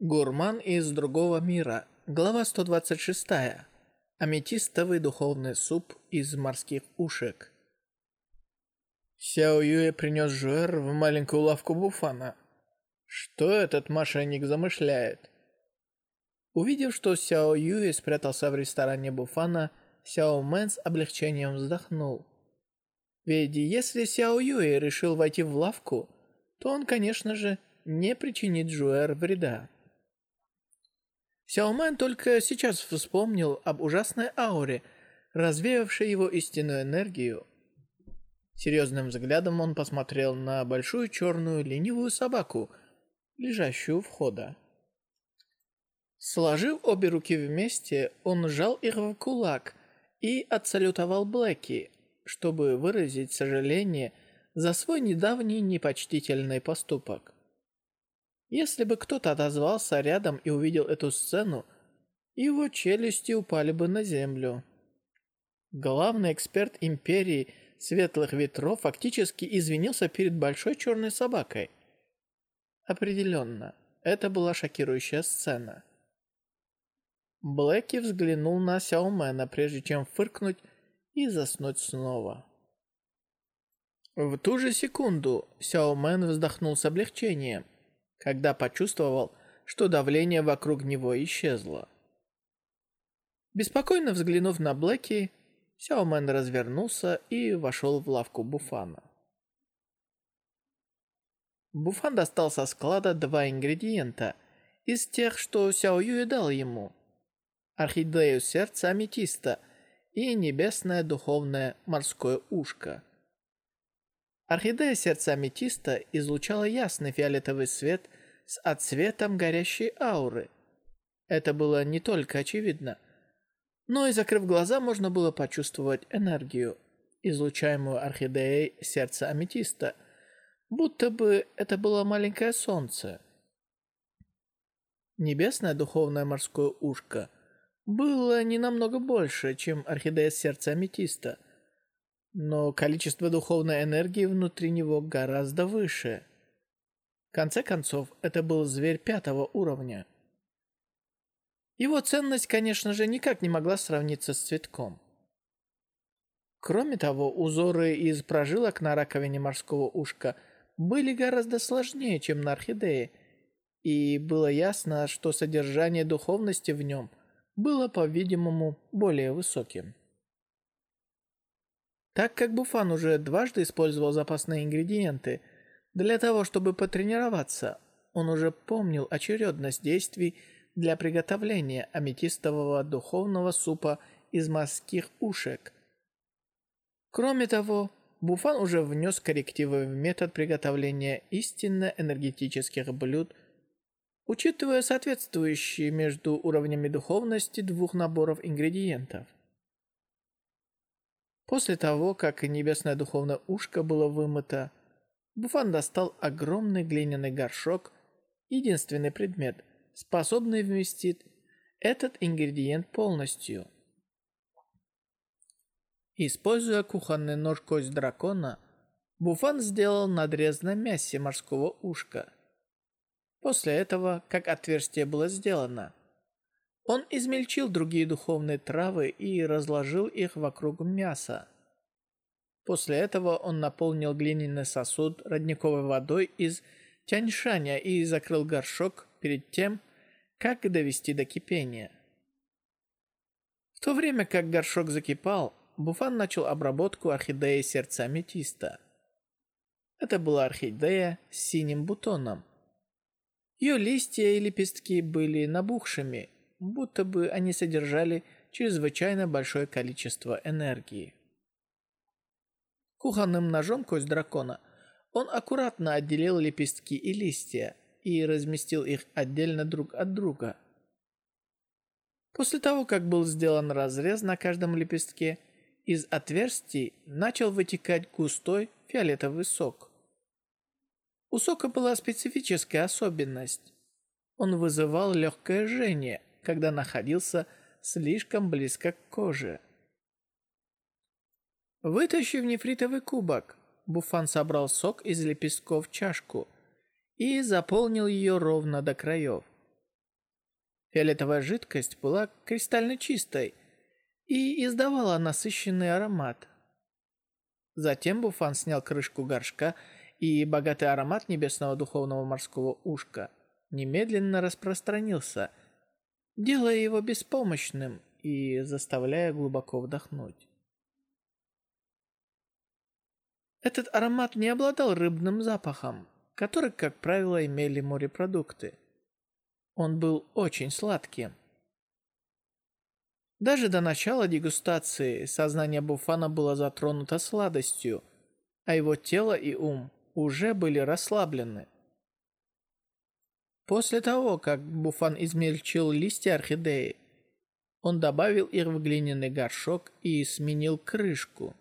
Гурман из другого мира. Глава 126. Аметистовый духовный суп из морских ушек. Сяо Юэ принес Жуэр в маленькую лавку Буфана. Что этот мошенник замышляет? Увидев, что Сяо Юэ спрятался в ресторане Буфана, Сяо Мэн с облегчением вздохнул. Ведь если Сяо Юэ решил войти в лавку, то он, конечно же, не причинит Жуэр вреда. Сяомэн только сейчас вспомнил об ужасной ауре, развеявшей его истинную энергию. Серьезным взглядом он посмотрел на большую черную ленивую собаку, лежащую у входа. Сложив обе руки вместе, он сжал их в кулак и отсалютовал Блэки, чтобы выразить сожаление за свой недавний непочтительный поступок. Если бы кто-то отозвался рядом и увидел эту сцену, его челюсти упали бы на землю. Главный эксперт Империи Светлых Ветров фактически извинился перед Большой Черной Собакой. Определенно, это была шокирующая сцена. Блэки взглянул на Сяомена, прежде чем фыркнуть и заснуть снова. В ту же секунду Сяомен вздохнул с облегчением – когда почувствовал, что давление вокруг него исчезло. Беспокойно взглянув на Блэки, Сяомен развернулся и вошел в лавку Буфана. Буфан достал со склада два ингредиента из тех, что Сяо Юэ дал ему. Орхидею сердца аметиста и небесное духовное морское ушко – Орхидея сердца аметиста излучала ясный фиолетовый свет с отсветом горящей ауры. Это было не только очевидно, но и закрыв глаза можно было почувствовать энергию, излучаемую орхидеей сердца аметиста, будто бы это было маленькое солнце. Небесное духовное морское ушко было не намного больше, чем орхидея сердца аметиста – но количество духовной энергии внутри него гораздо выше. В конце концов, это был зверь пятого уровня. Его ценность, конечно же, никак не могла сравниться с цветком. Кроме того, узоры из прожилок на раковине морского ушка были гораздо сложнее, чем на орхидее, и было ясно, что содержание духовности в нем было, по-видимому, более высоким так как Буфан уже дважды использовал запасные ингредиенты для того, чтобы потренироваться. Он уже помнил очередность действий для приготовления аметистового духовного супа из морских ушек. Кроме того, Буфан уже внес коррективы в метод приготовления истинно энергетических блюд, учитывая соответствующие между уровнями духовности двух наборов ингредиентов. После того, как небесное духовное ушко было вымыто, Буфан достал огромный глиняный горшок, единственный предмет, способный вместить этот ингредиент полностью. Используя кухонный нож кость дракона, Буфан сделал надрез на мясе морского ушка. После этого, как отверстие было сделано, он измельчил другие духовные травы и разложил их вокруг мяса. После этого он наполнил глиняный сосуд родниковой водой из тяньшаня и закрыл горшок перед тем, как довести до кипения. В то время как горшок закипал, Буфан начал обработку орхидеи сердца аметиста. Это была орхидея с синим бутоном. Ее листья и лепестки были набухшими будто бы они содержали чрезвычайно большое количество энергии. Кухонным ножом кость дракона он аккуратно отделил лепестки и листья и разместил их отдельно друг от друга. После того, как был сделан разрез на каждом лепестке, из отверстий начал вытекать густой фиолетовый сок. У сока была специфическая особенность. Он вызывал легкое жжение, когда находился слишком близко к коже. Вытащив нефритовый кубок, Буфан собрал сок из лепестков в чашку и заполнил ее ровно до краев. Фиолетовая жидкость была кристально чистой и издавала насыщенный аромат. Затем Буфан снял крышку горшка, и богатый аромат небесного духовного морского ушка немедленно распространился – делая его беспомощным и заставляя глубоко вдохнуть. Этот аромат не обладал рыбным запахом, который, как правило, имели морепродукты. Он был очень сладким. Даже до начала дегустации сознание Буфана было затронуто сладостью, а его тело и ум уже были расслаблены. После того, как Буфан измельчил листья орхидеи, он добавил их в глиняный горшок и сменил крышку.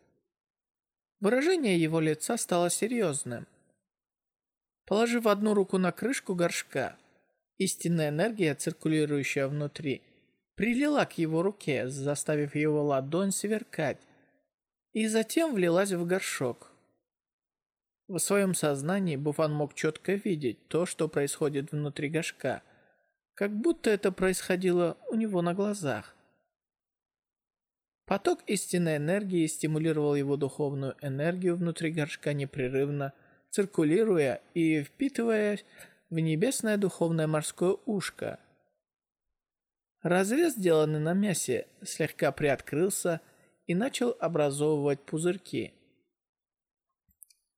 Выражение его лица стало серьезным. Положив одну руку на крышку горшка, истинная энергия, циркулирующая внутри, прилила к его руке, заставив его ладонь сверкать, и затем влилась в горшок. В своем сознании Буфан мог четко видеть то, что происходит внутри горшка, как будто это происходило у него на глазах. Поток истинной энергии стимулировал его духовную энергию внутри горшка непрерывно, циркулируя и впитывая в небесное духовное морское ушко. Разрез, сделанный на мясе, слегка приоткрылся и начал образовывать пузырьки –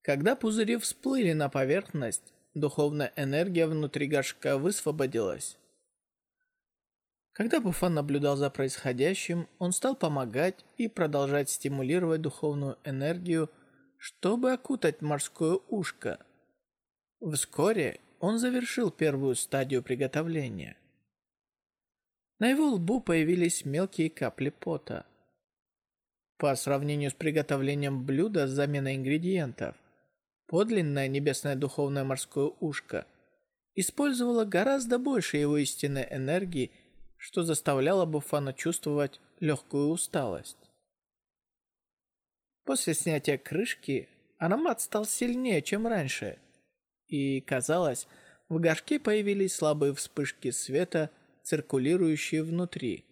когда пузыри всплыли на поверхность, духовная энергия внутри горшка высвободилась. Когда Буфан наблюдал за происходящим, он стал помогать и продолжать стимулировать духовную энергию, чтобы окутать морское ушко. Вскоре он завершил первую стадию приготовления. На его лбу появились мелкие капли пота. По сравнению с приготовлением блюда с заменой ингредиентов – Подлинное небесное духовное морское ушко использовало гораздо больше его истинной энергии, что заставляло Буфана чувствовать легкую усталость. После снятия крышки аромат стал сильнее, чем раньше, и, казалось, в горшке появились слабые вспышки света, циркулирующие внутри.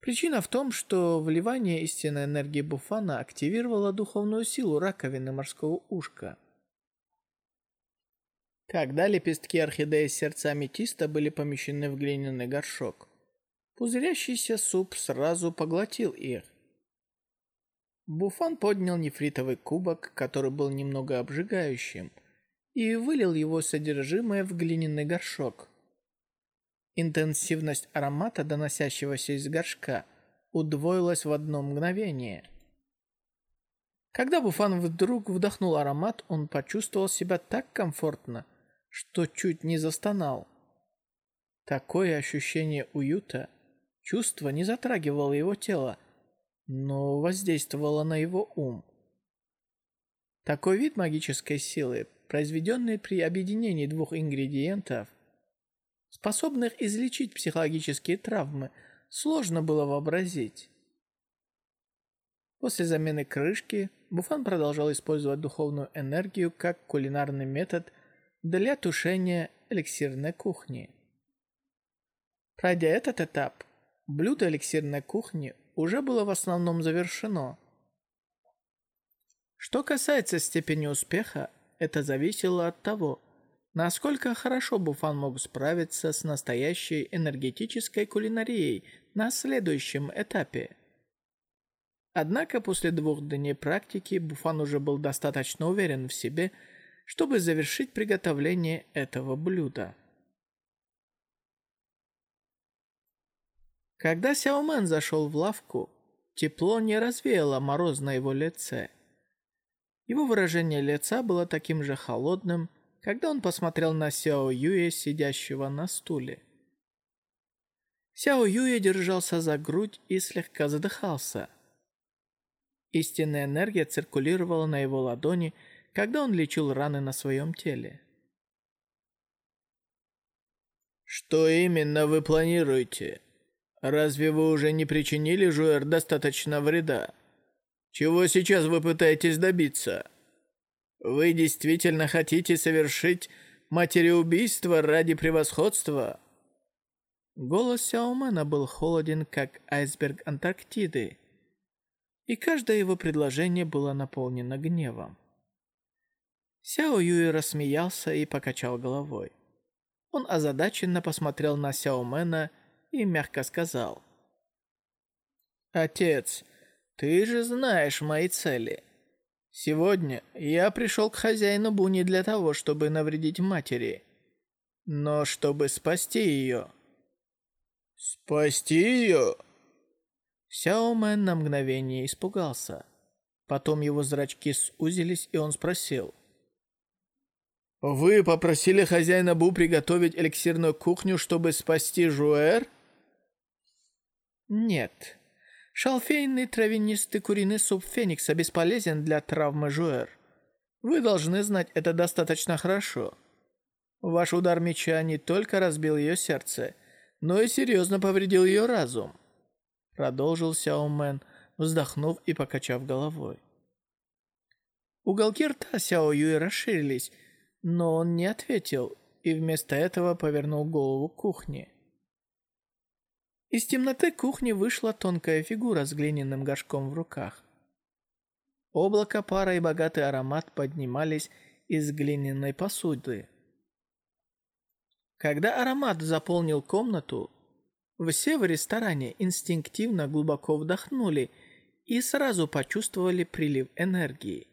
Причина в том, что вливание истинной энергии Буфана активировало духовную силу раковины морского ушка. Когда лепестки орхидеи с сердца аметиста были помещены в глиняный горшок, пузырящийся суп сразу поглотил их. Буфан поднял нефритовый кубок, который был немного обжигающим, и вылил его содержимое в глиняный горшок. Интенсивность аромата, доносящегося из горшка, удвоилась в одно мгновение. Когда Буфан вдруг вдохнул аромат, он почувствовал себя так комфортно, что чуть не застонал. Такое ощущение уюта, чувство не затрагивало его тело, но воздействовало на его ум. Такой вид магической силы, произведенный при объединении двух ингредиентов – способных излечить психологические травмы, сложно было вообразить. После замены крышки Буфан продолжал использовать духовную энергию как кулинарный метод для тушения эликсирной кухни. Пройдя этот этап, блюдо эликсирной кухни уже было в основном завершено. Что касается степени успеха, это зависело от того, Насколько хорошо Буфан мог справиться с настоящей энергетической кулинарией на следующем этапе? Однако после двух дней практики Буфан уже был достаточно уверен в себе, чтобы завершить приготовление этого блюда. Когда Сяомен зашел в лавку, тепло не развеяло мороз на его лице. Его выражение лица было таким же холодным, когда он посмотрел на Сяо Юя, сидящего на стуле. Сяо Юя держался за грудь и слегка задыхался. Истинная энергия циркулировала на его ладони, когда он лечил раны на своем теле. «Что именно вы планируете? Разве вы уже не причинили Жуэр достаточно вреда? Чего сейчас вы пытаетесь добиться?» Вы действительно хотите совершить материубийство ради превосходства?» Голос Сяомена был холоден, как айсберг Антарктиды, и каждое его предложение было наполнено гневом. Сяо Юй рассмеялся и покачал головой. Он озадаченно посмотрел на Сяомена и мягко сказал. «Отец, ты же знаешь мои цели. Сегодня я пришел к хозяину Буни для того, чтобы навредить матери, но чтобы спасти ее». «Спасти ее?» Сяо Мэн на мгновение испугался. Потом его зрачки сузились, и он спросил. «Вы попросили хозяина Бу приготовить эликсирную кухню, чтобы спасти Жуэр?» «Нет», Шалфейный травянистый куриный суп феникса бесполезен для травмы жуэр. Вы должны знать это достаточно хорошо. Ваш удар меча не только разбил ее сердце, но и серьезно повредил ее разум. Продолжил Сяо Мэн, вздохнув и покачав головой. Уголки рта Сяо Юи расширились, но он не ответил и вместо этого повернул голову к кухне. Из темноты кухни вышла тонкая фигура с глиняным горшком в руках. Облако пара и богатый аромат поднимались из глиняной посуды. Когда аромат заполнил комнату, все в ресторане инстинктивно глубоко вдохнули и сразу почувствовали прилив энергии.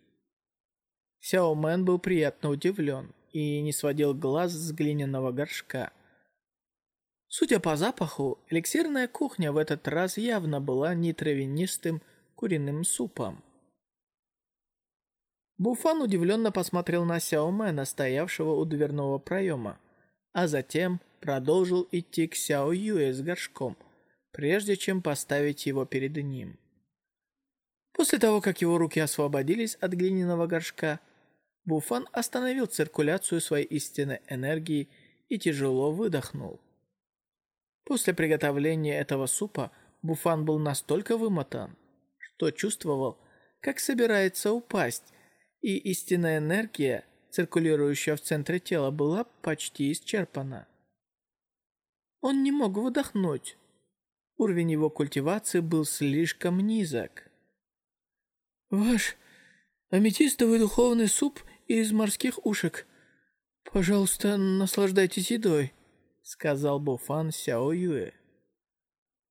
Сяо Мэн был приятно удивлен и не сводил глаз с глиняного горшка. Судя по запаху, эликсирная кухня в этот раз явно была не травянистым куриным супом. Буфан удивленно посмотрел на Сяомена, стоявшего у дверного проема, а затем продолжил идти к Сяо Юэ с горшком, прежде чем поставить его перед ним. После того, как его руки освободились от глиняного горшка, Буфан остановил циркуляцию своей истинной энергии и тяжело выдохнул. После приготовления этого супа Буфан был настолько вымотан, что чувствовал, как собирается упасть, и истинная энергия, циркулирующая в центре тела, была почти исчерпана. Он не мог выдохнуть. Уровень его культивации был слишком низок. «Ваш аметистовый духовный суп из морских ушек. Пожалуйста, наслаждайтесь едой сказал Буфан Сяо Юэ.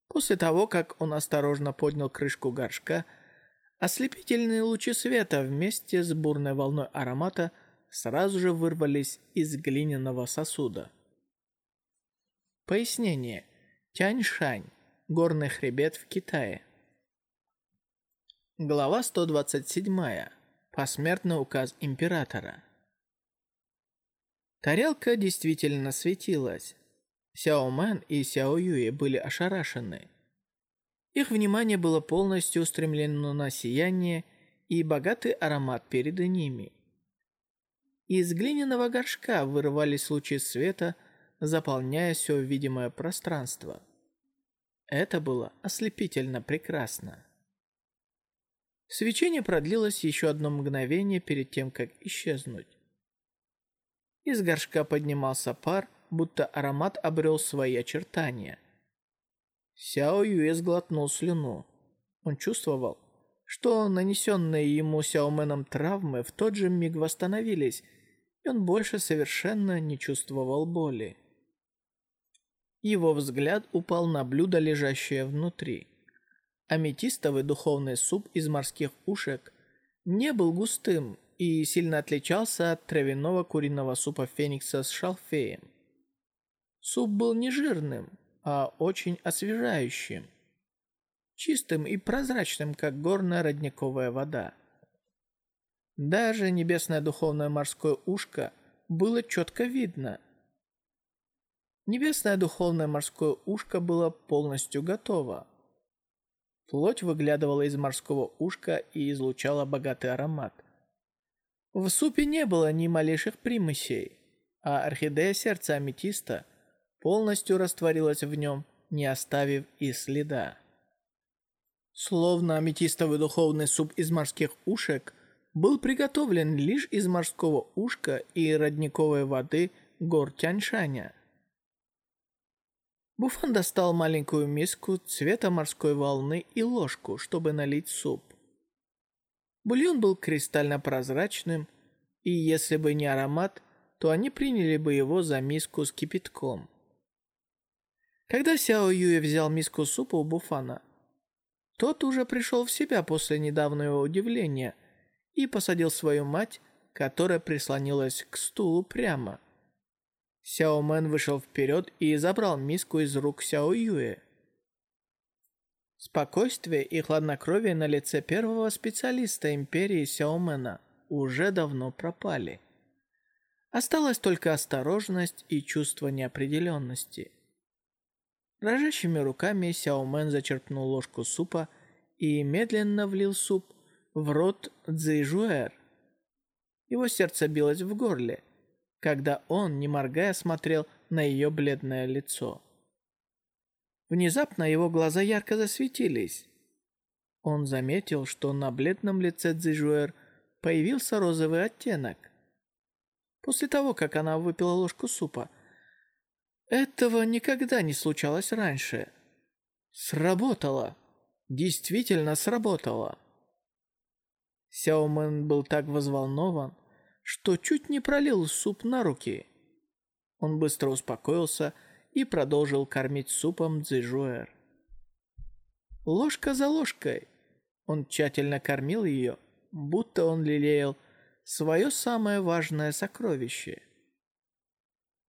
После того, как он осторожно поднял крышку горшка, ослепительные лучи света вместе с бурной волной аромата сразу же вырвались из глиняного сосуда. Пояснение. Тяньшань. Горный хребет в Китае. Глава 127. Посмертный указ императора. Тарелка действительно светилась. Сяо Мэн и Сяо Юи были ошарашены. Их внимание было полностью устремлено на сияние и богатый аромат перед ними. Из глиняного горшка вырывались лучи света, заполняя все видимое пространство. Это было ослепительно прекрасно. Свечение продлилось еще одно мгновение перед тем, как исчезнуть. Из горшка поднимался пар, будто аромат обрел свои очертания. Сяо Юэ сглотнул слюну. Он чувствовал, что нанесенные ему Сяоменом травмы в тот же миг восстановились, и он больше совершенно не чувствовал боли. Его взгляд упал на блюдо, лежащее внутри. Аметистовый духовный суп из морских ушек не был густым и сильно отличался от травяного куриного супа феникса с шалфеем. Суп был не жирным, а очень освежающим. Чистым и прозрачным, как горная родниковая вода. Даже небесное духовное морское ушко было четко видно. Небесное духовное морское ушко было полностью готово. Плоть выглядывала из морского ушка и излучала богатый аромат. В супе не было ни малейших примесей, а орхидея сердца аметиста – полностью растворилась в нем, не оставив и следа. Словно аметистовый духовный суп из морских ушек был приготовлен лишь из морского ушка и родниковой воды гор Тяньшаня. Буфан достал маленькую миску цвета морской волны и ложку, чтобы налить суп. Бульон был кристально прозрачным, и если бы не аромат, то они приняли бы его за миску с кипятком. Когда Сяо Юэ взял миску супа у Буфана, тот уже пришел в себя после недавнего удивления и посадил свою мать, которая прислонилась к стулу прямо. Сяо Мэн вышел вперед и забрал миску из рук Сяо Юэ. Спокойствие и хладнокровие на лице первого специалиста империи Сяо Мэна уже давно пропали. Осталась только осторожность и чувство неопределенности – Дрожащими руками Сяо Мэн зачерпнул ложку супа и медленно влил суп в рот Цзэйжуэр. Его сердце билось в горле, когда он, не моргая, смотрел на ее бледное лицо. Внезапно его глаза ярко засветились. Он заметил, что на бледном лице Цзэйжуэр появился розовый оттенок. После того, как она выпила ложку супа, этого никогда не случалось раньше. Сработало. Действительно сработало. Сяомен был так взволнован, что чуть не пролил суп на руки. Он быстро успокоился и продолжил кормить супом Цзэжуэр. Ложка за ложкой. Он тщательно кормил ее, будто он лелеял свое самое важное сокровище.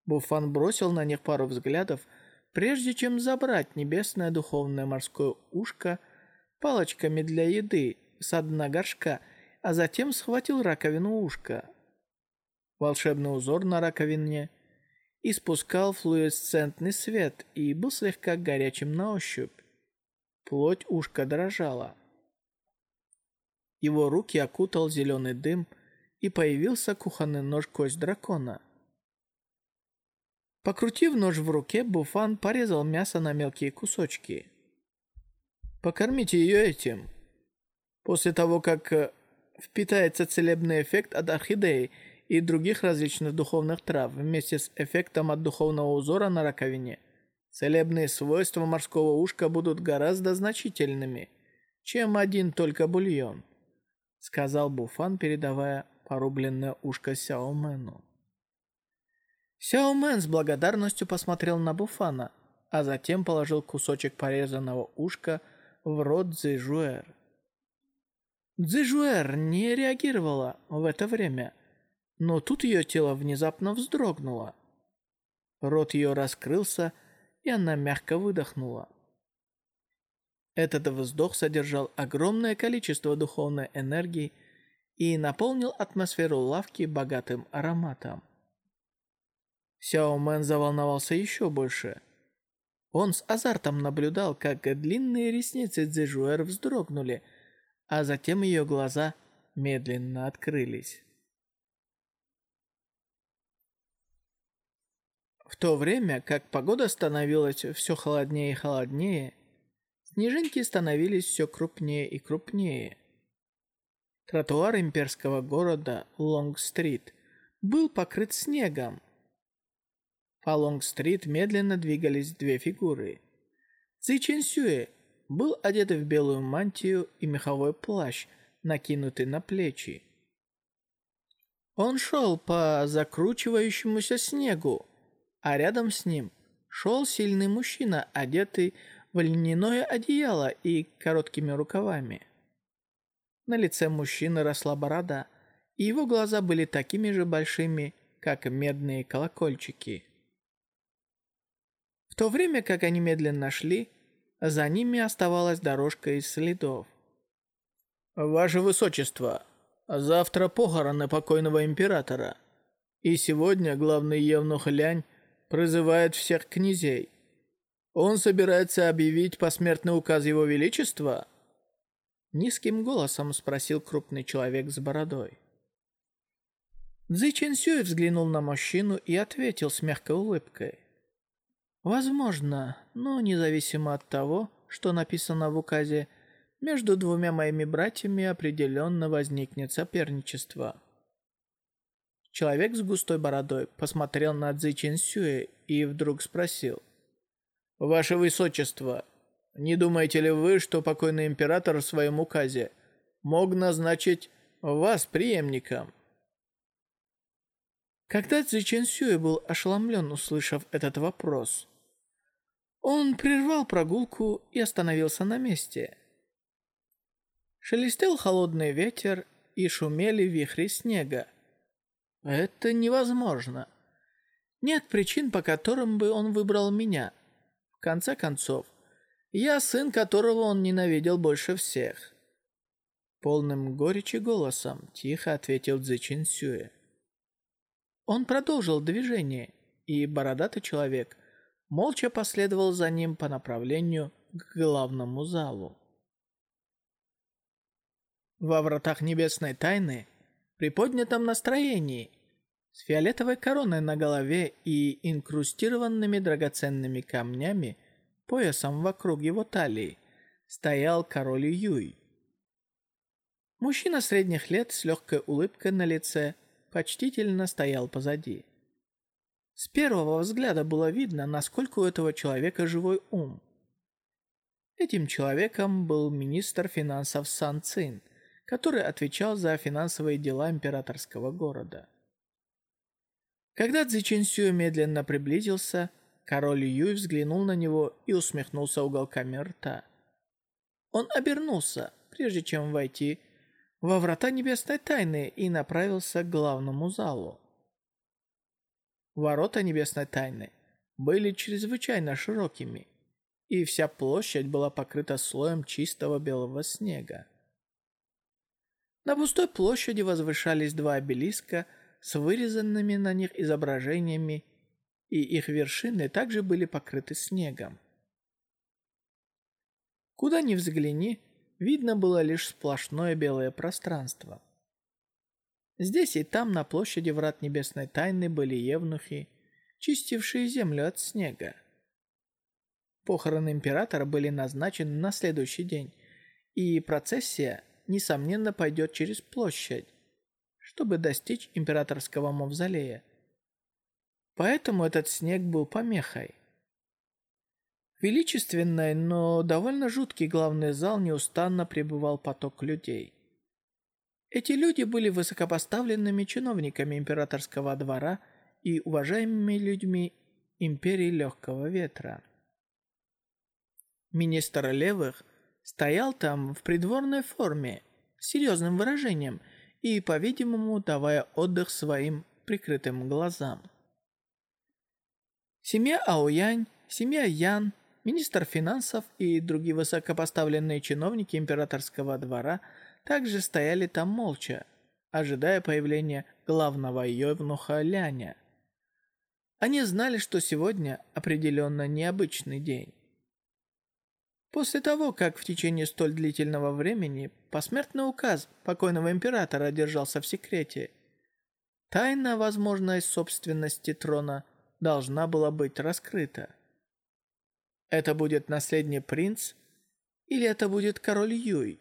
Буфан бросил на них пару взглядов, прежде чем забрать небесное духовное морское ушко палочками для еды с дна горшка, а затем схватил раковину ушка. Волшебный узор на раковине испускал флуоресцентный свет и был слегка горячим на ощупь. Плоть ушка дрожала. Его руки окутал зеленый дым, и появился кухонный нож кость дракона – Покрутив нож в руке, Буфан порезал мясо на мелкие кусочки. «Покормите ее этим. После того, как э, впитается целебный эффект от орхидеи и других различных духовных трав вместе с эффектом от духовного узора на раковине, целебные свойства морского ушка будут гораздо значительными, чем один только бульон», — сказал Буфан, передавая порубленное ушко Сяомену. Сяо Мэн с благодарностью посмотрел на Буфана, а затем положил кусочек порезанного ушка в рот Цзэжуэр. Цзэжуэр не реагировала в это время, но тут ее тело внезапно вздрогнуло. Рот ее раскрылся, и она мягко выдохнула. Этот вздох содержал огромное количество духовной энергии и наполнил атмосферу лавки богатым ароматом. Сяо Мэн заволновался еще больше. Он с азартом наблюдал, как длинные ресницы Цзэжуэр вздрогнули, а затем ее глаза медленно открылись. В то время, как погода становилась все холоднее и холоднее, снежинки становились все крупнее и крупнее. Тротуар имперского города Лонг-стрит был покрыт снегом, по Лонг-стрит медленно двигались две фигуры. Ци Чен Сюэ был одет в белую мантию и меховой плащ, накинутый на плечи. Он шел по закручивающемуся снегу, а рядом с ним шел сильный мужчина, одетый в льняное одеяло и короткими рукавами. На лице мужчины росла борода, и его глаза были такими же большими, как медные колокольчики то время как они медленно шли, за ними оставалась дорожка из следов. «Ваше Высочество, завтра похороны покойного императора, и сегодня главный евнух Лянь призывает всех князей. Он собирается объявить посмертный указ его величества?» Низким голосом спросил крупный человек с бородой. Цзи Чэнь взглянул на мужчину и ответил с мягкой улыбкой. Возможно, но независимо от того, что написано в указе, между двумя моими братьями определенно возникнет соперничество. Человек с густой бородой посмотрел на Цзи Сюэ и вдруг спросил. «Ваше Высочество, не думаете ли вы, что покойный император в своем указе мог назначить вас преемником?» Когда Цзи Сюэ был ошеломлен, услышав этот вопрос, он прервал прогулку и остановился на месте. Шелестел холодный ветер и шумели вихри снега. Это невозможно. Нет причин, по которым бы он выбрал меня. В конце концов, я сын, которого он ненавидел больше всех. Полным горечи голосом тихо ответил Цзи Сюэ. Он продолжил движение, и бородатый человек – молча последовал за ним по направлению к главному залу. Во вратах небесной тайны, при поднятом настроении, с фиолетовой короной на голове и инкрустированными драгоценными камнями, поясом вокруг его талии, стоял король Юй. Мужчина средних лет с легкой улыбкой на лице почтительно стоял позади. С первого взгляда было видно, насколько у этого человека живой ум. Этим человеком был министр финансов Сан Цин, который отвечал за финансовые дела императорского города. Когда Цзи Чин медленно приблизился, король Юй взглянул на него и усмехнулся уголками рта. Он обернулся, прежде чем войти во врата небесной тайны и направился к главному залу. Ворота Небесной Тайны были чрезвычайно широкими, и вся площадь была покрыта слоем чистого белого снега. На пустой площади возвышались два обелиска с вырезанными на них изображениями, и их вершины также были покрыты снегом. Куда ни взгляни, видно было лишь сплошное белое пространство. Здесь и там на площади врат небесной тайны были евнухи, чистившие землю от снега. Похороны императора были назначены на следующий день, и процессия, несомненно, пойдет через площадь, чтобы достичь императорского мавзолея. Поэтому этот снег был помехой. Величественный, но довольно жуткий главный зал неустанно пребывал поток людей. Эти люди были высокопоставленными чиновниками императорского двора и уважаемыми людьми империи легкого ветра. Министр левых стоял там в придворной форме, с серьезным выражением и, по-видимому, давая отдых своим прикрытым глазам. Семья Ауянь, семья Ян, министр финансов и другие высокопоставленные чиновники императорского двора – также стояли там молча, ожидая появления главного внуха Ляня. Они знали, что сегодня определенно необычный день. После того, как в течение столь длительного времени посмертный указ покойного императора держался в секрете, тайна возможной собственности трона должна была быть раскрыта. Это будет наследный принц или это будет король Юй?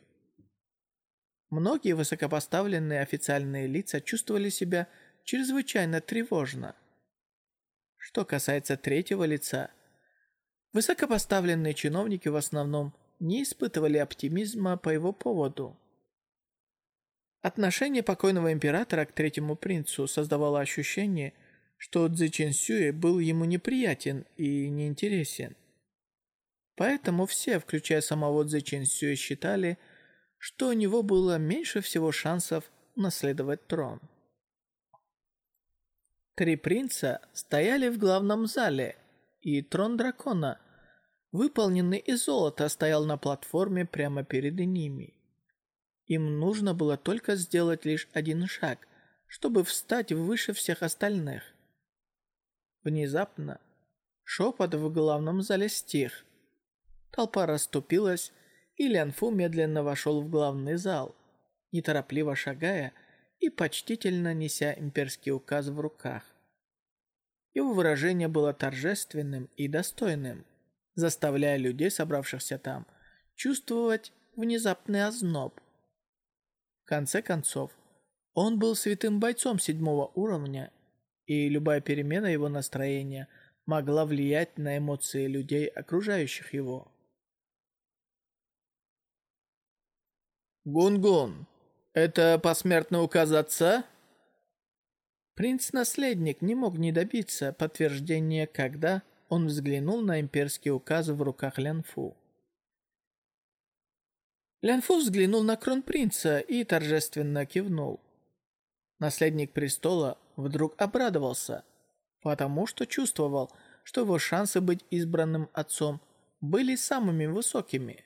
Многие высокопоставленные официальные лица чувствовали себя чрезвычайно тревожно. Что касается третьего лица, высокопоставленные чиновники в основном не испытывали оптимизма по его поводу. Отношение покойного императора к третьему принцу создавало ощущение, что Цзи Чин Сюэ был ему неприятен и неинтересен. Поэтому все, включая самого Цзи Чин Сюэ, считали, что что у него было меньше всего шансов наследовать трон. Три принца стояли в главном зале, и трон дракона, выполненный из золота, стоял на платформе прямо перед ними. Им нужно было только сделать лишь один шаг, чтобы встать выше всех остальных. Внезапно шепот в главном зале стих. Толпа расступилась, и Лян Фу медленно вошел в главный зал, неторопливо шагая и почтительно неся имперский указ в руках. Его выражение было торжественным и достойным, заставляя людей, собравшихся там, чувствовать внезапный озноб. В конце концов, он был святым бойцом седьмого уровня, и любая перемена его настроения могла влиять на эмоции людей, окружающих его. «Гунгун, это посмертный указ отца. принц Принц-наследник не мог не добиться подтверждения, когда он взглянул на имперский указ в руках Лянфу. Лянфу взглянул на кронпринца и торжественно кивнул. Наследник престола вдруг обрадовался, потому что чувствовал, что его шансы быть избранным отцом были самыми высокими –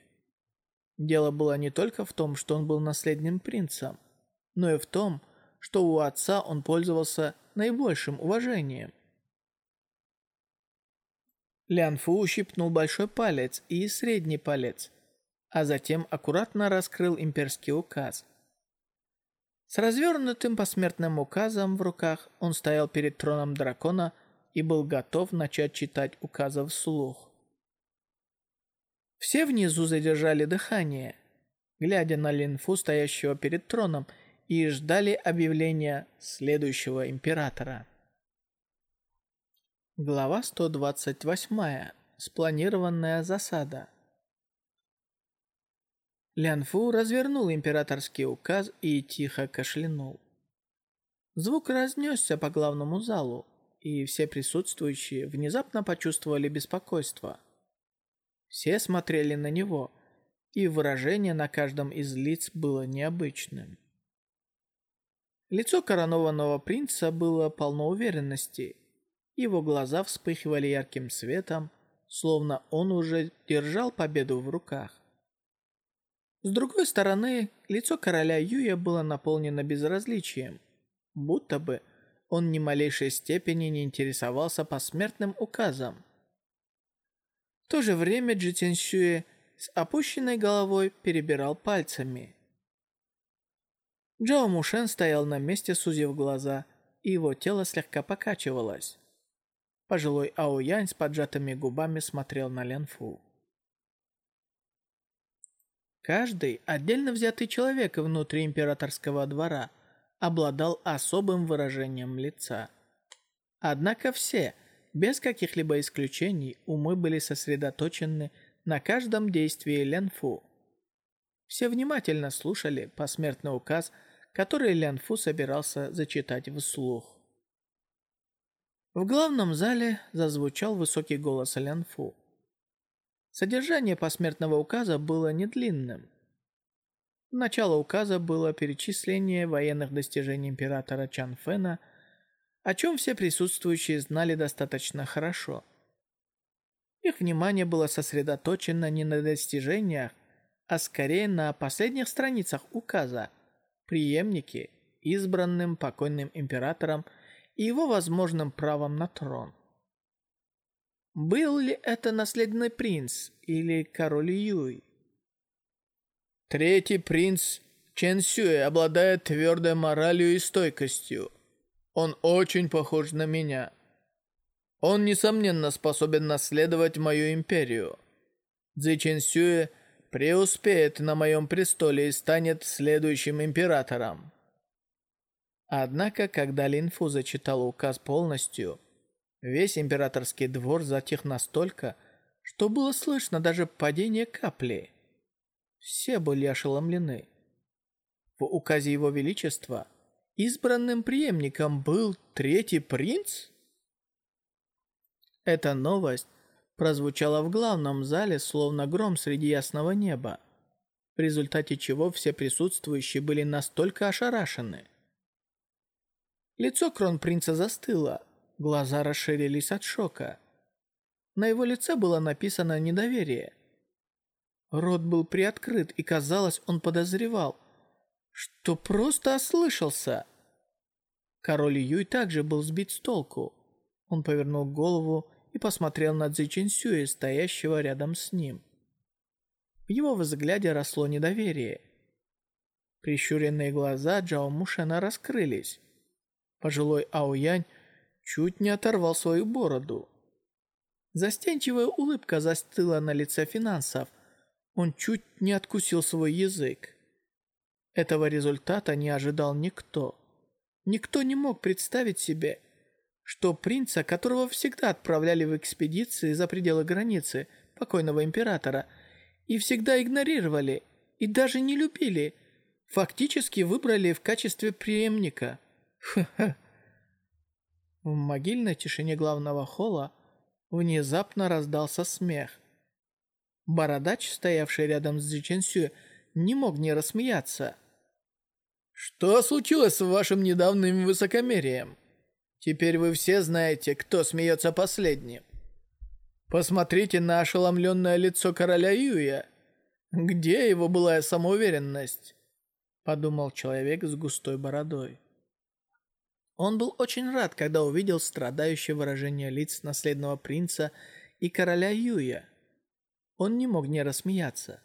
Дело было не только в том, что он был наследным принцем, но и в том, что у отца он пользовался наибольшим уважением. Лян Фу ущипнул большой палец и средний палец, а затем аккуратно раскрыл имперский указ. С развернутым посмертным указом в руках он стоял перед троном дракона и был готов начать читать указы вслух. Все внизу задержали дыхание, глядя на Линфу, стоящего перед троном, и ждали объявления следующего императора. Глава 128. Спланированная засада. Лянфу развернул императорский указ и тихо кашлянул. Звук разнесся по главному залу, и все присутствующие внезапно почувствовали беспокойство – все смотрели на него, и выражение на каждом из лиц было необычным. Лицо коронованного принца было полно уверенности. Его глаза вспыхивали ярким светом, словно он уже держал победу в руках. С другой стороны, лицо короля Юя было наполнено безразличием, будто бы он ни малейшей степени не интересовался посмертным указом – то же время Джи Сюэ с опущенной головой перебирал пальцами. Джао Мушен стоял на месте, сузив глаза, и его тело слегка покачивалось. Пожилой Ао Янь с поджатыми губами смотрел на Лен Фу. Каждый отдельно взятый человек внутри императорского двора обладал особым выражением лица. Однако все – без каких-либо исключений умы были сосредоточены на каждом действии Ленфу. Все внимательно слушали посмертный указ, который Ленфу собирался зачитать вслух. В главном зале зазвучал высокий голос Ленфу. Содержание посмертного указа было недлинным. Начало указа было перечисление военных достижений императора Чан Фэна – о чем все присутствующие знали достаточно хорошо. Их внимание было сосредоточено не на достижениях, а скорее на последних страницах указа – преемнике, избранным покойным императором и его возможным правом на трон. Был ли это наследный принц или король Юй? Третий принц Чен Сюэ обладает твердой моралью и стойкостью. Он очень похож на меня. Он, несомненно, способен наследовать мою империю. Цзи Чин Сюэ преуспеет на моем престоле и станет следующим императором. Однако, когда Линфу зачитал указ полностью, весь императорский двор затих настолько, что было слышно даже падение капли. Все были ошеломлены. В указе Его Величества – избранным преемником был третий принц? Эта новость прозвучала в главном зале, словно гром среди ясного неба, в результате чего все присутствующие были настолько ошарашены. Лицо кронпринца застыло, глаза расширились от шока. На его лице было написано недоверие. Рот был приоткрыт, и казалось, он подозревал, что просто ослышался. Король Юй также был сбит с толку. Он повернул голову и посмотрел на Цзи Чинсюэ, стоящего рядом с ним. В его взгляде росло недоверие. Прищуренные глаза Джао Мушена раскрылись. Пожилой Ао Янь чуть не оторвал свою бороду. Застенчивая улыбка застыла на лице финансов. Он чуть не откусил свой язык. Этого результата не ожидал никто. Никто не мог представить себе, что принца, которого всегда отправляли в экспедиции за пределы границы покойного императора, и всегда игнорировали, и даже не любили, фактически выбрали в качестве преемника. Ха-ха. В могильной тишине главного холла внезапно раздался смех. Бородач, стоявший рядом с Дзиченсю, не мог не рассмеяться. Что случилось с вашим недавним высокомерием? Теперь вы все знаете, кто смеется последним. Посмотрите на ошеломленное лицо короля Юя. Где его была самоуверенность? Подумал человек с густой бородой. Он был очень рад, когда увидел страдающее выражение лиц наследного принца и короля Юя. Он не мог не рассмеяться.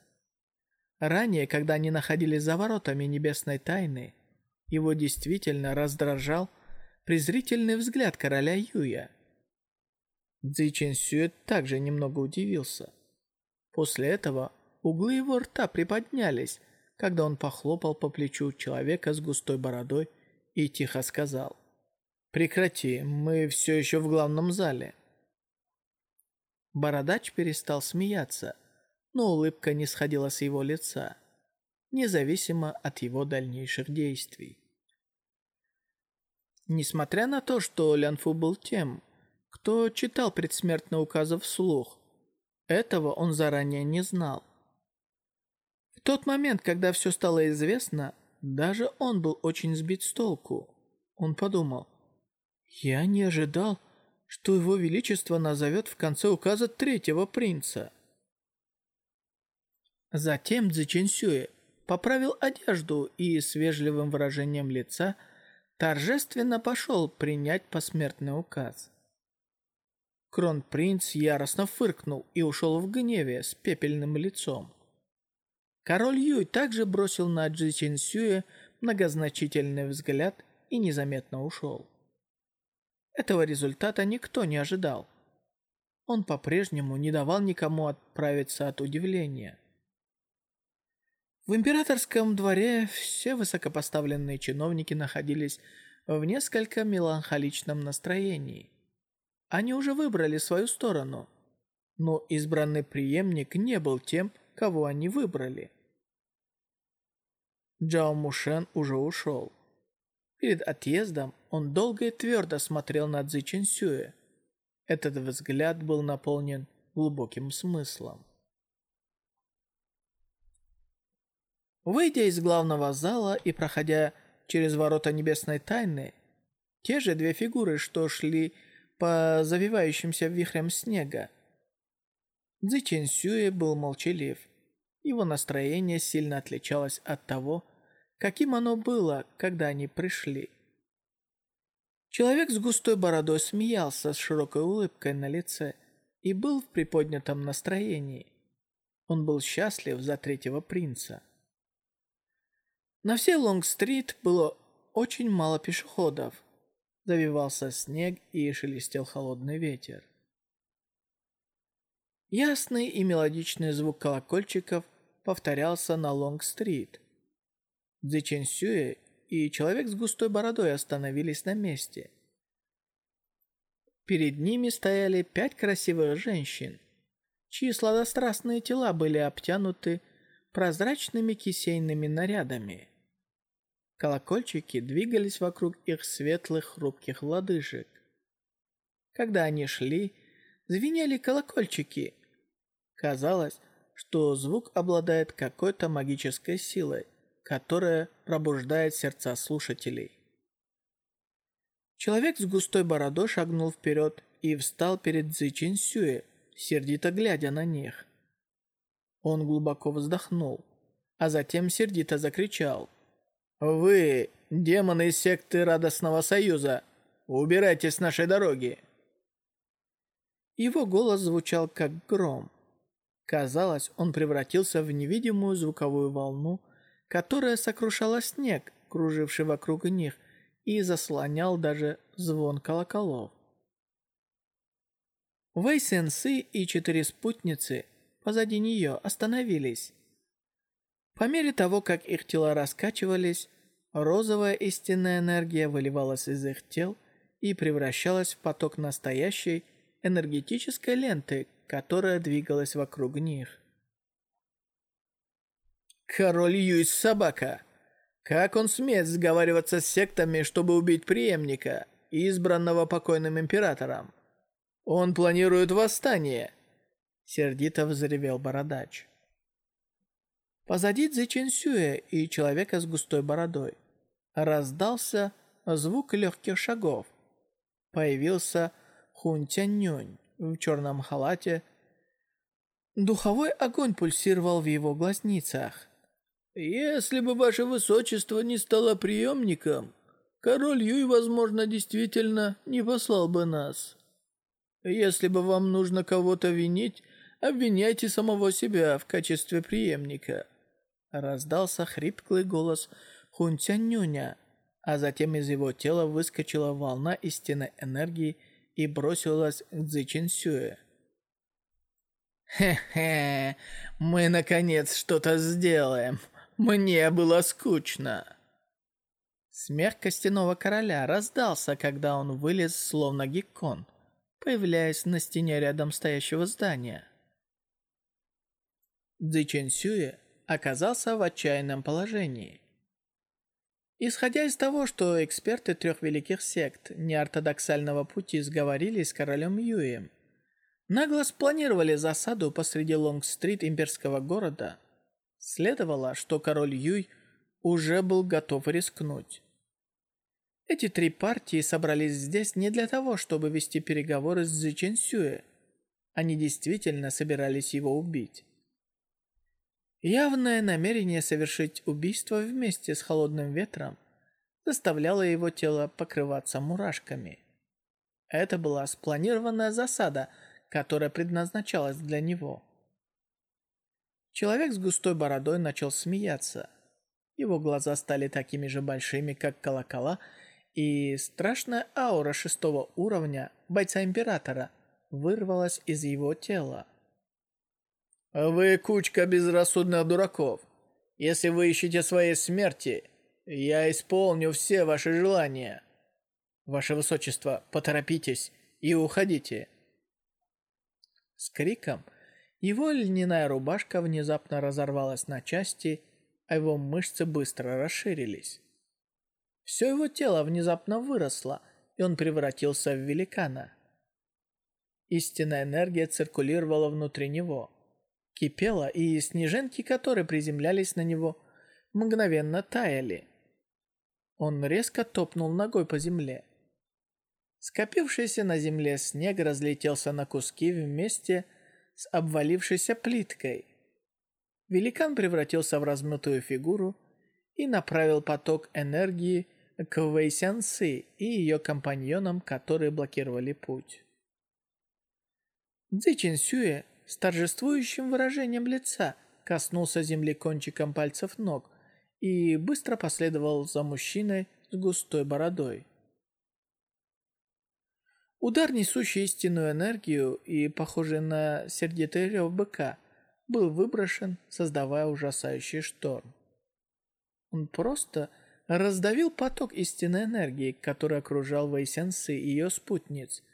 Ранее, когда они находились за воротами Небесной Тайны, его действительно раздражал презрительный взгляд короля Юя. Цзи Чин Сюэ также немного удивился. После этого углы его рта приподнялись, когда он похлопал по плечу человека с густой бородой и тихо сказал «Прекрати, мы все еще в главном зале». Бородач перестал смеяться – но улыбка не сходила с его лица, независимо от его дальнейших действий. Несмотря на то, что Лянфу был тем, кто читал предсмертные указы вслух, этого он заранее не знал. В тот момент, когда все стало известно, даже он был очень сбит с толку. Он подумал, «Я не ожидал, что его величество назовет в конце указа третьего принца». Затем Цзичин поправил одежду и с вежливым выражением лица торжественно пошел принять посмертный указ. Кронпринц яростно фыркнул и ушел в гневе с пепельным лицом. Король Юй также бросил на Джи многозначительный взгляд и незаметно ушел. Этого результата никто не ожидал. Он по-прежнему не давал никому отправиться от удивления – в императорском дворе все высокопоставленные чиновники находились в несколько меланхоличном настроении. Они уже выбрали свою сторону, но избранный преемник не был тем, кого они выбрали. Джао Мушен уже ушел. Перед отъездом он долго и твердо смотрел на Цзи Чинсюэ. Этот взгляд был наполнен глубоким смыслом. Выйдя из главного зала и проходя через ворота небесной тайны, те же две фигуры, что шли по завивающимся вихрям снега, Цзи Сюэ был молчалив. Его настроение сильно отличалось от того, каким оно было, когда они пришли. Человек с густой бородой смеялся с широкой улыбкой на лице и был в приподнятом настроении. Он был счастлив за третьего принца. На всей Лонг-стрит было очень мало пешеходов. Завивался снег и шелестел холодный ветер. Ясный и мелодичный звук колокольчиков повторялся на Лонг-стрит. Цзи Чен Сюэ и человек с густой бородой остановились на месте. Перед ними стояли пять красивых женщин, чьи сладострастные тела были обтянуты прозрачными кисейными нарядами. Колокольчики двигались вокруг их светлых хрупких лодыжек. Когда они шли, звенели колокольчики. Казалось, что звук обладает какой-то магической силой, которая пробуждает сердца слушателей. Человек с густой бородой шагнул вперед и встал перед Цзи Сюэ, сердито глядя на них. Он глубоко вздохнул, а затем сердито закричал – вы, демоны секты Радостного Союза, убирайтесь с нашей дороги. Его голос звучал как гром. Казалось, он превратился в невидимую звуковую волну, которая сокрушала снег, круживший вокруг них, и заслонял даже звон колоколов. Вэй-сенсы и четыре спутницы позади нее остановились. По мере того, как их тела раскачивались, розовая истинная энергия выливалась из их тел и превращалась в поток настоящей энергетической ленты, которая двигалась вокруг них. «Король Юйс собака! Как он смеет сговариваться с сектами, чтобы убить преемника, избранного покойным императором? Он планирует восстание!» Сердито взревел бородач. Позади Цзэчен Сюэ и человека с густой бородой. Раздался звук легких шагов. Появился Хун Тяньнюнь в черном халате. Духовой огонь пульсировал в его глазницах. «Если бы ваше высочество не стало приемником, король Юй, возможно, действительно не послал бы нас. Если бы вам нужно кого-то винить, обвиняйте самого себя в качестве преемника» раздался хриплый голос Хунцянюня, а затем из его тела выскочила волна истинной энергии и бросилась к Цзичинсюэ. «Хе-хе, мы наконец что-то сделаем. Мне было скучно». Смех костяного короля раздался, когда он вылез, словно геккон, появляясь на стене рядом стоящего здания. Цзичинсюэ оказался в отчаянном положении. Исходя из того, что эксперты трех великих сект неортодоксального пути сговорились с королем Юем, нагло спланировали засаду посреди Лонг-стрит имперского города, следовало, что король Юй уже был готов рискнуть. Эти три партии собрались здесь не для того, чтобы вести переговоры с Цзи Чэнь Сюэ. Они действительно собирались его убить. Явное намерение совершить убийство вместе с холодным ветром заставляло его тело покрываться мурашками. Это была спланированная засада, которая предназначалась для него. Человек с густой бородой начал смеяться. Его глаза стали такими же большими, как колокола, и страшная аура шестого уровня бойца Императора вырвалась из его тела. А «Вы кучка безрассудных дураков. Если вы ищете своей смерти, я исполню все ваши желания». «Ваше Высочество, поторопитесь и уходите». С криком его льняная рубашка внезапно разорвалась на части, а его мышцы быстро расширились. Все его тело внезапно выросло, и он превратился в великана. Истинная энергия циркулировала внутри него – кипело, и снежинки, которые приземлялись на него, мгновенно таяли. Он резко топнул ногой по земле. Скопившийся на земле снег разлетелся на куски вместе с обвалившейся плиткой. Великан превратился в размытую фигуру и направил поток энергии к Вэйсянсы и ее компаньонам, которые блокировали путь. Цзи Сюэ с торжествующим выражением лица коснулся земли кончиком пальцев ног и быстро последовал за мужчиной с густой бородой. Удар, несущий истинную энергию и похожий на сердитый рев быка, был выброшен, создавая ужасающий шторм. Он просто раздавил поток истинной энергии, который окружал Вэй и ее спутниц,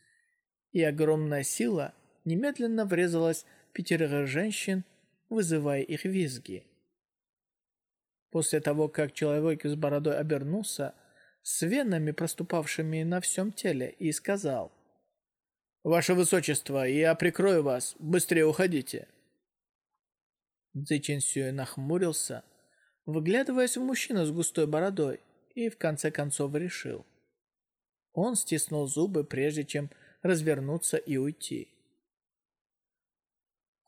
и огромная сила – немедленно врезалось пятерых женщин, вызывая их визги. После того, как человек с бородой обернулся, с венами, проступавшими на всем теле, и сказал. «Ваше Высочество, я прикрою вас, быстрее уходите!» Цзи Сюэ нахмурился, выглядываясь в мужчину с густой бородой, и в конце концов решил. Он стиснул зубы, прежде чем развернуться и уйти.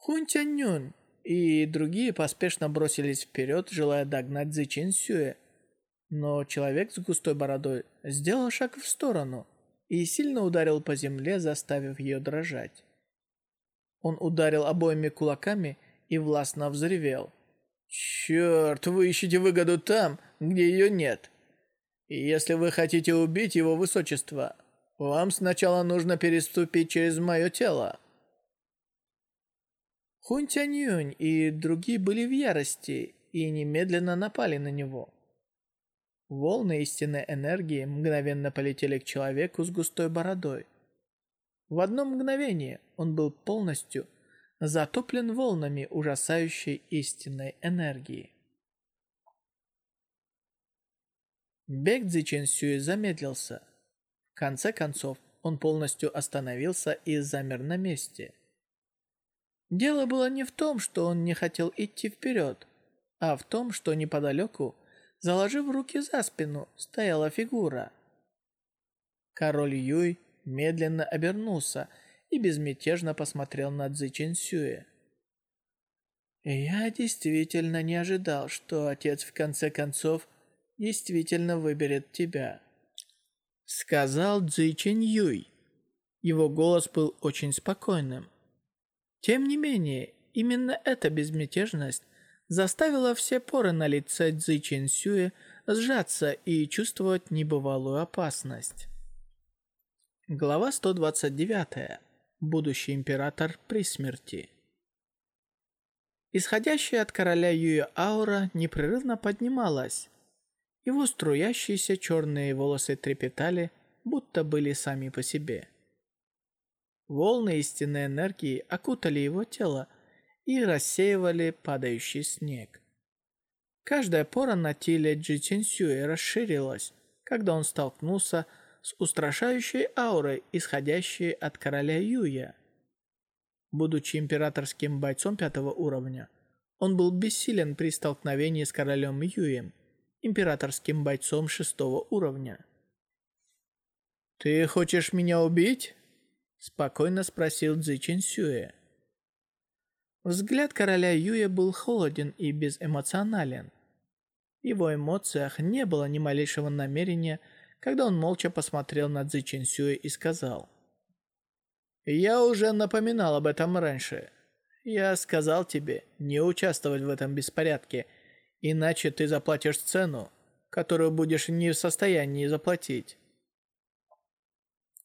Хун Тяньнюн и другие поспешно бросились вперед, желая догнать Зи Чин Сюэ. Но человек с густой бородой сделал шаг в сторону и сильно ударил по земле, заставив ее дрожать. Он ударил обоими кулаками и властно взревел. «Черт, вы ищете выгоду там, где ее нет. И если вы хотите убить его высочество, вам сначала нужно переступить через мое тело». Хун Тянь-Юнь и другие были в ярости и немедленно напали на него. Волны истинной энергии мгновенно полетели к человеку с густой бородой. В одно мгновение он был полностью затоплен волнами ужасающей истинной энергии. Бег Цзи Чин Сюи замедлился. В конце концов, он полностью остановился и замер на месте – Дело было не в том, что он не хотел идти вперед, а в том, что неподалеку, заложив руки за спину, стояла фигура. Король Юй медленно обернулся и безмятежно посмотрел на Цзи Чин Сюэ. «Я действительно не ожидал, что отец в конце концов действительно выберет тебя», сказал Цзи Чин Юй. Его голос был очень спокойным. Тем не менее, именно эта безмятежность заставила все поры на лице Цзи Чин Сюэ сжаться и чувствовать небывалую опасность. Глава 129. Будущий император при смерти. Исходящая от короля Юя аура непрерывно поднималась. Его струящиеся черные волосы трепетали, будто были сами по себе. Волны истинной энергии окутали его тело и рассеивали падающий снег. Каждая пора на теле Джи Тинсюэ расширилась, когда он столкнулся с устрашающей аурой, исходящей от короля Юя. Будучи императорским бойцом пятого уровня, он был бессилен при столкновении с королем Юем, императорским бойцом шестого уровня. «Ты хочешь меня убить?» спокойно спросил Цзи Чэньсюэ. Взгляд короля Юя был холоден и безэмоционален. В его эмоциях не было ни малейшего намерения, когда он молча посмотрел на Цзи Чэньсюэ и сказал. «Я уже напоминал об этом раньше. Я сказал тебе не участвовать в этом беспорядке, иначе ты заплатишь цену, которую будешь не в состоянии заплатить».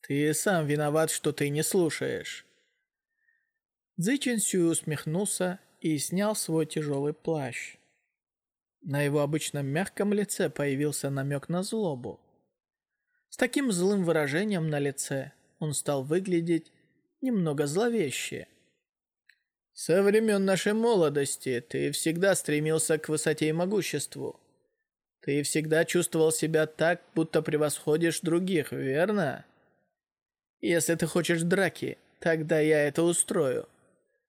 Ты сам виноват, что ты не слушаешь». Цзэчин Сюй усмехнулся и снял свой тяжелый плащ. На его обычном мягком лице появился намек на злобу. С таким злым выражением на лице он стал выглядеть немного зловеще. «Со времен нашей молодости ты всегда стремился к высоте и могуществу. Ты всегда чувствовал себя так, будто превосходишь других, верно?» Если ты хочешь драки, тогда я это устрою.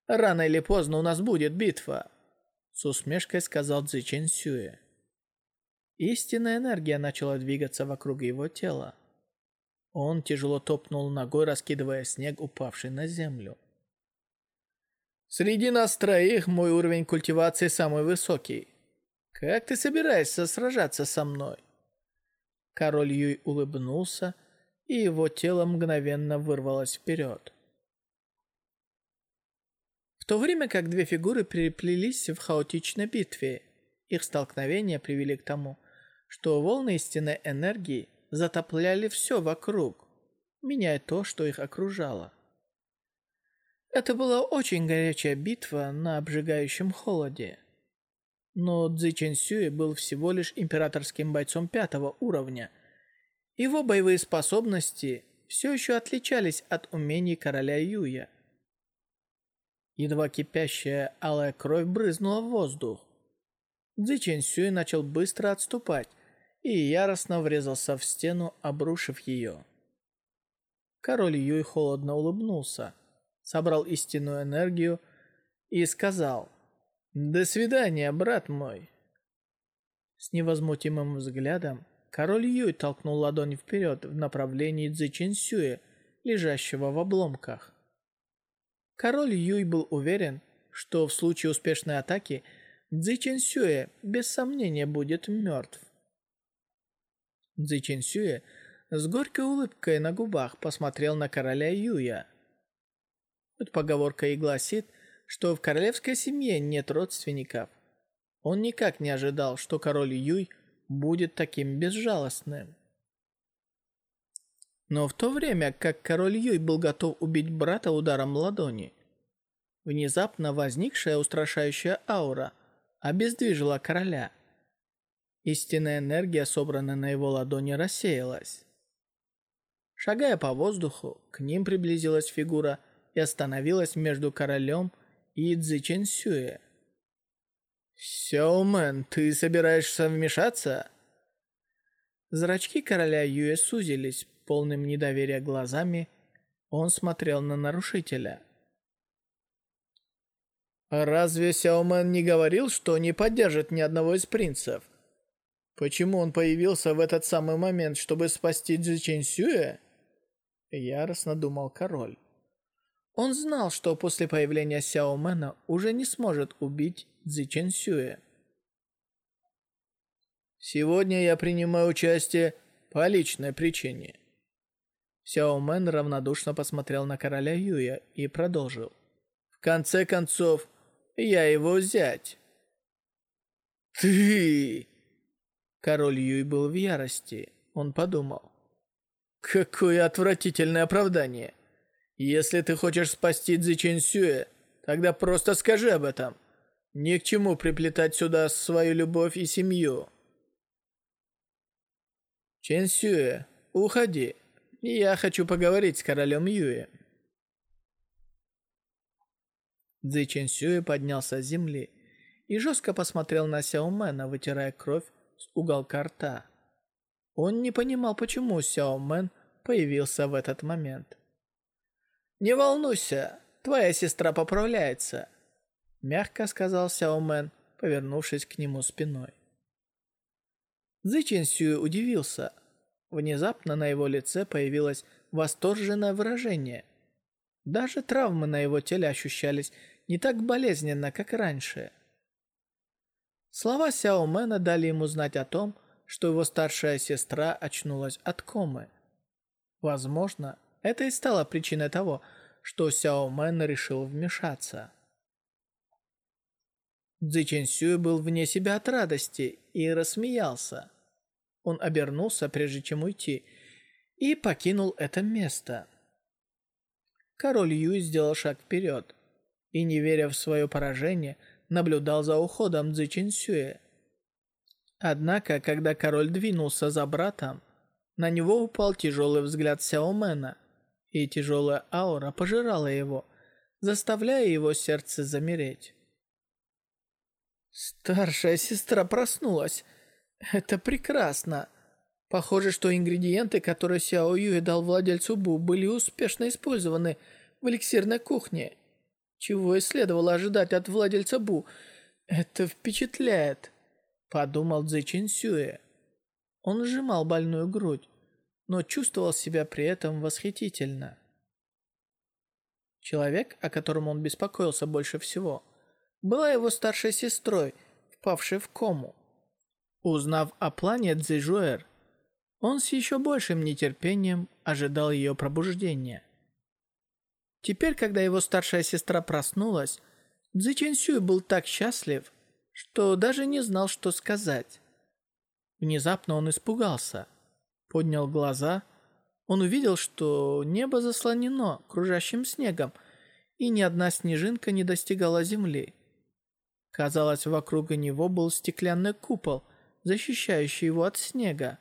Рано или поздно у нас будет битва», — с усмешкой сказал Цзи Чен Сюэ. Истинная энергия начала двигаться вокруг его тела. Он тяжело топнул ногой, раскидывая снег, упавший на землю. «Среди нас троих мой уровень культивации самый высокий. Как ты собираешься сражаться со мной?» Король Юй улыбнулся, — и его тело мгновенно вырвалось вперед. В то время как две фигуры переплелись в хаотичной битве, их столкновения привели к тому, что волны истинной энергии затопляли все вокруг, меняя то, что их окружало. Это была очень горячая битва на обжигающем холоде. Но Цзи Чэнь Сюэ был всего лишь императорским бойцом пятого уровня – его боевые способности все еще отличались от умений короля Юя. Едва кипящая алая кровь брызнула в воздух. Цзи Сюй начал быстро отступать и яростно врезался в стену, обрушив ее. Король Юй холодно улыбнулся, собрал истинную энергию и сказал «До свидания, брат мой!» С невозмутимым взглядом Король Юй толкнул ладонь вперед в направлении Цзичин Сюэ, лежащего в обломках. Король Юй был уверен, что в случае успешной атаки Цзичин Сюэ без сомнения будет мертв. Цзичин Сюэ с горькой улыбкой на губах посмотрел на короля Юя. Эта поговорка и гласит, что в королевской семье нет родственников. Он никак не ожидал, что король Юй – будет таким безжалостным. Но в то время, как король Юй был готов убить брата ударом ладони, внезапно возникшая устрашающая аура обездвижила короля. Истинная энергия, собранная на его ладони, рассеялась. Шагая по воздуху, к ним приблизилась фигура и остановилась между королем и Цзичен Сюэ. «Сёмэн, ты собираешься вмешаться?» Зрачки короля Юэ сузились полным недоверия глазами. Он смотрел на нарушителя. «Разве Сяомен не говорил, что не поддержит ни одного из принцев? Почему он появился в этот самый момент, чтобы спасти Цзичэнь Сюэ?» Яростно думал король. Он знал, что после появления Сяомена уже не сможет убить Зичин Сюэ. «Сегодня я принимаю участие по личной причине». Сяо Мэн равнодушно посмотрел на короля Юя и продолжил. «В конце концов, я его зять». «Ты!» Король Юй был в ярости. Он подумал. «Какое отвратительное оправдание! Если ты хочешь спасти Цзичэнь Сюэ, тогда просто скажи об этом!» Ни к чему приплетать сюда свою любовь и семью. Чен Сюэ, уходи. Я хочу поговорить с королем Юэ. Цзи Чен Сюэ поднялся с земли и жестко посмотрел на Сяо Мэна, вытирая кровь с уголка рта. Он не понимал, почему Сяо Мэн появился в этот момент. «Не волнуйся, твоя сестра поправляется мягко сказал Сяомен, повернувшись к нему спиной. Зычин Сюй удивился. Внезапно на его лице появилось восторженное выражение. Даже травмы на его теле ощущались не так болезненно, как раньше. Слова Сяомена дали ему знать о том, что его старшая сестра очнулась от комы. Возможно, это и стало причиной того, что Сяомен решил вмешаться. Цзэчэн Сюэ был вне себя от радости и рассмеялся. Он обернулся, прежде чем уйти, и покинул это место. Король Юй сделал шаг вперед и, не веря в свое поражение, наблюдал за уходом Цзэчэн Сюэ. Однако, когда король двинулся за братом, на него упал тяжелый взгляд Сяомена, и тяжелая аура пожирала его, заставляя его сердце замереть. Старшая сестра проснулась. Это прекрасно. Похоже, что ингредиенты, которые Сяо Юэ дал владельцу Бу, были успешно использованы в эликсирной кухне. Чего и следовало ожидать от владельца Бу. Это впечатляет, подумал Цзи Чин Сюэ. Он сжимал больную грудь, но чувствовал себя при этом восхитительно. Человек, о котором он беспокоился больше всего – была его старшей сестрой, впавшей в кому. Узнав о плане Цзижуэр, он с еще большим нетерпением ожидал ее пробуждения. Теперь, когда его старшая сестра проснулась, Цзи Чэньсюй был так счастлив, что даже не знал, что сказать. Внезапно он испугался, поднял глаза, он увидел, что небо заслонено кружащим снегом, и ни одна снежинка не достигала земли. Казалось, вокруг него был стеклянный купол, защищающий его от снега.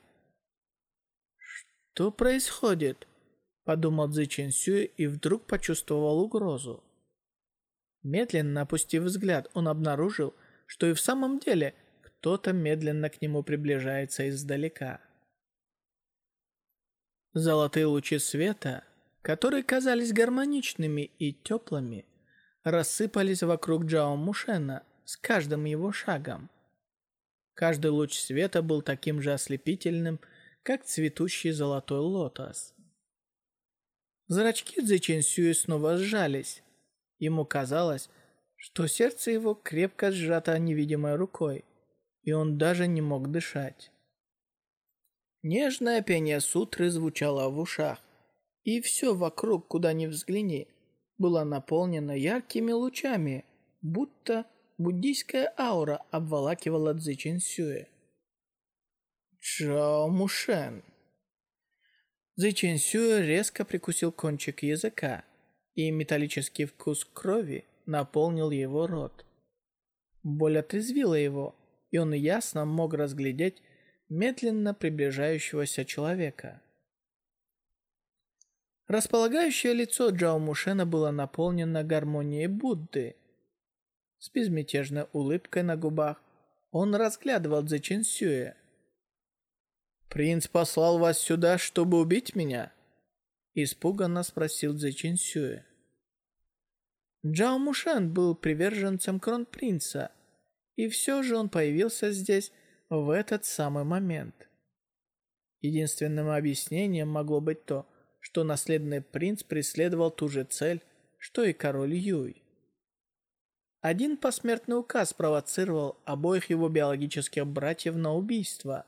«Что происходит?» – подумал Цзи Чин Сюй и вдруг почувствовал угрозу. Медленно опустив взгляд, он обнаружил, что и в самом деле кто-то медленно к нему приближается издалека. Золотые лучи света, которые казались гармоничными и теплыми, рассыпались вокруг Джао Мушена, с каждым его шагом. Каждый луч света был таким же ослепительным, как цветущий золотой лотос. Зрачки Цзи снова сжались. Ему казалось, что сердце его крепко сжато невидимой рукой, и он даже не мог дышать. Нежное пение сутры звучало в ушах, и все вокруг, куда ни взгляни, было наполнено яркими лучами, будто буддийская аура обволакивала Цзи Чин Сюэ. Чао Мушен. Цзи Чин Сюэ резко прикусил кончик языка, и металлический вкус крови наполнил его рот. Боль отрезвила его, и он ясно мог разглядеть медленно приближающегося человека. Располагающее лицо Джао Мушена было наполнено гармонией Будды – с безмятежной улыбкой на губах. Он разглядывал Цзэчин Сюэ. «Принц послал вас сюда, чтобы убить меня?» Испуганно спросил Цзэчин Сюэ. Джао Мушен был приверженцем кронпринца, и все же он появился здесь в этот самый момент. Единственным объяснением могло быть то, что наследный принц преследовал ту же цель, что и король Юй. Один посмертный указ провоцировал обоих его биологических братьев на убийство.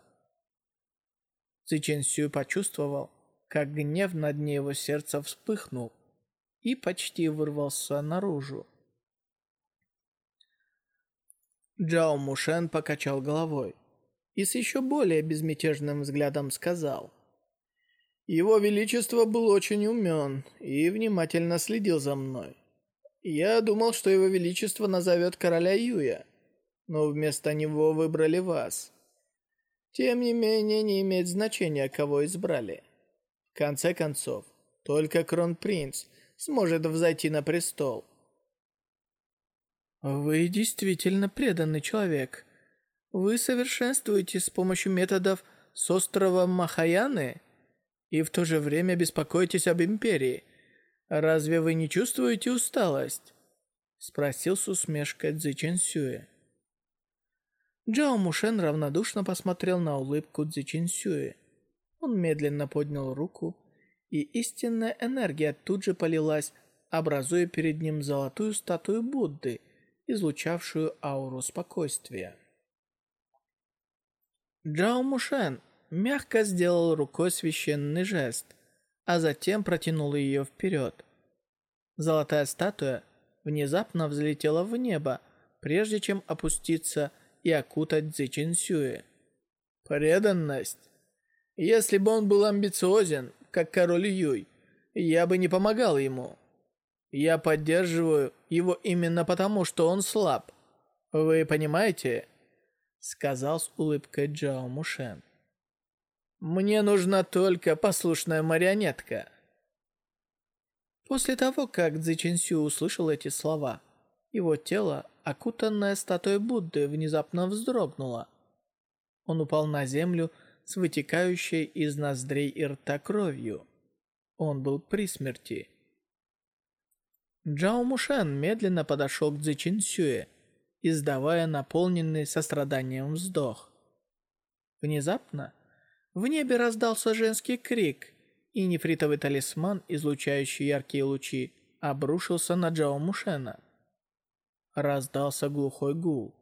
Цичен Сюй почувствовал, как гнев на дне его сердца вспыхнул и почти вырвался наружу. Джао Мушен покачал головой и с еще более безмятежным взглядом сказал. «Его Величество был очень умен и внимательно следил за мной. Я думал, что его величество назовет короля Юя, но вместо него выбрали вас. Тем не менее, не имеет значения, кого избрали. В конце концов, только кронпринц сможет взойти на престол. Вы действительно преданный человек. Вы совершенствуете с помощью методов с острова Махаяны и в то же время беспокоитесь об империи – разве вы не чувствуете усталость?» Спросил с усмешкой Цзичин Сюэ. Джао Мушен равнодушно посмотрел на улыбку Цзичин Сюэ. Он медленно поднял руку, и истинная энергия тут же полилась, образуя перед ним золотую статую Будды, излучавшую ауру спокойствия. Джао Мушен мягко сделал рукой священный жест – а затем протянул ее вперед. Золотая статуя внезапно взлетела в небо, прежде чем опуститься и окутать Цзи Сюэ. «Преданность! Если бы он был амбициозен, как король Юй, я бы не помогал ему. Я поддерживаю его именно потому, что он слаб. Вы понимаете?» Сказал с улыбкой Джао Мушен. Мне нужна только послушная марионетка». После того, как Цзи Чинсю услышал эти слова, его тело, окутанное статуей Будды, внезапно вздрогнуло. Он упал на землю с вытекающей из ноздрей и рта кровью. Он был при смерти. Джао Мушен медленно подошел к Цзи Чинсюе, издавая наполненный состраданием вздох. Внезапно, в небе раздался женский крик, и нефритовый талисман, излучающий яркие лучи, обрушился на Джао Мушена. Раздался глухой гул.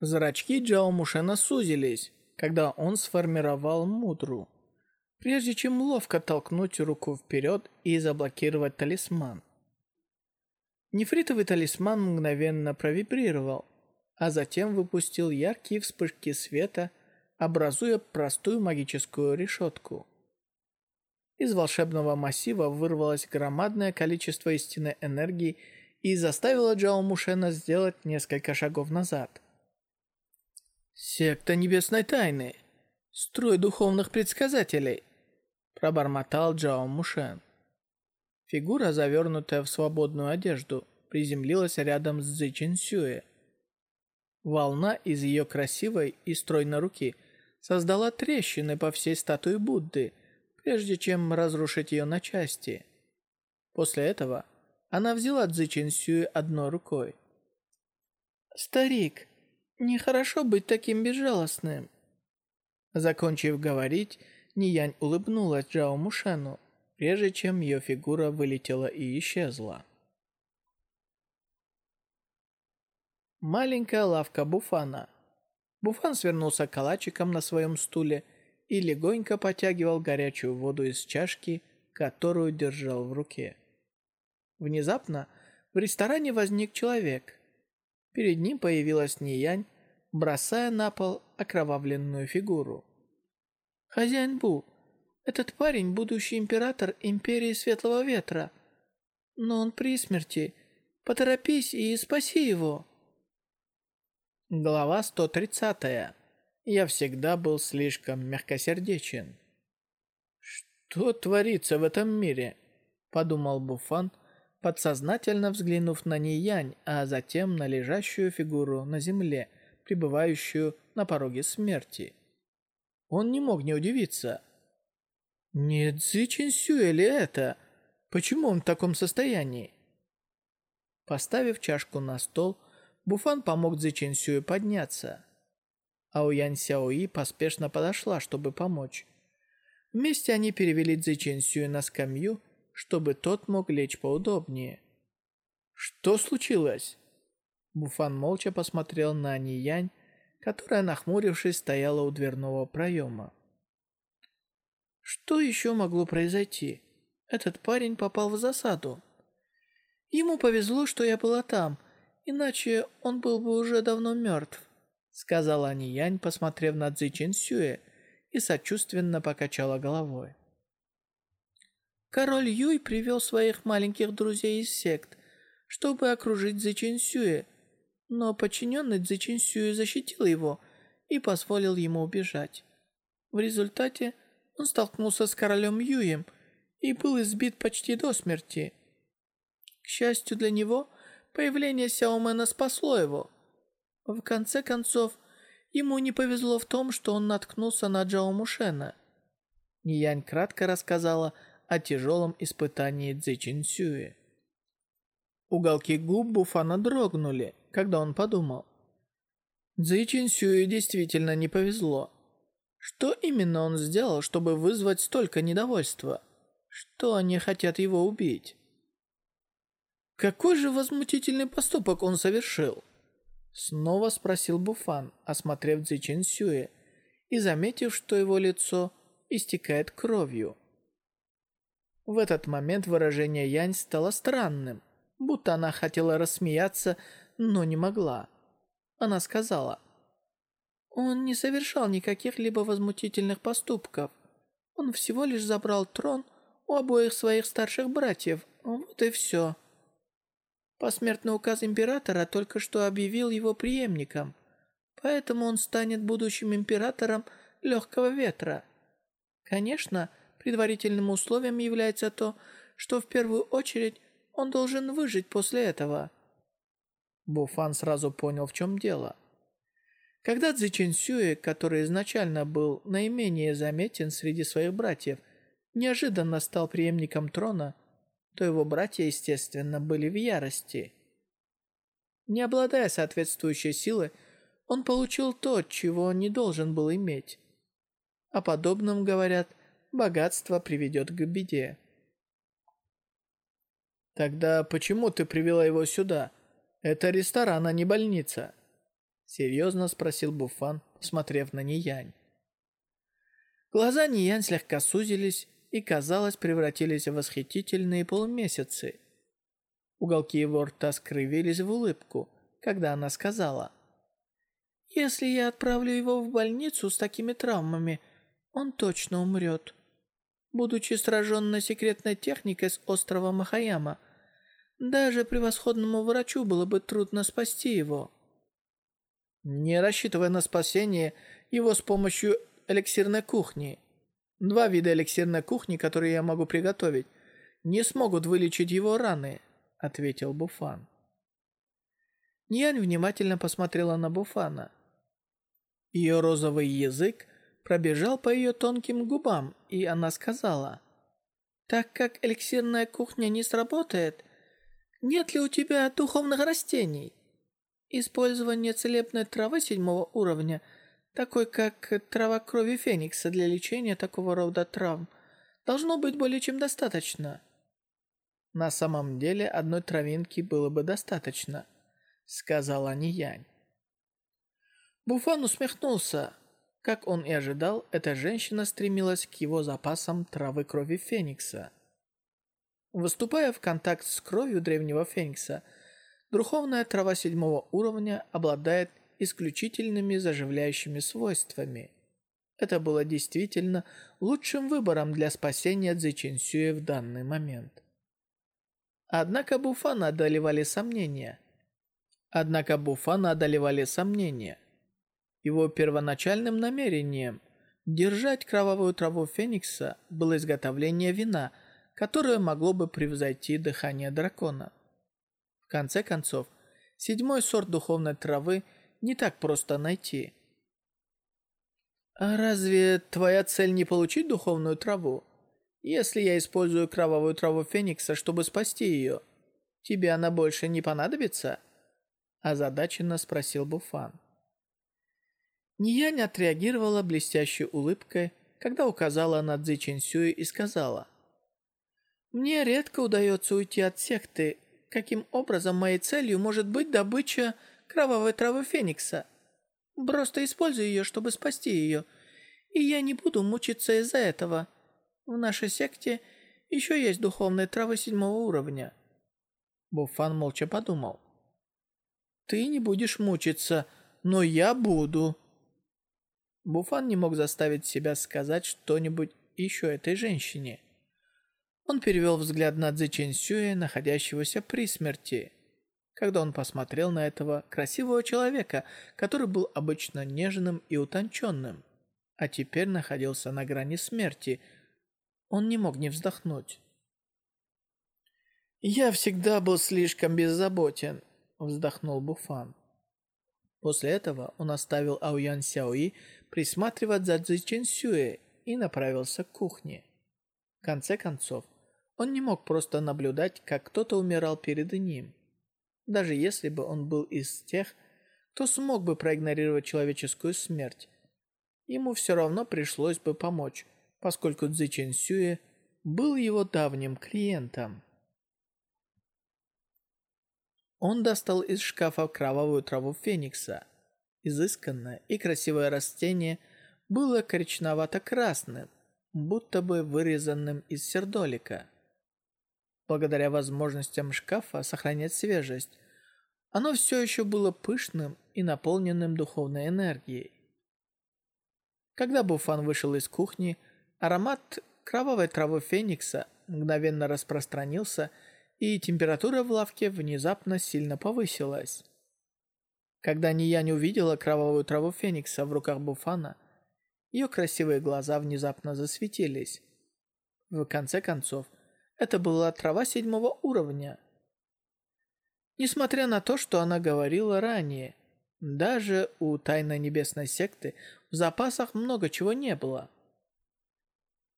Зрачки Джао Мушена сузились, когда он сформировал мудру. Прежде чем ловко толкнуть руку вперед и заблокировать талисман. Нефритовый талисман мгновенно провибрировал, а затем выпустил яркие вспышки света – образуя простую магическую решетку. Из волшебного массива вырвалось громадное количество истинной энергии и заставило Джао Мушена сделать несколько шагов назад. «Секта Небесной Тайны! Строй духовных предсказателей!» пробормотал Джао Мушен. Фигура, завернутая в свободную одежду, приземлилась рядом с Цзи Чин Сюэ. Волна из ее красивой и стройной руки создала трещины по всей статуе Будды, прежде чем разрушить ее на части. После этого она взяла Цзи Чинсюи одной рукой. «Старик, нехорошо быть таким безжалостным». Закончив говорить, Ниянь улыбнулась Джао Мушену, прежде чем ее фигура вылетела и исчезла. Маленькая лавка Буфана Буфан свернулся калачиком на своем стуле и легонько потягивал горячую воду из чашки, которую держал в руке. Внезапно в ресторане возник человек. Перед ним появилась Ниянь, бросая на пол окровавленную фигуру. «Хозяин Бу, этот парень – будущий император Империи Светлого Ветра. Но он при смерти. Поторопись и спаси его!» Глава 130. Я всегда был слишком мягкосердечен. «Что творится в этом мире?» – подумал Буфан, подсознательно взглянув на Ниянь, а затем на лежащую фигуру на земле, пребывающую на пороге смерти. Он не мог не удивиться. «Не Цзи Чинсюэ это? Почему он в таком состоянии?» Поставив чашку на стол, Буфан помог Цзичинсюю подняться. Ауян Сяои поспешно подошла, чтобы помочь. Вместе они перевели Цзичинсюю на скамью, чтобы тот мог лечь поудобнее. «Что случилось?» Буфан молча посмотрел на Ниянь, которая, нахмурившись, стояла у дверного проема. Что еще могло произойти? Этот парень попал в засаду. Ему повезло, что я была там — иначе он был бы уже давно мертв», — сказала Ниянь, посмотрев на Цзи Сюэ, и сочувственно покачала головой. Король Юй привел своих маленьких друзей из сект, чтобы окружить Цзи Сюэ, но подчиненный Цзи Сюэ защитил его и позволил ему убежать. В результате он столкнулся с королем Юем и был избит почти до смерти. К счастью для него — Появление Сяомена спасло его. В конце концов, ему не повезло в том, что он наткнулся на Джао Мушена. Ниянь кратко рассказала о тяжелом испытании Цзи Чинсюи. Уголки губ Буфана дрогнули, когда он подумал. Цзи Чинсюи действительно не повезло. Что именно он сделал, чтобы вызвать столько недовольства? Что они хотят его убить? Какой же возмутительный поступок он совершил? Снова спросил Буфан, осмотрев Цзи Сюэ и заметив, что его лицо истекает кровью. В этот момент выражение Янь стало странным, будто она хотела рассмеяться, но не могла. Она сказала, «Он не совершал никаких либо возмутительных поступков. Он всего лишь забрал трон у обоих своих старших братьев, вот и все». Посмертный указ императора только что объявил его преемником, поэтому он станет будущим императором легкого ветра. Конечно, предварительным условием является то, что в первую очередь он должен выжить после этого. Буфан сразу понял, в чем дело. Когда Цзи Сюэ, который изначально был наименее заметен среди своих братьев, неожиданно стал преемником трона – то его братья, естественно, были в ярости. Не обладая соответствующей силой, он получил то, чего не должен был иметь. О подобном говорят, богатство приведет к беде. «Тогда почему ты привела его сюда? Это ресторан, а не больница?» Серьезно спросил Буфан, смотрев на Ниянь. Глаза Ниянь слегка сузились, и, казалось, превратились в восхитительные полумесяцы. Уголки его рта скривились в улыбку, когда она сказала. «Если я отправлю его в больницу с такими травмами, он точно умрет. Будучи сраженной секретной техникой с острова Махаяма, даже превосходному врачу было бы трудно спасти его». «Не рассчитывая на спасение его с помощью эликсирной кухни», Два вида эликсирной кухни, которые я могу приготовить, не смогут вылечить его раны», — ответил Буфан. Ньян внимательно посмотрела на Буфана. Ее розовый язык пробежал по ее тонким губам, и она сказала, «Так как эликсирная кухня не сработает, нет ли у тебя духовных растений? Использование целебной травы седьмого уровня — такой как трава крови феникса для лечения такого рода травм, должно быть более чем достаточно. На самом деле одной травинки было бы достаточно, сказала Ниянь. Буфан усмехнулся. Как он и ожидал, эта женщина стремилась к его запасам травы крови феникса. Выступая в контакт с кровью древнего феникса, духовная трава седьмого уровня обладает исключительными заживляющими свойствами. Это было действительно лучшим выбором для спасения Цзичинсюя в данный момент. Однако Буфана одолевали сомнения. Однако Буфана одолевали сомнения. Его первоначальным намерением держать кровавую траву Феникса было изготовление вина, которое могло бы превзойти дыхание дракона. В конце концов, седьмой сорт духовной травы – не так просто найти. А разве твоя цель не получить духовную траву? Если я использую кровавую траву Феникса, чтобы спасти ее, тебе она больше не понадобится?» Озадаченно спросил Буфан. Ниянь отреагировала блестящей улыбкой, когда указала на Цзи Чинсюи и сказала, «Мне редко удается уйти от секты. Каким образом моей целью может быть добыча кровавая трава Феникса. Просто используй ее, чтобы спасти ее. И я не буду мучиться из-за этого. В нашей секте еще есть духовные травы седьмого уровня». Буфан молча подумал. «Ты не будешь мучиться, но я буду». Буфан не мог заставить себя сказать что-нибудь еще этой женщине. Он перевел взгляд на Цзи Чэнь Сюэ, находящегося при смерти когда он посмотрел на этого красивого человека, который был обычно нежным и утонченным, а теперь находился на грани смерти. Он не мог не вздохнуть. «Я всегда был слишком беззаботен», — вздохнул Буфан. После этого он оставил Ауян Сяои присматривать за Цзи Чин Сюэ и направился к кухне. В конце концов, он не мог просто наблюдать, как кто-то умирал перед ним даже если бы он был из тех, кто смог бы проигнорировать человеческую смерть. Ему все равно пришлось бы помочь, поскольку Цзи Чин Сюэ был его давним клиентом. Он достал из шкафа кровавую траву феникса. Изысканное и красивое растение было коричновато-красным, будто бы вырезанным из сердолика благодаря возможностям шкафа сохранять свежесть. Оно все еще было пышным и наполненным духовной энергией. Когда Буфан вышел из кухни, аромат кровавой травы феникса мгновенно распространился, и температура в лавке внезапно сильно повысилась. Когда Ниянь увидела кровавую траву феникса в руках Буфана, ее красивые глаза внезапно засветились. В конце концов, это была трава седьмого уровня. Несмотря на то, что она говорила ранее, даже у Тайной Небесной Секты в запасах много чего не было.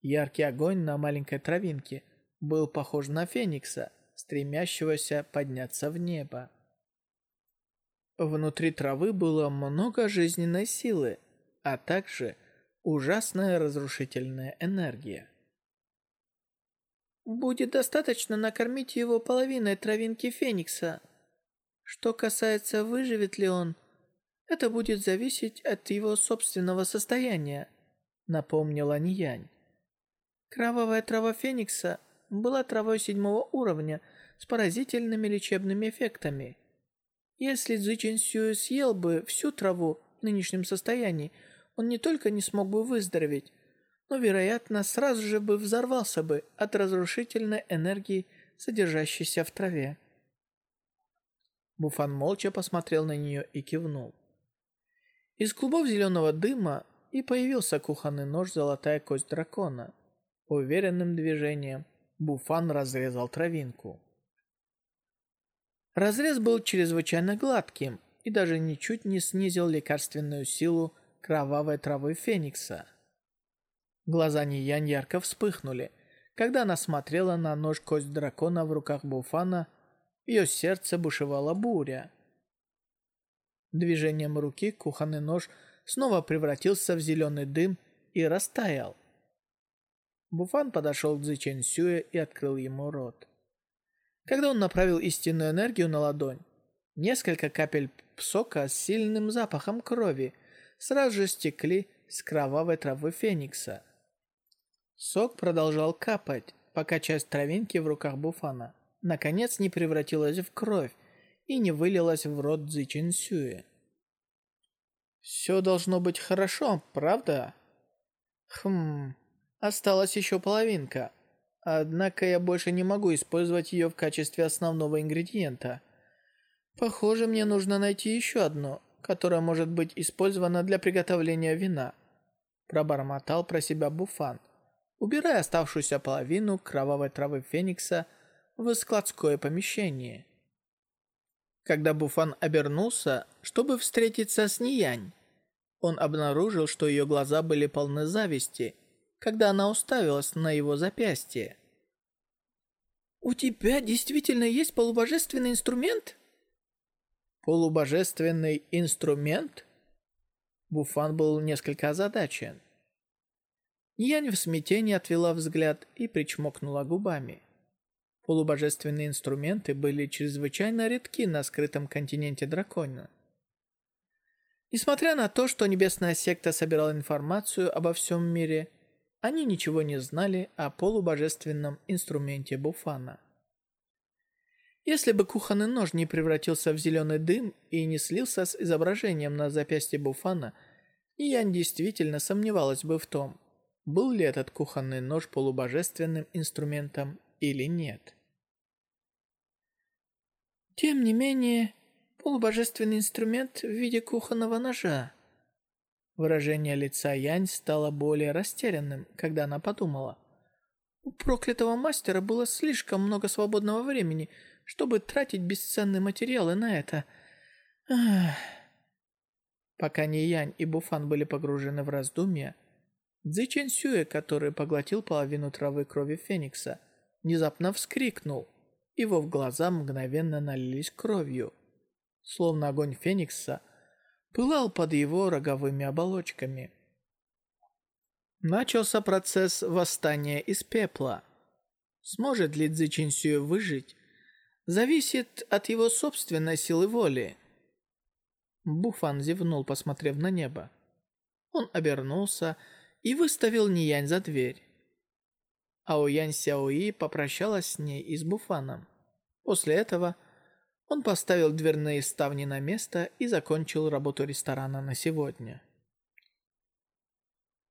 Яркий огонь на маленькой травинке был похож на феникса, стремящегося подняться в небо. Внутри травы было много жизненной силы, а также ужасная разрушительная энергия. Будет достаточно накормить его половиной травинки Феникса. Что касается, выживет ли он, это будет зависеть от его собственного состояния, напомнила Ниянь. Кровавая трава Феникса была травой седьмого уровня с поразительными лечебными эффектами. Если Цзи Сюэ съел бы всю траву в нынешнем состоянии, он не только не смог бы выздороветь, но, вероятно, сразу же бы взорвался бы от разрушительной энергии, содержащейся в траве. Буфан молча посмотрел на нее и кивнул. Из клубов зеленого дыма и появился кухонный нож «Золотая кость дракона». Уверенным движением Буфан разрезал травинку. Разрез был чрезвычайно гладким и даже ничуть не снизил лекарственную силу кровавой травы Феникса – Глаза Ниян ярко вспыхнули. Когда она смотрела на нож-кость дракона в руках Буфана, ее сердце бушевала буря. Движением руки кухонный нож снова превратился в зеленый дым и растаял. Буфан подошел к Цзичэнь Сюэ и открыл ему рот. Когда он направил истинную энергию на ладонь, несколько капель сока с сильным запахом крови сразу же стекли с кровавой травы феникса – Сок продолжал капать, пока часть травинки в руках Буфана наконец не превратилась в кровь и не вылилась в рот Цзи Чинсюэ. «Все должно быть хорошо, правда?» «Хм... Осталась еще половинка. Однако я больше не могу использовать ее в качестве основного ингредиента. Похоже, мне нужно найти еще одно, которое может быть использовано для приготовления вина». Пробормотал про себя Буфан – убирая оставшуюся половину кровавой травы Феникса в складское помещение. Когда Буфан обернулся, чтобы встретиться с Ниянь, он обнаружил, что ее глаза были полны зависти, когда она уставилась на его запястье. «У тебя действительно есть полубожественный инструмент?» «Полубожественный инструмент?» Буфан был несколько озадачен. Янь в смятении отвела взгляд и причмокнула губами. Полубожественные инструменты были чрезвычайно редки на скрытом континенте дракона. Несмотря на то, что небесная секта собирала информацию обо всем мире, они ничего не знали о полубожественном инструменте Буфана. Если бы кухонный нож не превратился в зеленый дым и не слился с изображением на запястье Буфана, Ян действительно сомневалась бы в том, был ли этот кухонный нож полубожественным инструментом или нет. Тем не менее, полубожественный инструмент в виде кухонного ножа. Выражение лица Янь стало более растерянным, когда она подумала. У проклятого мастера было слишком много свободного времени, чтобы тратить бесценные материалы на это. Ах. Пока Янь и Буфан были погружены в раздумья, Цзи Чен Сюэ, который поглотил половину травы крови Феникса, внезапно вскрикнул. Его в глаза мгновенно налились кровью. Словно огонь Феникса пылал под его роговыми оболочками. Начался процесс восстания из пепла. Сможет ли Цзи Чин Сюэ выжить, зависит от его собственной силы воли. Буфан зевнул, посмотрев на небо. Он обернулся и выставил Ниянь за дверь. Аоянь Сяои попрощалась с ней и с Буфаном. После этого он поставил дверные ставни на место и закончил работу ресторана на сегодня.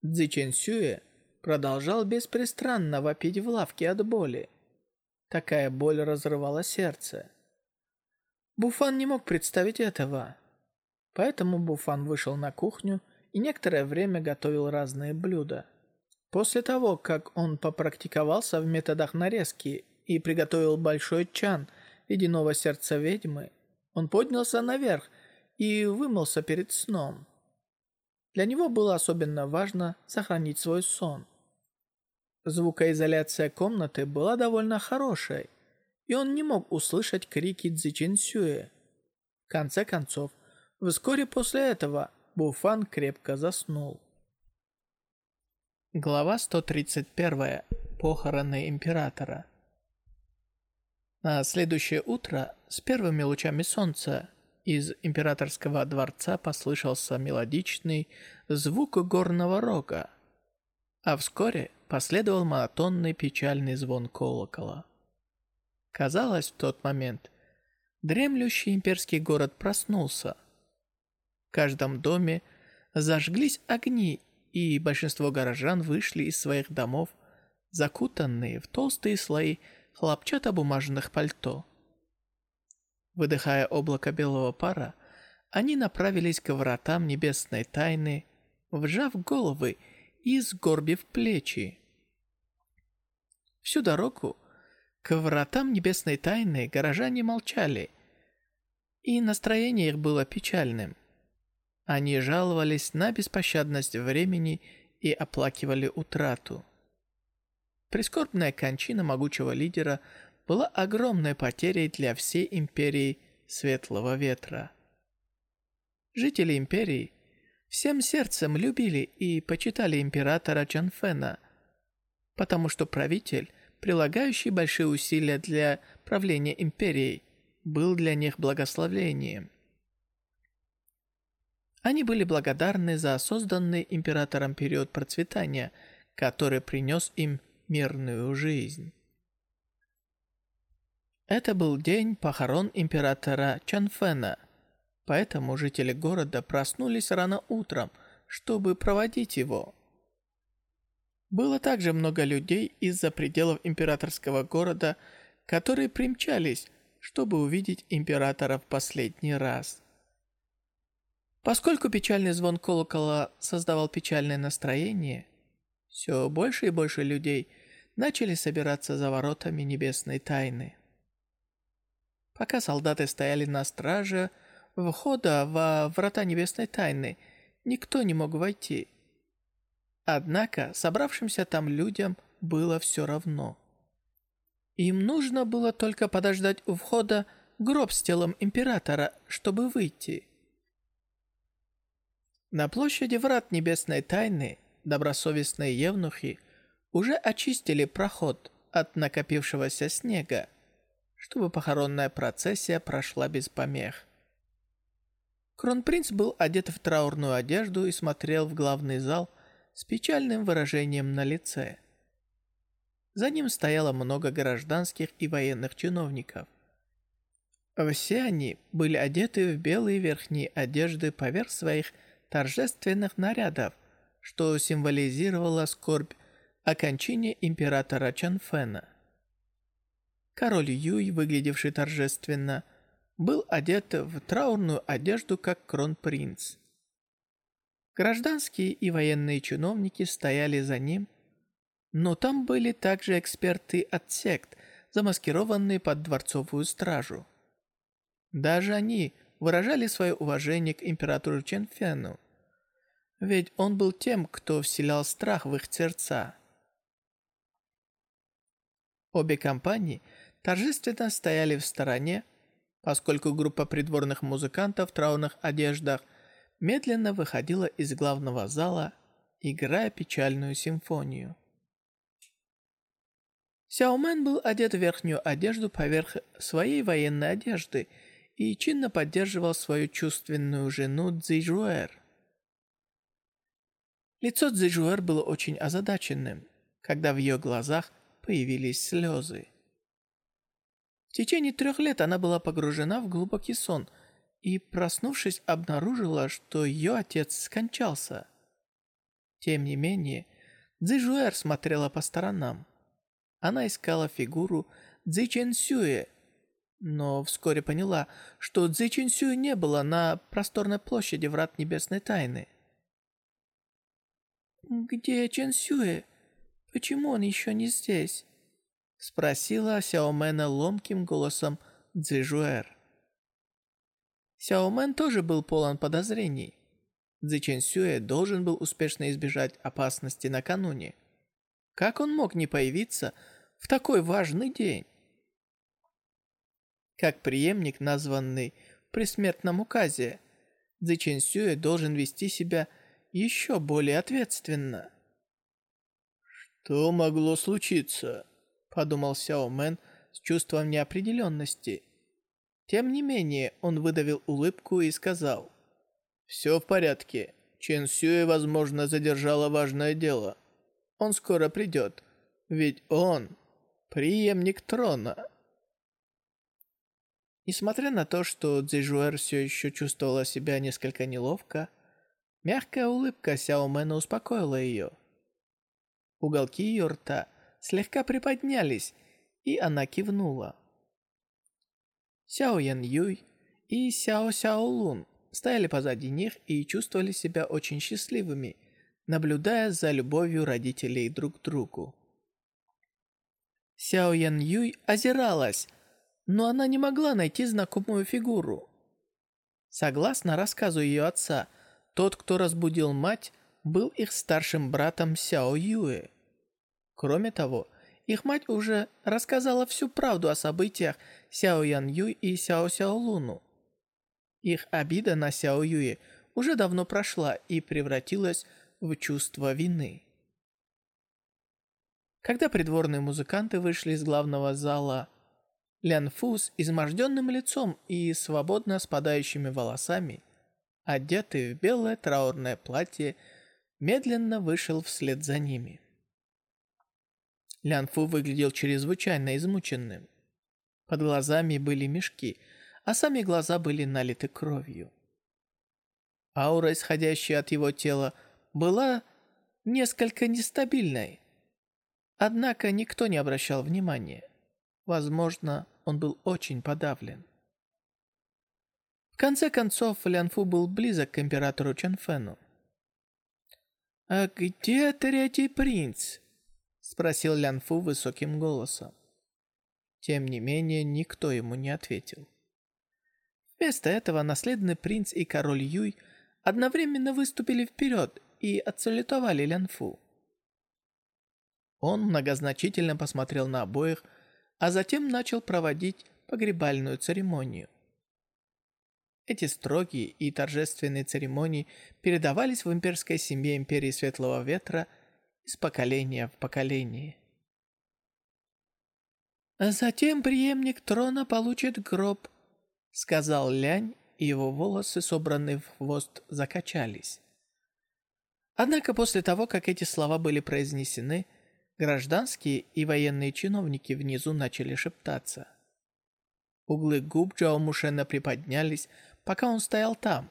Цзичен Сюэ продолжал беспристрастно вопить в лавке от боли. Такая боль разрывала сердце. Буфан не мог представить этого. Поэтому Буфан вышел на кухню и некоторое время готовил разные блюда. После того, как он попрактиковался в методах нарезки и приготовил большой чан ледяного сердца ведьмы, он поднялся наверх и вымылся перед сном. Для него было особенно важно сохранить свой сон. Звукоизоляция комнаты была довольно хорошей, и он не мог услышать крики Цзи Чин Сюэ. В конце концов, вскоре после этого Буфан крепко заснул. Глава 131. Похороны императора. На следующее утро, с первыми лучами солнца, из императорского дворца послышался мелодичный звук горного рога, а вскоре последовал монотонный печальный звон колокола. Казалось, в тот момент дремлющий имперский город проснулся – каждом доме зажглись огни, и большинство горожан вышли из своих домов, закутанные в толстые слои хлопчатобумажных пальто. Выдыхая облако белого пара, они направились к вратам небесной тайны, вжав головы и сгорбив плечи. Всю дорогу к вратам небесной тайны горожане молчали, и настроение их было печальным. Они жаловались на беспощадность времени и оплакивали утрату. Прискорбная кончина могучего лидера была огромной потерей для всей империи Светлого Ветра. Жители империи всем сердцем любили и почитали императора Чанфена, потому что правитель, прилагающий большие усилия для правления империей, был для них благословением. Они были благодарны за созданный императором период процветания, который принес им мирную жизнь. Это был день похорон императора Чанфена, поэтому жители города проснулись рано утром, чтобы проводить его. Было также много людей из-за пределов императорского города, которые примчались, чтобы увидеть императора в последний раз. Поскольку печальный звон колокола создавал печальное настроение, все больше и больше людей начали собираться за воротами небесной тайны. Пока солдаты стояли на страже, входа во врата небесной тайны никто не мог войти. Однако собравшимся там людям было все равно. Им нужно было только подождать у входа гроб с телом императора, чтобы выйти – на площади врат Небесной Тайны добросовестные евнухи уже очистили проход от накопившегося снега, чтобы похоронная процессия прошла без помех. Кронпринц был одет в траурную одежду и смотрел в главный зал с печальным выражением на лице. За ним стояло много гражданских и военных чиновников. Все они были одеты в белые верхние одежды поверх своих одежд, торжественных нарядов, что символизировало скорбь о кончине императора Чанфена. Король Юй, выглядевший торжественно, был одет в траурную одежду как кронпринц. Гражданские и военные чиновники стояли за ним, но там были также эксперты от сект, замаскированные под дворцовую стражу. Даже они выражали свое уважение к императору Ченфену, ведь он был тем, кто вселял страх в их сердца. Обе компании торжественно стояли в стороне, поскольку группа придворных музыкантов в траурных одеждах медленно выходила из главного зала, играя печальную симфонию. Сяомен был одет в верхнюю одежду поверх своей военной одежды и чинно поддерживал свою чувственную жену Жуэр. Лицо Дзиджуэр было очень озадаченным, когда в ее глазах появились слезы. В течение трех лет она была погружена в глубокий сон и, проснувшись, обнаружила, что ее отец скончался. Тем не менее, Дзижуэр смотрела по сторонам. Она искала фигуру Цзи но вскоре поняла, что Цзи не было на просторной площади врат Небесной Тайны – «Где Чен Сюэ? Почему он еще не здесь?» Спросила Сяомена ломким голосом Цзэжуэр. Сяомен тоже был полон подозрений. Цзи Чен Сюэ должен был успешно избежать опасности накануне. Как он мог не появиться в такой важный день? Как преемник, названный в присмертном указе, Цзи Чен Сюэ должен вести себя еще более ответственно. «Что могло случиться?» – подумал Сяо Мэн с чувством неопределенности. Тем не менее, он выдавил улыбку и сказал. «Все в порядке. Чен Сюэ, возможно, задержала важное дело. Он скоро придет, ведь он – преемник трона». Несмотря на то, что Цзэжуэр все еще чувствовала себя несколько неловко, – Мягкая улыбка Сяомена успокоила ее. Уголки ее рта слегка приподнялись, и она кивнула. Сяо Ян Юй и Сяо Сяо Лун стояли позади них и чувствовали себя очень счастливыми, наблюдая за любовью родителей друг к другу. Сяо Ян Юй озиралась, но она не могла найти знакомую фигуру. Согласно рассказу ее отца – тот, кто разбудил мать, был их старшим братом Сяо Юэ. Кроме того, их мать уже рассказала всю правду о событиях Сяо Ян Юй и Сяо Сяо Луну. Их обида на Сяо Юэ уже давно прошла и превратилась в чувство вины. Когда придворные музыканты вышли из главного зала, Лян Фу с изможденным лицом и свободно спадающими волосами – одетый в белое траурное платье, медленно вышел вслед за ними. Лян Фу выглядел чрезвычайно измученным. Под глазами были мешки, а сами глаза были налиты кровью. Аура, исходящая от его тела, была несколько нестабильной. Однако никто не обращал внимания. Возможно, он был очень подавлен. В конце концов, Лянфу был близок к императору Чан «А где третий принц?» — спросил Лянфу высоким голосом. Тем не менее, никто ему не ответил. Вместо этого наследный принц и король Юй одновременно выступили вперед и отсалютовали Лянфу. Он многозначительно посмотрел на обоих, а затем начал проводить погребальную церемонию. Эти строгие и торжественные церемонии передавались в имперской семье Империи Светлого Ветра из поколения в поколение. «А «Затем преемник трона получит гроб», — сказал Лянь, и его волосы, собранные в хвост, закачались. Однако после того, как эти слова были произнесены, гражданские и военные чиновники внизу начали шептаться. Углы губ Джао Мушена приподнялись, пока он стоял там,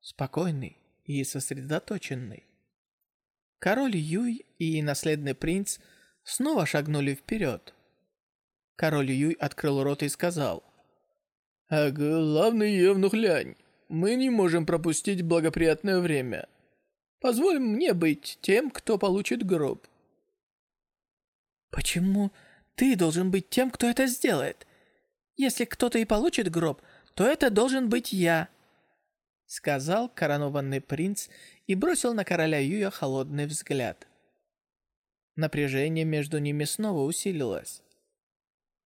спокойный и сосредоточенный. Король Юй и наследный принц снова шагнули вперед. Король Юй открыл рот и сказал. «А главный Евнух Лянь, мы не можем пропустить благоприятное время. Позволь мне быть тем, кто получит гроб». «Почему ты должен быть тем, кто это сделает? Если кто-то и получит гроб, то это должен быть я», — сказал коронованный принц и бросил на короля Юя холодный взгляд. Напряжение между ними снова усилилось.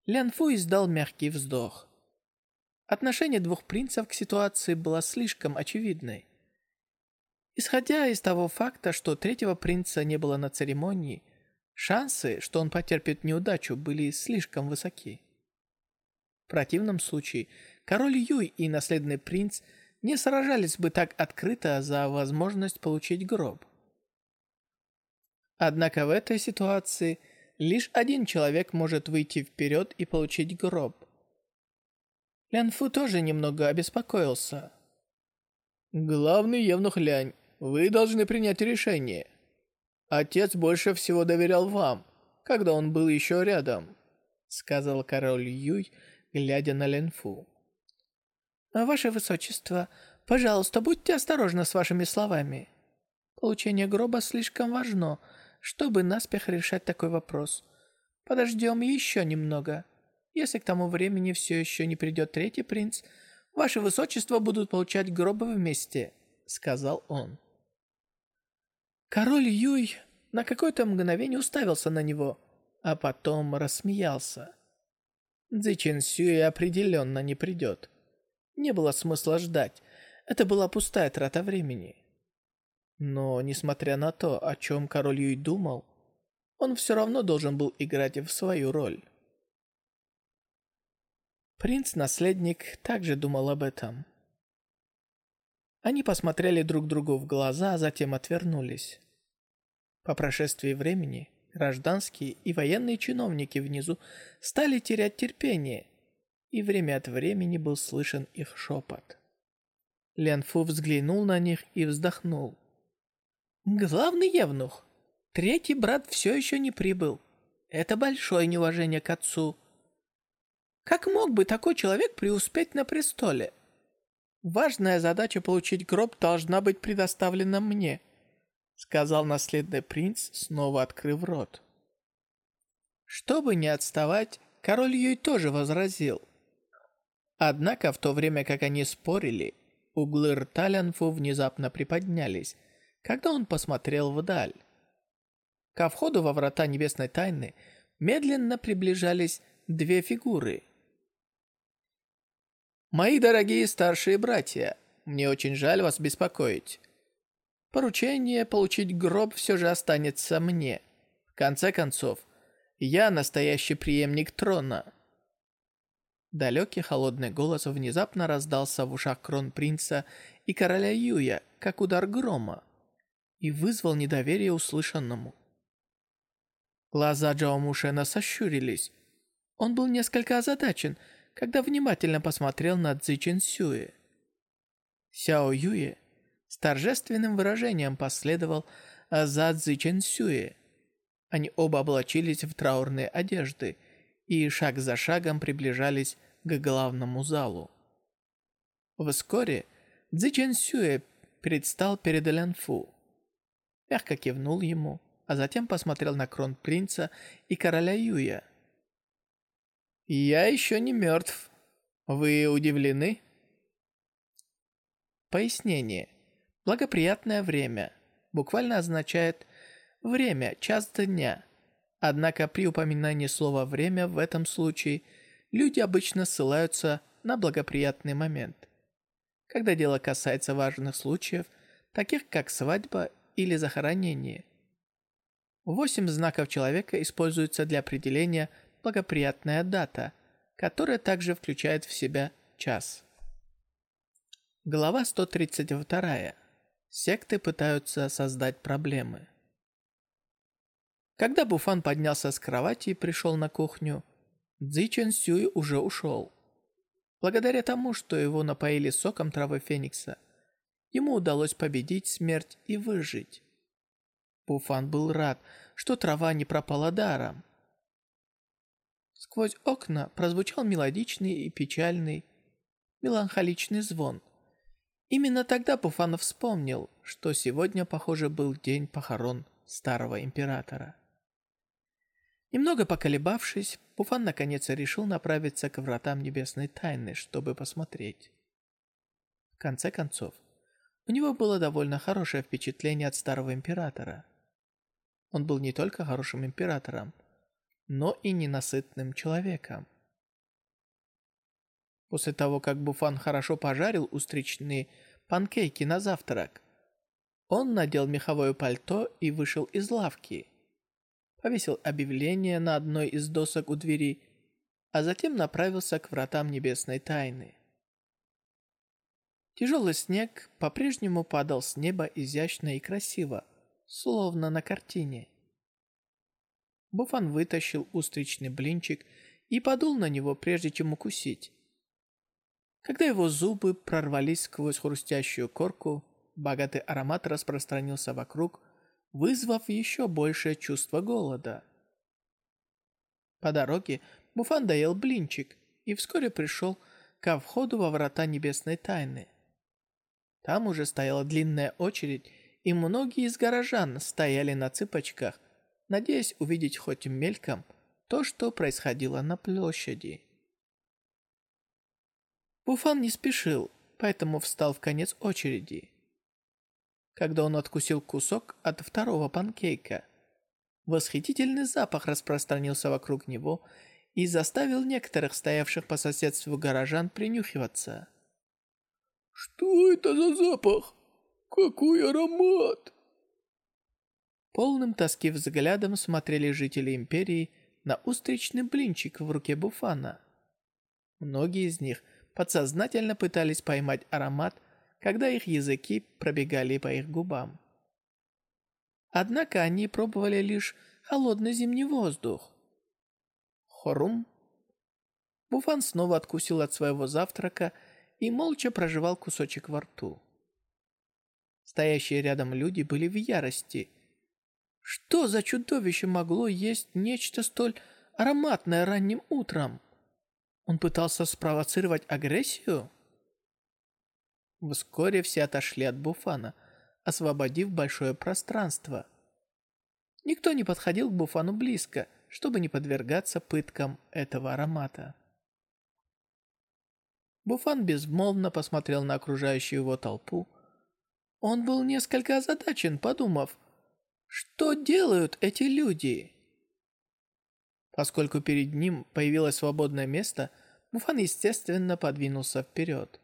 Лян Фу издал мягкий вздох. Отношение двух принцев к ситуации было слишком очевидной. Исходя из того факта, что третьего принца не было на церемонии, шансы, что он потерпит неудачу, были слишком высоки. В противном случае король Юй и наследный принц не сражались бы так открыто за возможность получить гроб. Однако в этой ситуации лишь один человек может выйти вперед и получить гроб. Лян Фу тоже немного обеспокоился. «Главный Евнух Лянь, вы должны принять решение. Отец больше всего доверял вам, когда он был еще рядом», сказал король Юй, глядя на Лян Фу. А, «Ваше Высочество, пожалуйста, будьте осторожны с вашими словами. Получение гроба слишком важно, чтобы наспех решать такой вопрос. Подождем еще немного. Если к тому времени все еще не придет третий принц, Ваше Высочество будут получать гробы вместе», — сказал он. Король Юй на какое-то мгновение уставился на него, а потом рассмеялся. Цзи Чин Сюй определенно не придет. Не было смысла ждать. Это была пустая трата времени. Но, несмотря на то, о чем король Юй думал, он все равно должен был играть в свою роль. Принц-наследник также думал об этом. Они посмотрели друг другу в глаза, а затем отвернулись. По прошествии времени гражданские и военные чиновники внизу стали терять терпение и время от времени был слышен их шепот. Лян Фу взглянул на них и вздохнул. «Главный явнух! Третий брат все еще не прибыл. Это большое неуважение к отцу. Как мог бы такой человек преуспеть на престоле? Важная задача получить гроб должна быть предоставлена мне», сказал наследный принц, снова открыв рот. Чтобы не отставать, король ей тоже возразил – Однако, в то время как они спорили, углы рта Лянфу внезапно приподнялись, когда он посмотрел вдаль. Ко входу во врата Небесной Тайны медленно приближались две фигуры. «Мои дорогие старшие братья, мне очень жаль вас беспокоить. Поручение получить гроб все же останется мне. В конце концов, я настоящий преемник трона». Далекий холодный голос внезапно раздался в ушах кронпринца и короля Юя, как удар грома, и вызвал недоверие услышанному. Глаза Джао Мушена сощурились. Он был несколько озадачен, когда внимательно посмотрел на Цзи Чин Сюэ. Сяо Юе с торжественным выражением последовал за Цзи Чин Сюэ. Они оба облачились в траурные одежды и шаг за шагом приближались к главному залу. Вскоре Цзи Чен Сюэ предстал перед Лян Фу. Мягко кивнул ему, а затем посмотрел на кронпринца и короля Юя. «Я еще не мертв. Вы удивлены?» Пояснение. Благоприятное время буквально означает «время, час дня». Однако при упоминании слова «время» в этом случае – люди обычно ссылаются на благоприятный момент. Когда дело касается важных случаев, таких как свадьба или захоронение. Восемь знаков человека используются для определения благоприятная дата, которая также включает в себя час. Глава 132. Секты пытаются создать проблемы. Когда Буфан поднялся с кровати и пришел на кухню, Цзи Чен Сюй уже ушел. Благодаря тому, что его напоили соком травы Феникса, ему удалось победить смерть и выжить. Пуфан был рад, что трава не пропала даром. Сквозь окна прозвучал мелодичный и печальный, меланхоличный звон. Именно тогда Пуфанов вспомнил, что сегодня, похоже, был день похорон старого императора. Немного поколебавшись, Пуфан наконец решил направиться к вратам Небесной Тайны, чтобы посмотреть. В конце концов, у него было довольно хорошее впечатление от старого императора. Он был не только хорошим императором, но и ненасытным человеком. После того, как Буфан хорошо пожарил устричные панкейки на завтрак, он надел меховое пальто и вышел из лавки – повесил объявление на одной из досок у двери, а затем направился к вратам небесной тайны. Тяжелый снег по-прежнему падал с неба изящно и красиво, словно на картине. Буфан вытащил устричный блинчик и подул на него, прежде чем укусить. Когда его зубы прорвались сквозь хрустящую корку, богатый аромат распространился вокруг, вызвав еще большее чувство голода. По дороге Буфан доел блинчик и вскоре пришел ко входу во врата небесной тайны. Там уже стояла длинная очередь, и многие из горожан стояли на цыпочках, надеясь увидеть хоть мельком то, что происходило на площади. Буфан не спешил, поэтому встал в конец очереди когда он откусил кусок от второго панкейка. Восхитительный запах распространился вокруг него и заставил некоторых стоявших по соседству горожан принюхиваться. «Что это за запах? Какой аромат!» Полным тоски взглядом смотрели жители Империи на устричный блинчик в руке Буфана. Многие из них подсознательно пытались поймать аромат когда их языки пробегали по их губам. Однако они пробовали лишь холодный зимний воздух. Хорум. Буфан снова откусил от своего завтрака и молча проживал кусочек во рту. Стоящие рядом люди были в ярости. Что за чудовище могло есть нечто столь ароматное ранним утром? Он пытался спровоцировать агрессию? Вскоре все отошли от Буфана, освободив большое пространство. Никто не подходил к Буфану близко, чтобы не подвергаться пыткам этого аромата. Буфан безмолвно посмотрел на окружающую его толпу. Он был несколько озадачен, подумав, что делают эти люди? Поскольку перед ним появилось свободное место, Буфан естественно, подвинулся вперед.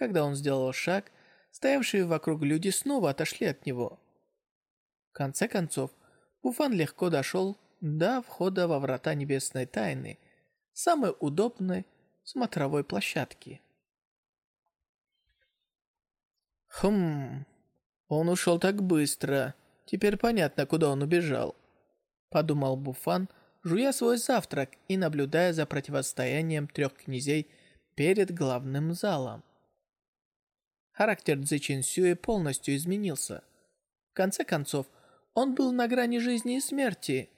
Когда он сделал шаг, стоявшие вокруг люди снова отошли от него. В конце концов, Пуфан легко дошел до входа во врата Небесной Тайны, самой удобной смотровой площадки. Хм, он ушел так быстро. Теперь понятно, куда он убежал. Подумал Буфан, жуя свой завтрак и наблюдая за противостоянием трех князей перед главным залом характер Цзи Чин Сюэ полностью изменился. В конце концов, он был на грани жизни и смерти,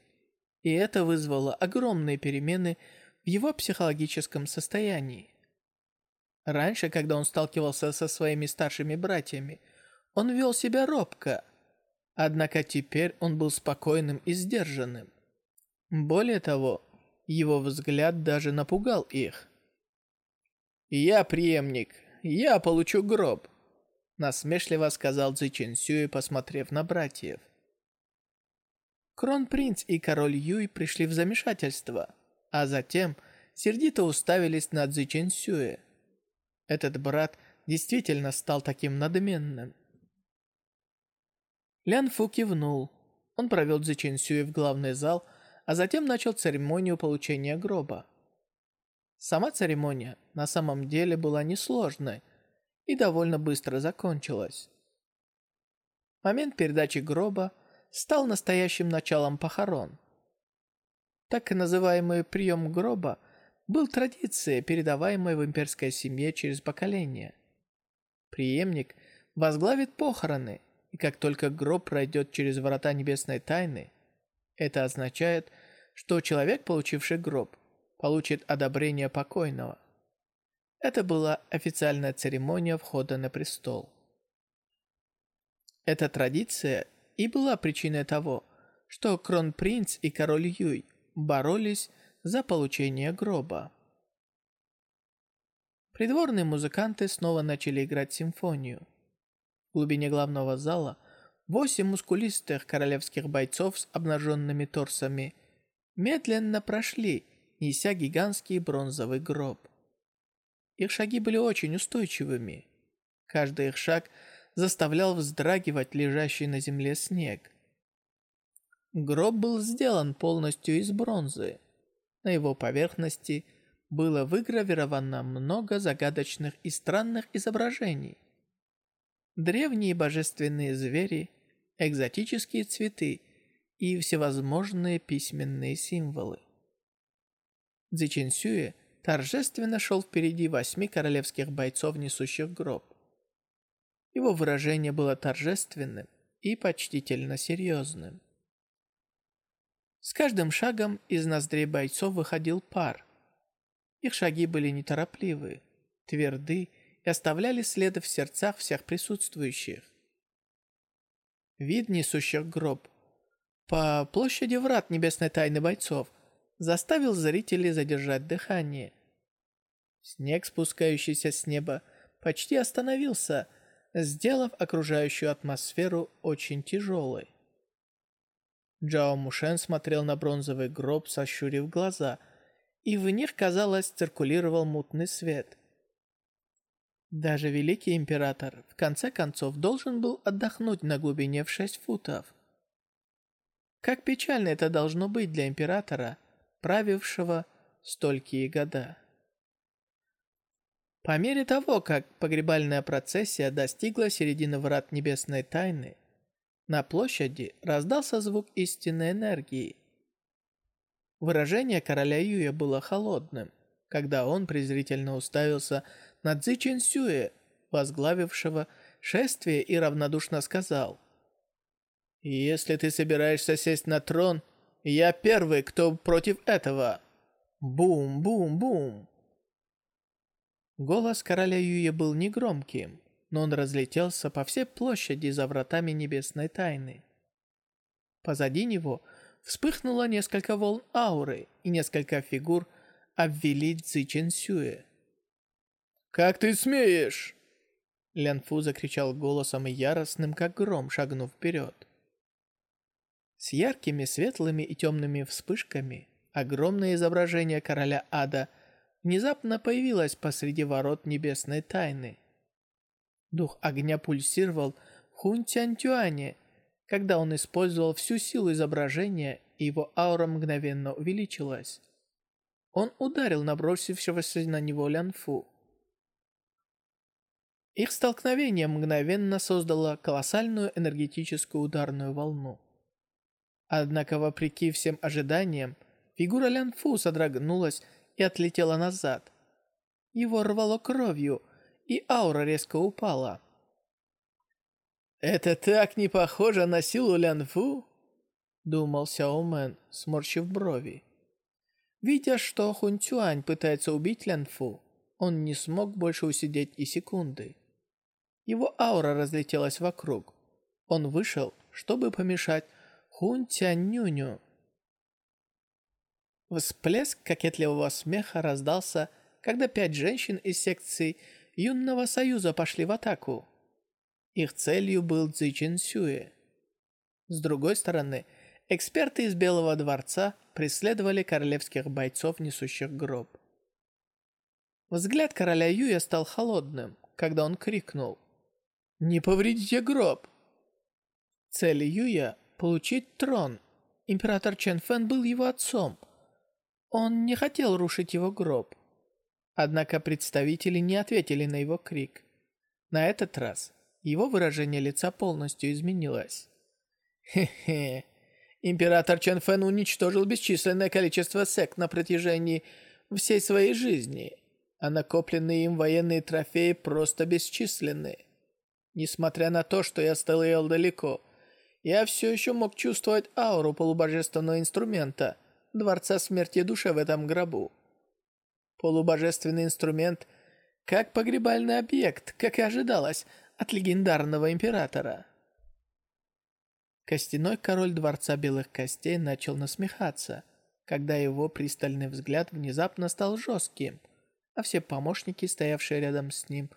и это вызвало огромные перемены в его психологическом состоянии. Раньше, когда он сталкивался со своими старшими братьями, он вел себя робко, однако теперь он был спокойным и сдержанным. Более того, его взгляд даже напугал их. «Я преемник, я получу гроб насмешливо сказал Цзи Чин Сюй, посмотрев на братьев. Кронпринц и король Юй пришли в замешательство, а затем сердито уставились на Цзи Чин Сюэ. Этот брат действительно стал таким надменным. Лян Фу кивнул. Он провел Цзи Чин Сюэ в главный зал, а затем начал церемонию получения гроба. Сама церемония на самом деле была несложной, и довольно быстро закончилась. Момент передачи гроба стал настоящим началом похорон. Так называемый прием гроба был традицией, передаваемой в имперской семье через поколение. Приемник возглавит похороны, и как только гроб пройдет через врата небесной тайны, это означает, что человек, получивший гроб, получит одобрение покойного. Это была официальная церемония входа на престол. Эта традиция и была причиной того, что кронпринц и король Юй боролись за получение гроба. Придворные музыканты снова начали играть симфонию. В глубине главного зала восемь мускулистых королевских бойцов с обнаженными торсами медленно прошли, неся гигантский бронзовый гроб. Их шаги были очень устойчивыми. Каждый их шаг заставлял вздрагивать лежащий на земле снег. Гроб был сделан полностью из бронзы. На его поверхности было выгравировано много загадочных и странных изображений. Древние божественные звери, экзотические цветы и всевозможные письменные символы. Цзичинсюэ торжественно шел впереди восьми королевских бойцов, несущих гроб. Его выражение было торжественным и почтительно серьезным. С каждым шагом из ноздрей бойцов выходил пар. Их шаги были неторопливы, тверды и оставляли следы в сердцах всех присутствующих. Вид несущих гроб по площади врат небесной тайны бойцов – заставил зрителей задержать дыхание. Снег, спускающийся с неба, почти остановился, сделав окружающую атмосферу очень тяжелой. Джао Мушен смотрел на бронзовый гроб, сощурив глаза, и в них, казалось, циркулировал мутный свет. Даже великий император в конце концов должен был отдохнуть на глубине в шесть футов. Как печально это должно быть для императора – правившего столькие года. По мере того, как погребальная процессия достигла середины врат Небесной Тайны, на площади раздался звук истинной энергии. Выражение короля Юя было холодным, когда он презрительно уставился на Цзи Чин Сюэ, возглавившего шествие и равнодушно сказал, «Если ты собираешься сесть на трон, — я первый, кто против этого. Бум-бум-бум. Голос короля Юи был негромким, но он разлетелся по всей площади за вратами небесной тайны. Позади него вспыхнуло несколько волн ауры и несколько фигур обвели Цзи Чен Сюэ. «Как ты смеешь?» Лян Фу закричал голосом яростным, как гром, шагнув вперед. С яркими, светлыми и темными вспышками огромное изображение короля ада внезапно появилось посреди ворот небесной тайны. Дух огня пульсировал в Хун тянь когда он использовал всю силу изображения, и его аура мгновенно увеличилась. Он ударил набросившегося на него Лянфу. Их столкновение мгновенно создало колоссальную энергетическую ударную волну. Однако, вопреки всем ожиданиям, фигура Лян Фу содрогнулась и отлетела назад. Его рвало кровью, и аура резко упала. «Это так не похоже на силу Лян Фу!» Думал Сяо Мэн, сморщив брови. Видя, что Хун Цюань пытается убить Лян Фу, он не смог больше усидеть и секунды. Его аура разлетелась вокруг. Он вышел, чтобы помешать Хунтя нюню. Всплеск кокетливого смеха раздался, когда пять женщин из секции Юнного Союза пошли в атаку. Их целью был Цзи Сюэ. С другой стороны, эксперты из Белого дворца преследовали королевских бойцов, несущих гроб. Взгляд короля Юя стал холодным, когда он крикнул «Не повредите гроб!». Цель Юя получить трон. Император Чен Фэн был его отцом. Он не хотел рушить его гроб. Однако представители не ответили на его крик. На этот раз его выражение лица полностью изменилось. «Хе-хе. Император Чен Фэн уничтожил бесчисленное количество сект на протяжении всей своей жизни, а накопленные им военные трофеи просто бесчисленны. Несмотря на то, что я стоял далеко, я все еще мог чувствовать ауру полубожественного инструмента, Дворца Смерти Души в этом гробу. Полубожественный инструмент, как погребальный объект, как и ожидалось, от легендарного императора. Костяной король Дворца Белых Костей начал насмехаться, когда его пристальный взгляд внезапно стал жестким, а все помощники, стоявшие рядом с ним,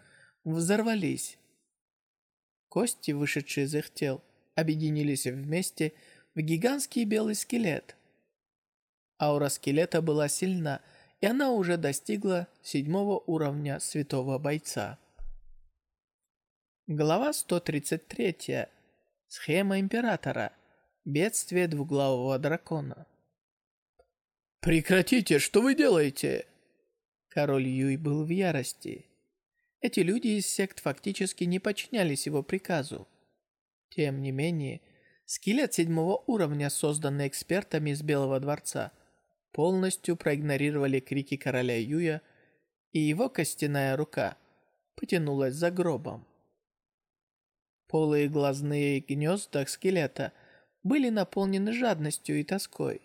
взорвались. Кости, вышедшие из их тел, объединились вместе в гигантский белый скелет. Аура скелета была сильна, и она уже достигла седьмого уровня святого бойца. Глава 133. Схема императора. Бедствие двуглавого дракона. «Прекратите! Что вы делаете?» Король Юй был в ярости. Эти люди из сект фактически не подчинялись его приказу. Тем не менее, скелет седьмого уровня, созданный экспертами из Белого дворца, полностью проигнорировали крики короля Юя, и его костяная рука потянулась за гробом. Полые глазные гнезда скелета были наполнены жадностью и тоской.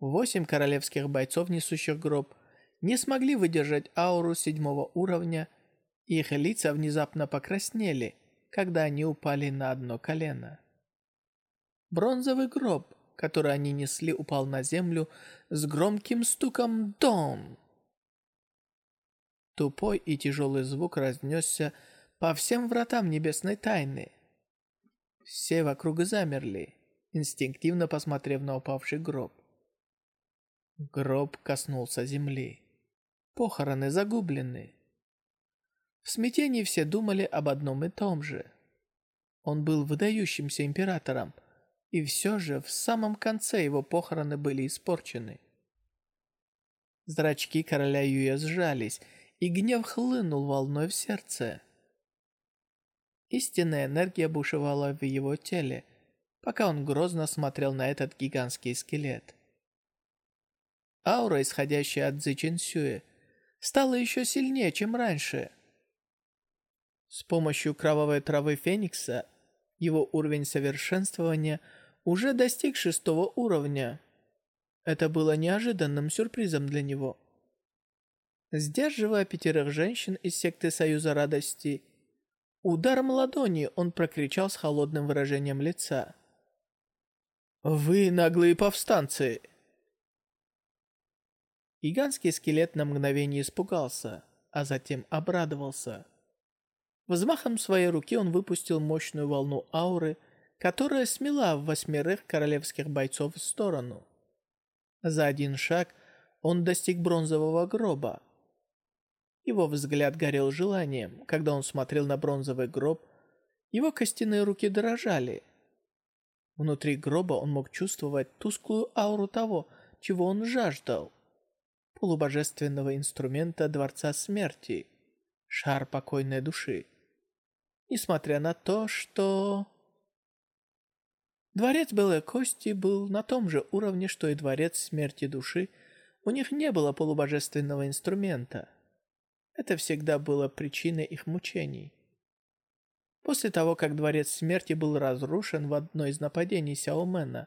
Восемь королевских бойцов, несущих гроб, не смогли выдержать ауру седьмого уровня, их лица внезапно покраснели – когда они упали на одно колено. Бронзовый гроб, который они несли, упал на землю с громким стуком «Дом!». Тупой и тяжелый звук разнесся по всем вратам небесной тайны. Все вокруг замерли, инстинктивно посмотрев на упавший гроб. Гроб коснулся земли. Похороны загублены. В смятении все думали об одном и том же. Он был выдающимся императором, и все же в самом конце его похороны были испорчены. Зрачки короля Юя сжались, и гнев хлынул волной в сердце. Истинная энергия бушевала в его теле, пока он грозно смотрел на этот гигантский скелет. Аура, исходящая от Цзи Чин Сюэ, стала еще сильнее, чем раньше – с помощью кровавой травы Феникса его уровень совершенствования уже достиг шестого уровня. Это было неожиданным сюрпризом для него. Сдерживая пятерых женщин из секты Союза Радости, ударом ладони он прокричал с холодным выражением лица. «Вы наглые повстанцы!» Гигантский скелет на мгновение испугался, а затем обрадовался – Взмахом своей руки он выпустил мощную волну ауры, которая смела восьмерых королевских бойцов в сторону. За один шаг он достиг бронзового гроба. Его взгляд горел желанием, когда он смотрел на бронзовый гроб, его костяные руки дрожали. Внутри гроба он мог чувствовать тусклую ауру того, чего он жаждал. Полубожественного инструмента Дворца Смерти, шар покойной души несмотря на то, что... Дворец Белой Кости был на том же уровне, что и Дворец Смерти Души, у них не было полубожественного инструмента. Это всегда было причиной их мучений. После того, как Дворец Смерти был разрушен в одно из нападений Сяомена,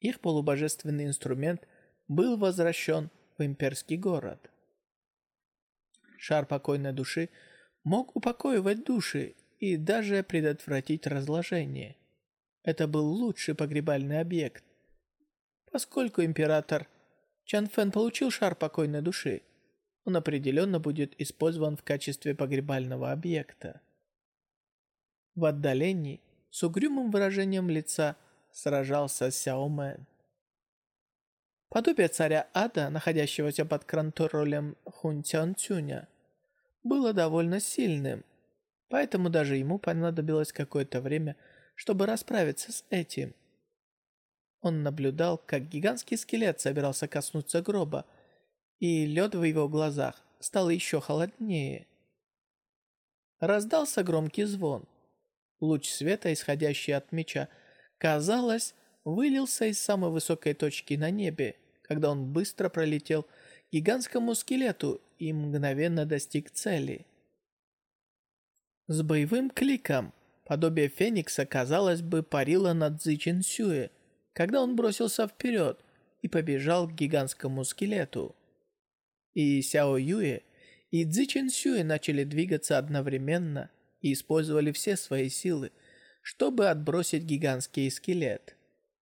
их полубожественный инструмент был возвращен в имперский город. Шар покойной души мог упокоивать души и даже предотвратить разложение. Это был лучший погребальный объект. Поскольку император Чан Фэн получил шар покойной души, он определенно будет использован в качестве погребального объекта. В отдалении с угрюмым выражением лица сражался Сяо Мэн. Подобие царя Ада, находящегося под контролем Хун Цян Цюня, было довольно сильным – поэтому даже ему понадобилось какое-то время, чтобы расправиться с этим. Он наблюдал, как гигантский скелет собирался коснуться гроба, и лед в его глазах стал еще холоднее. Раздался громкий звон. Луч света, исходящий от меча, казалось, вылился из самой высокой точки на небе, когда он быстро пролетел гигантскому скелету и мгновенно достиг цели – с боевым кликом подобие Феникса, казалось бы, парило над Цзи Чин Сюэ, когда он бросился вперед и побежал к гигантскому скелету. И Сяо Юэ, и Цзи Чин Сюэ начали двигаться одновременно и использовали все свои силы, чтобы отбросить гигантский скелет.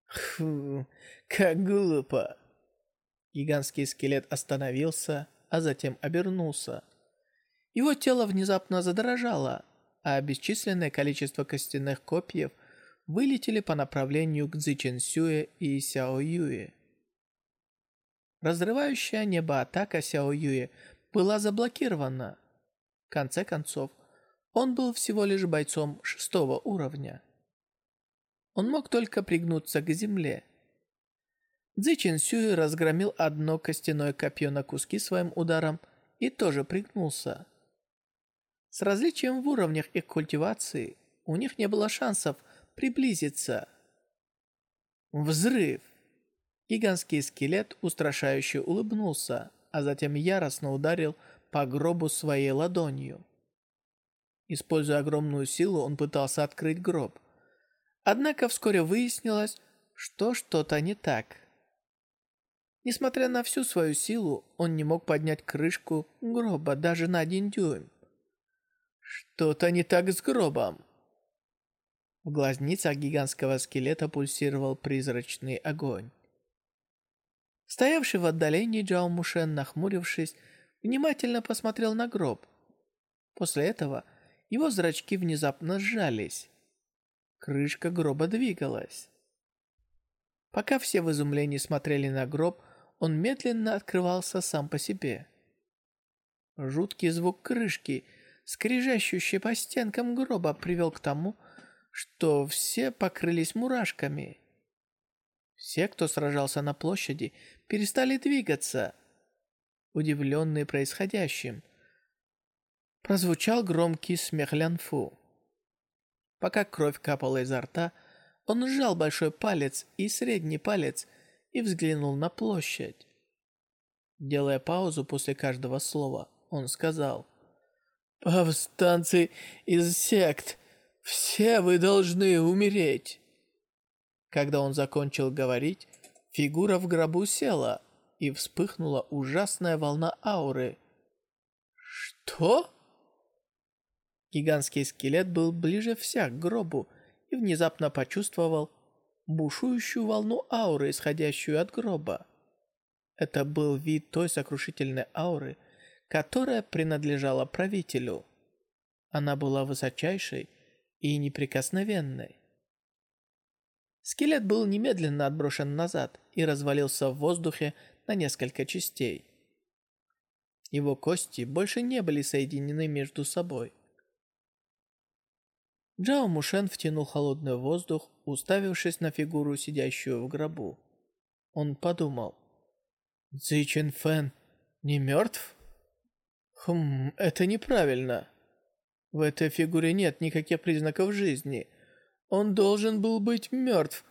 Фу, как глупо. Гигантский скелет остановился, а затем обернулся. Его тело внезапно задрожало, а бесчисленное количество костяных копьев вылетели по направлению к Цзичинсюе и Сяоюе. Юе. Разрывающая небо атака Сяоюе была заблокирована. В конце концов, он был всего лишь бойцом шестого уровня. Он мог только пригнуться к земле. Цзи разгромил одно костяное копье на куски своим ударом и тоже пригнулся. С различием в уровнях их культивации у них не было шансов приблизиться. Взрыв! Гигантский скелет устрашающе улыбнулся, а затем яростно ударил по гробу своей ладонью. Используя огромную силу, он пытался открыть гроб. Однако вскоре выяснилось, что что-то не так. Несмотря на всю свою силу, он не мог поднять крышку гроба даже на один дюйм. «Что-то не так с гробом!» В глазницах гигантского скелета пульсировал призрачный огонь. Стоявший в отдалении Джао Мушен, нахмурившись, внимательно посмотрел на гроб. После этого его зрачки внезапно сжались. Крышка гроба двигалась. Пока все в изумлении смотрели на гроб, он медленно открывался сам по себе. Жуткий звук крышки – скрижащущий по стенкам гроба, привел к тому, что все покрылись мурашками. Все, кто сражался на площади, перестали двигаться. Удивленные происходящим, прозвучал громкий смех Лянфу. Пока кровь капала изо рта, он сжал большой палец и средний палец и взглянул на площадь. Делая паузу после каждого слова, он сказал – «Повстанцы из сект! Все вы должны умереть!» Когда он закончил говорить, фигура в гробу села, и вспыхнула ужасная волна ауры. «Что?» Гигантский скелет был ближе всех к гробу и внезапно почувствовал бушующую волну ауры, исходящую от гроба. Это был вид той сокрушительной ауры, которая принадлежала правителю. Она была высочайшей и неприкосновенной. Скелет был немедленно отброшен назад и развалился в воздухе на несколько частей. Его кости больше не были соединены между собой. Джао Мушен втянул холодный воздух, уставившись на фигуру, сидящую в гробу. Он подумал. «Цзи Чин Фэн не мертв?» «Хм, это неправильно. В этой фигуре нет никаких признаков жизни. Он должен был быть мертв.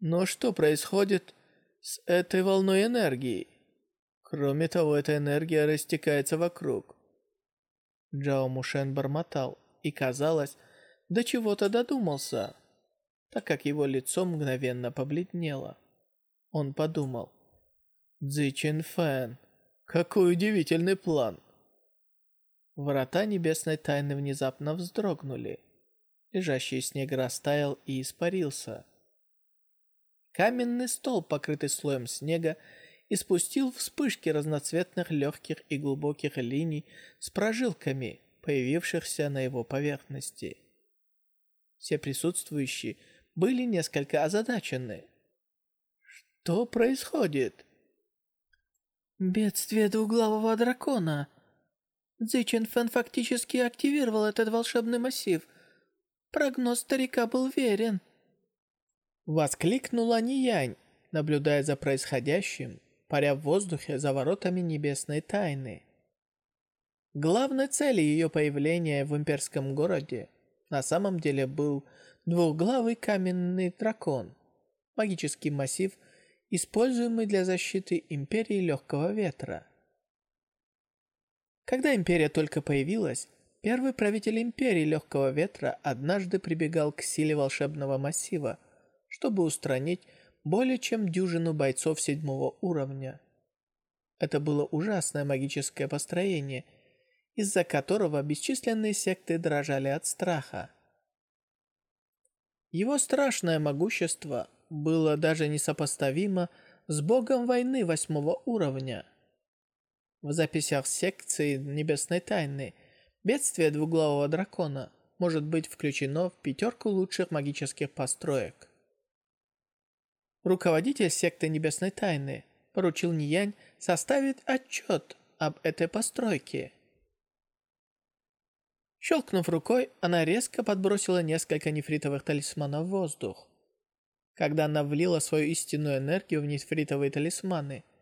Но что происходит с этой волной энергии? Кроме того, эта энергия растекается вокруг». Джао Мушен бормотал и, казалось, до чего-то додумался, так как его лицо мгновенно побледнело. Он подумал. «Цзи Чин Фэн, какой удивительный план!» Врата небесной тайны внезапно вздрогнули. Лежащий снег растаял и испарился. Каменный стол, покрытый слоем снега, испустил вспышки разноцветных легких и глубоких линий с прожилками, появившихся на его поверхности. Все присутствующие были несколько озадачены. «Что происходит?» «Бедствие двуглавого дракона!» Зычин Фэн фактически активировал этот волшебный массив. Прогноз старика был верен. Воскликнула Ниянь, наблюдая за происходящим, паря в воздухе за воротами небесной тайны. Главной целью ее появления в имперском городе на самом деле был двухглавый каменный дракон, магический массив, используемый для защиты Империи Легкого Ветра. Когда империя только появилась, первый правитель империи Легкого Ветра однажды прибегал к силе волшебного массива, чтобы устранить более чем дюжину бойцов седьмого уровня. Это было ужасное магическое построение, из-за которого бесчисленные секты дрожали от страха. Его страшное могущество было даже несопоставимо с богом войны восьмого уровня – в записях секции «Небесной тайны» бедствие двуглавого дракона может быть включено в пятерку лучших магических построек. Руководитель секты Небесной Тайны поручил Ниянь составить отчет об этой постройке. Щелкнув рукой, она резко подбросила несколько нефритовых талисманов в воздух. Когда она влила свою истинную энергию в нефритовые талисманы –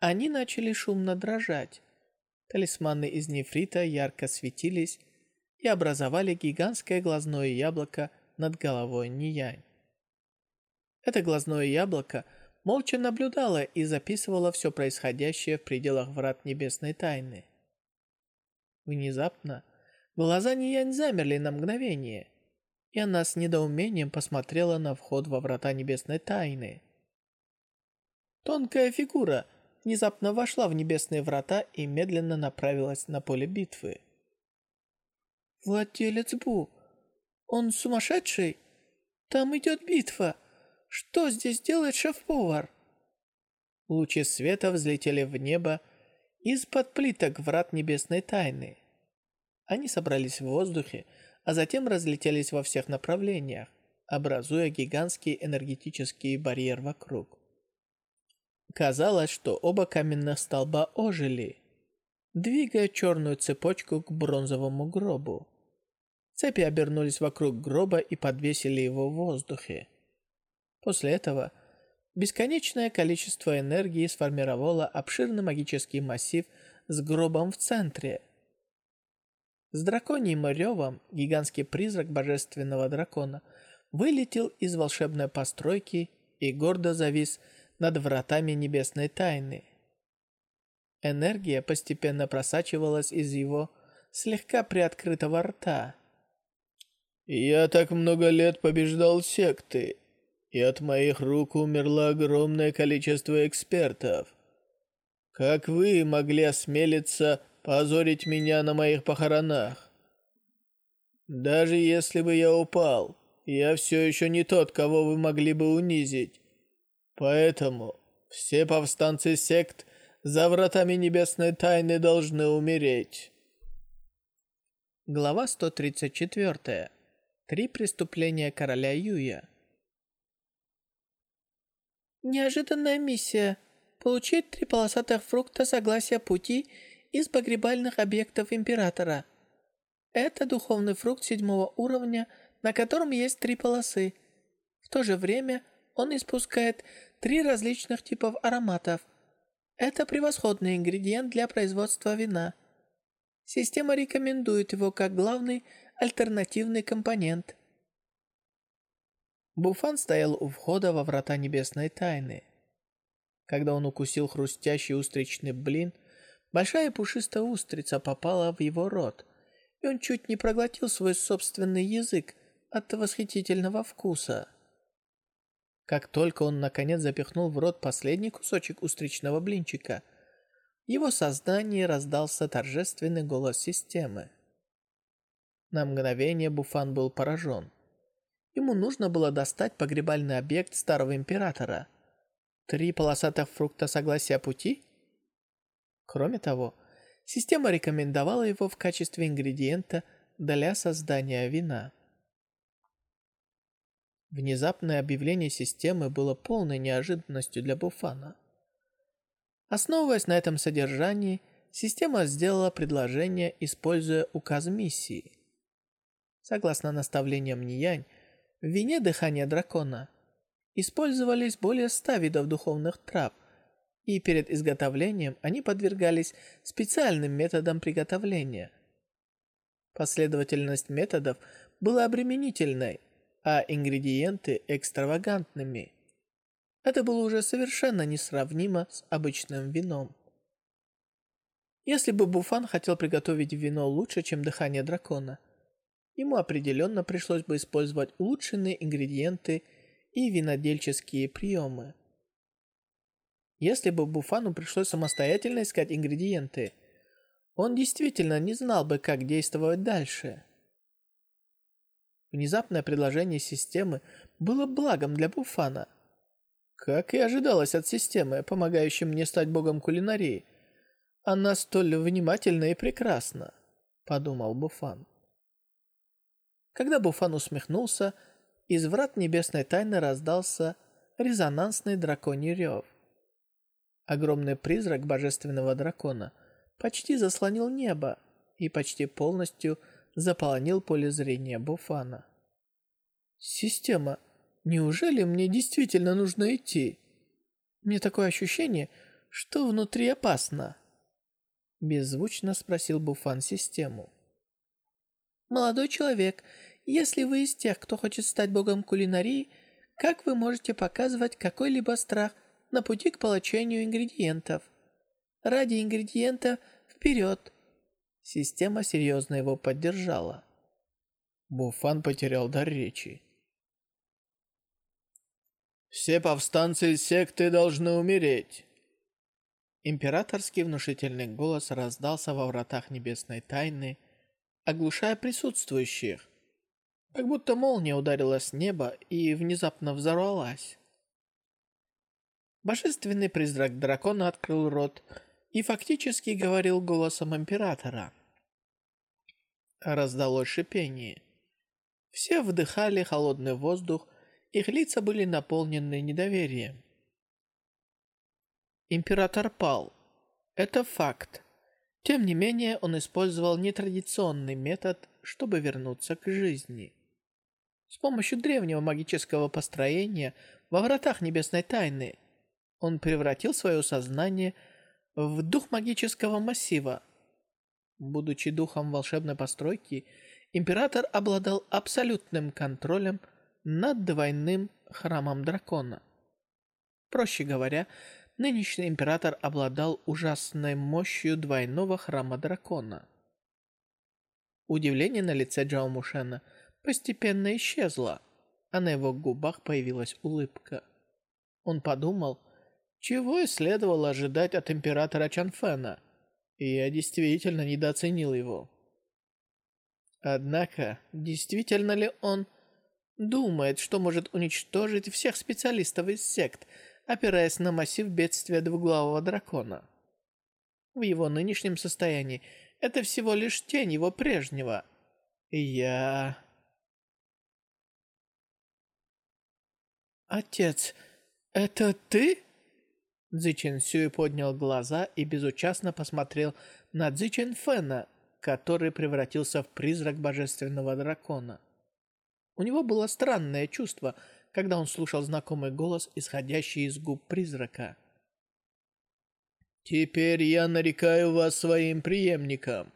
они начали шумно дрожать. Талисманы из нефрита ярко светились и образовали гигантское глазное яблоко над головой Ниянь. Это глазное яблоко молча наблюдало и записывало все происходящее в пределах врат небесной тайны. Внезапно глаза Ниянь замерли на мгновение, и она с недоумением посмотрела на вход во врата небесной тайны. Тонкая фигура – внезапно вошла в небесные врата и медленно направилась на поле битвы. «Владелец Бу, он сумасшедший? Там идет битва! Что здесь делает шеф-повар?» Лучи света взлетели в небо из-под плиток врат небесной тайны. Они собрались в воздухе, а затем разлетелись во всех направлениях, образуя гигантский энергетический барьер вокруг. Казалось, что оба каменных столба ожили, двигая черную цепочку к бронзовому гробу. Цепи обернулись вокруг гроба и подвесили его в воздухе. После этого бесконечное количество энергии сформировало обширный магический массив с гробом в центре. С драконьим ревом гигантский призрак божественного дракона вылетел из волшебной постройки и гордо завис вверх над вратами небесной тайны. Энергия постепенно просачивалась из его слегка приоткрытого рта. «Я так много лет побеждал секты, и от моих рук умерло огромное количество экспертов. Как вы могли осмелиться позорить меня на моих похоронах? Даже если бы я упал, я все еще не тот, кого вы могли бы унизить. Поэтому все повстанцы сект за вратами небесной тайны должны умереть. Глава 134. Три преступления короля Юя. Неожиданная миссия. Получить три полосатых фрукта согласия пути из погребальных объектов Императора. Это духовный фрукт седьмого уровня, на котором есть три полосы. В то же время – он испускает три различных типов ароматов. Это превосходный ингредиент для производства вина. Система рекомендует его как главный альтернативный компонент. Буфан стоял у входа во врата небесной тайны. Когда он укусил хрустящий устричный блин, большая пушистая устрица попала в его рот, и он чуть не проглотил свой собственный язык от восхитительного вкуса как только он наконец запихнул в рот последний кусочек устричного блинчика, его сознании раздался торжественный голос системы. На мгновение Буфан был поражен. Ему нужно было достать погребальный объект старого императора. Три полосатых фрукта согласия пути? Кроме того, система рекомендовала его в качестве ингредиента для создания вина. Внезапное объявление системы было полной неожиданностью для Буфана. Основываясь на этом содержании, система сделала предложение, используя указ миссии. Согласно наставлениям Ниянь, в вине дыхания дракона использовались более ста видов духовных трав, и перед изготовлением они подвергались специальным методам приготовления. Последовательность методов была обременительной, а ингредиенты экстравагантными. Это было уже совершенно несравнимо с обычным вином. Если бы Буфан хотел приготовить вино лучше, чем дыхание дракона, ему определенно пришлось бы использовать улучшенные ингредиенты и винодельческие приемы. Если бы Буфану пришлось самостоятельно искать ингредиенты, он действительно не знал бы, как действовать дальше – Внезапное предложение системы было благом для Буфана. Как и ожидалось от системы, помогающей мне стать богом кулинарии, она столь внимательна и прекрасна, подумал Буфан. Когда Буфан усмехнулся, из врат небесной тайны раздался резонансный драконий рев. Огромный призрак божественного дракона почти заслонил небо и почти полностью заслонил заполонил поле зрения Буфана. «Система, неужели мне действительно нужно идти? Мне такое ощущение, что внутри опасно». Беззвучно спросил Буфан систему. «Молодой человек, если вы из тех, кто хочет стать богом кулинарии, как вы можете показывать какой-либо страх на пути к получению ингредиентов? Ради ингредиента вперед!» Система серьезно его поддержала. Буфан потерял дар речи. «Все повстанцы секты должны умереть!» Императорский внушительный голос раздался во вратах небесной тайны, оглушая присутствующих, как будто молния ударила с неба и внезапно взорвалась. Божественный призрак дракона открыл рот и фактически говорил голосом императора. Раздалось шипение. Все вдыхали холодный воздух, их лица были наполнены недоверием. Император пал. Это факт. Тем не менее, он использовал нетрадиционный метод, чтобы вернуться к жизни. С помощью древнего магического построения во вратах Небесной Тайны он превратил свое сознание в дух магического массива – Будучи духом волшебной постройки, император обладал абсолютным контролем над двойным храмом дракона. Проще говоря, нынешний император обладал ужасной мощью двойного храма дракона. Удивление на лице Джао Мушена постепенно исчезло, а на его губах появилась улыбка. Он подумал, чего и следовало ожидать от императора Чанфена – я действительно недооценил его. Однако, действительно ли он думает, что может уничтожить всех специалистов из сект, опираясь на массив бедствия двуглавого дракона? В его нынешнем состоянии это всего лишь тень его прежнего. я... «Отец, это ты?» Дзичин Сюй поднял глаза и безучастно посмотрел на Дзичин Фэна, который превратился в призрак божественного дракона. У него было странное чувство, когда он слушал знакомый голос, исходящий из губ призрака. «Теперь я нарекаю вас своим преемником.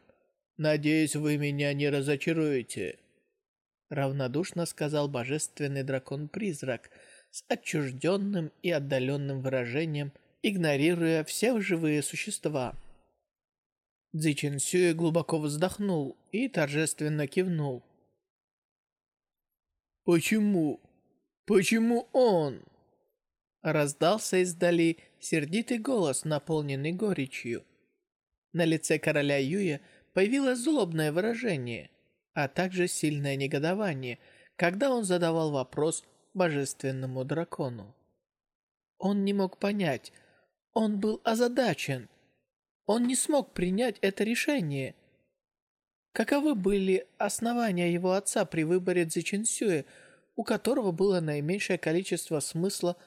Надеюсь, вы меня не разочаруете», — равнодушно сказал божественный дракон-призрак — с отчужденным и отдаленным выражением, игнорируя все живые существа. Цзи Чин Сюэ глубоко вздохнул и торжественно кивнул. «Почему? Почему он?» Раздался издали сердитый голос, наполненный горечью. На лице короля Юя появилось злобное выражение, а также сильное негодование, когда он задавал вопрос божественному дракону. Он не мог понять, он был озадачен. Он не смог принять это решение. Каковы были основания его отца при выборе Цзичинсюэ, у которого было наименьшее количество смысла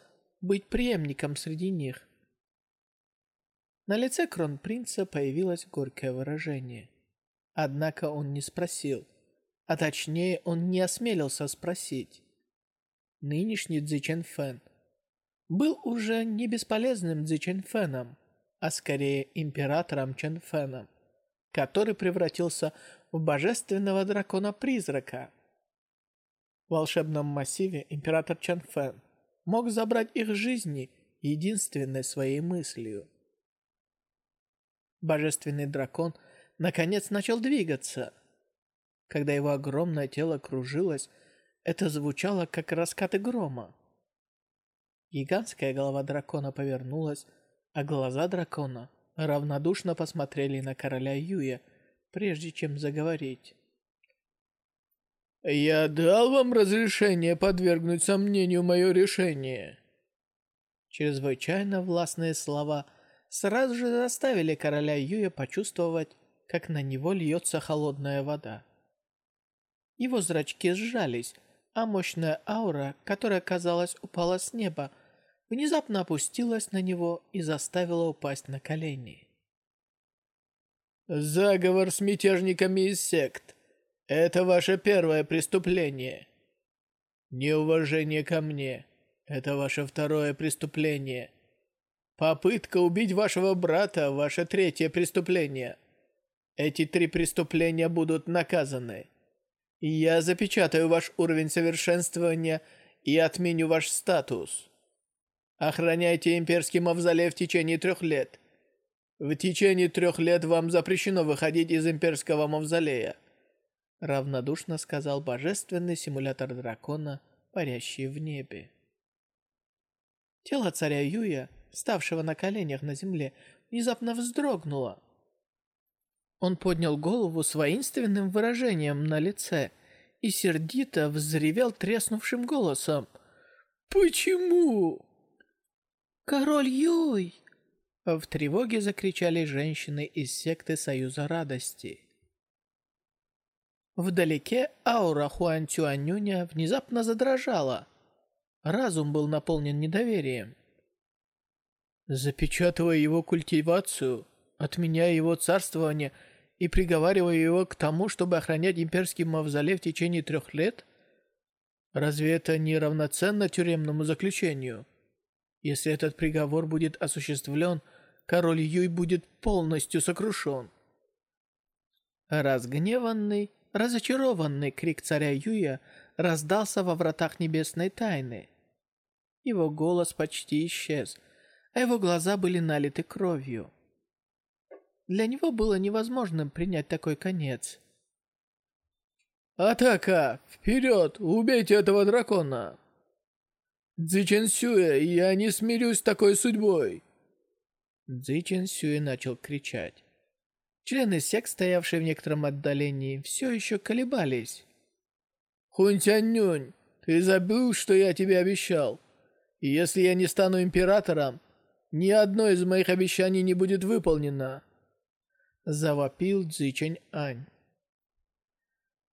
быть преемником среди них? На лице кронпринца появилось горькое выражение. Однако он не спросил, а точнее он не осмелился спросить нынешний Цзичен Фэн, был уже не бесполезным Цзичен Фэном, а скорее императором Чен Фэном, который превратился в божественного дракона-призрака. В волшебном массиве император Чен Фэн мог забрать их жизни единственной своей мыслью. Божественный дракон наконец начал двигаться. Когда его огромное тело кружилось, это звучало как раскаты грома. Гигантская голова дракона повернулась, а глаза дракона равнодушно посмотрели на короля Юя, прежде чем заговорить. «Я дал вам разрешение подвергнуть сомнению мое решение». Чрезвычайно властные слова сразу же заставили короля Юя почувствовать, как на него льется холодная вода. Его зрачки сжались, а мощная аура, которая, казалось, упала с неба, внезапно опустилась на него и заставила упасть на колени. «Заговор с мятежниками из сект. Это ваше первое преступление. Неуважение ко мне. Это ваше второе преступление. Попытка убить вашего брата – ваше третье преступление. Эти три преступления будут наказаны». Я запечатаю ваш уровень совершенствования и отменю ваш статус. Охраняйте имперский мавзолей в течение трех лет. В течение трех лет вам запрещено выходить из имперского мавзолея. Равнодушно сказал божественный симулятор дракона, парящий в небе. Тело царя Юя, ставшего на коленях на земле, внезапно вздрогнуло. Он поднял голову с воинственным выражением на лице и сердито взревел треснувшим голосом. «Почему?» «Король Юй!» В тревоге закричали женщины из секты Союза Радости. Вдалеке аура Хуан Цюанюня внезапно задрожала. Разум был наполнен недоверием. Запечатывая его культивацию, отменяя его царствование – и приговаривая его к тому, чтобы охранять имперский мавзолей в течение трех лет? Разве это не равноценно тюремному заключению? Если этот приговор будет осуществлен, король Юй будет полностью сокрушен. Разгневанный, разочарованный крик царя Юя раздался во вратах небесной тайны. Его голос почти исчез, а его глаза были налиты кровью. Для него было невозможно принять такой конец. «Атака! Вперед! Убейте этого дракона!» «Дзичин Сюэ, я не смирюсь с такой судьбой!» Дзичин Сюэ начал кричать. Члены сект, стоявшие в некотором отдалении, все еще колебались. «Хунтянюнь, ты забыл, что я тебе обещал? если я не стану императором, ни одно из моих обещаний не будет выполнено!» завопил Цзичэнь Ань.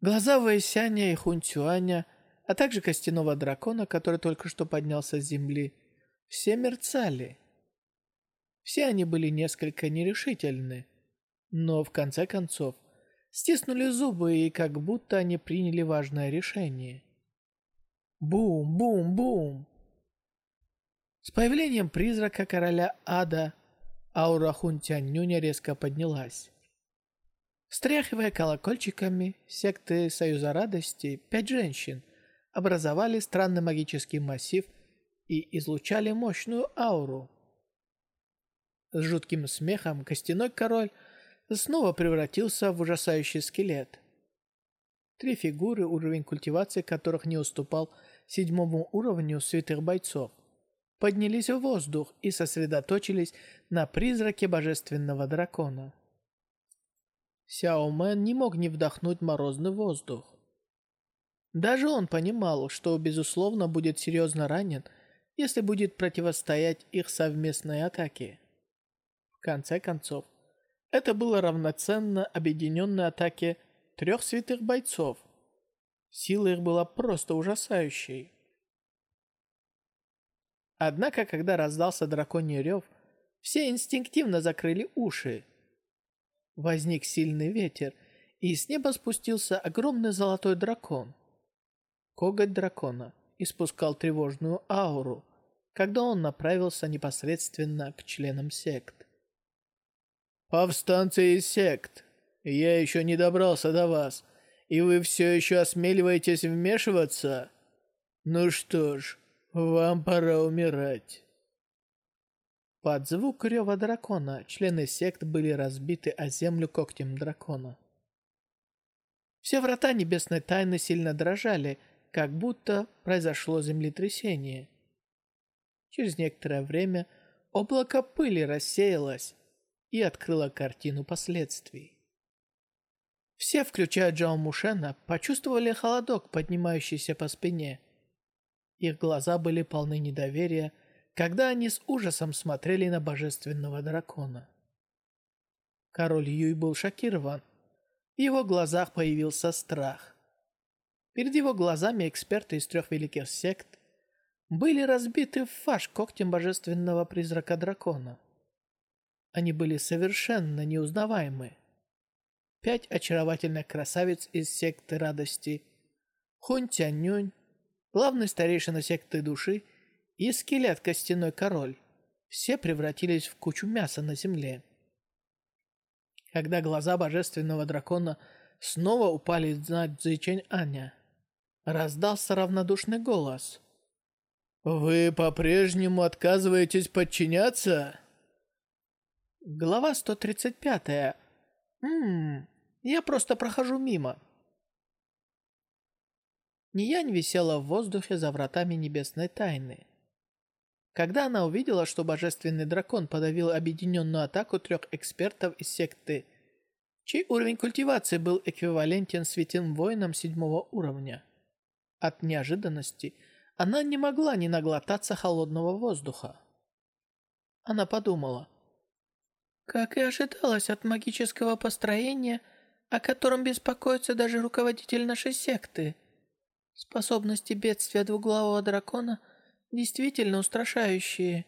Глаза Вэйсяня и Хунцюаня, а также костяного дракона, который только что поднялся с земли, все мерцали. Все они были несколько нерешительны, но в конце концов стиснули зубы и как будто они приняли важное решение. Бум-бум-бум! С появлением призрака короля ада Аура Хунтянюня резко поднялась. Стряхивая колокольчиками, секты Союза Радости, пять женщин, образовали странный магический массив и излучали мощную ауру. С жутким смехом костяной король снова превратился в ужасающий скелет. Три фигуры, уровень культивации которых не уступал седьмому уровню святых бойцов поднялись в воздух и сосредоточились на призраке божественного дракона. Сяо Мэн не мог не вдохнуть морозный воздух. Даже он понимал, что, безусловно, будет серьезно ранен, если будет противостоять их совместной атаке. В конце концов, это было равноценно объединенной атаке трех святых бойцов. Сила их была просто ужасающей. Однако, когда раздался драконий рев, все инстинктивно закрыли уши. Возник сильный ветер, и с неба спустился огромный золотой дракон. Коготь дракона испускал тревожную ауру, когда он направился непосредственно к членам сект. «Повстанцы из сект, я еще не добрался до вас, и вы все еще осмеливаетесь вмешиваться? Ну что ж, «Вам пора умирать». Под звук рева дракона члены сект были разбиты о землю когтем дракона. Все врата небесной тайны сильно дрожали, как будто произошло землетрясение. Через некоторое время облако пыли рассеялось и открыло картину последствий. Все, включая Джао Мушена, почувствовали холодок, поднимающийся по спине – их глаза были полны недоверия, когда они с ужасом смотрели на божественного дракона. Король Юй был шокирован. В его глазах появился страх. Перед его глазами эксперты из трех великих сект были разбиты в фарш когтем божественного призрака дракона. Они были совершенно неузнаваемы. Пять очаровательных красавиц из секты радости Хунь главный старейшина секты души и скелет костяной король. Все превратились в кучу мяса на земле. Когда глаза божественного дракона снова упали на Цзичень Аня, раздался равнодушный голос. «Вы по-прежнему отказываетесь подчиняться?» Глава 135. «Ммм, я просто прохожу мимо». Ниянь висела в воздухе за вратами небесной тайны. Когда она увидела, что божественный дракон подавил объединенную атаку трех экспертов из секты, чей уровень культивации был эквивалентен святым воинам седьмого уровня, от неожиданности она не могла не наглотаться холодного воздуха. Она подумала. Как и ожидалось от магического построения, о котором беспокоится даже руководитель нашей секты – способности бедствия двуглавого дракона действительно устрашающие.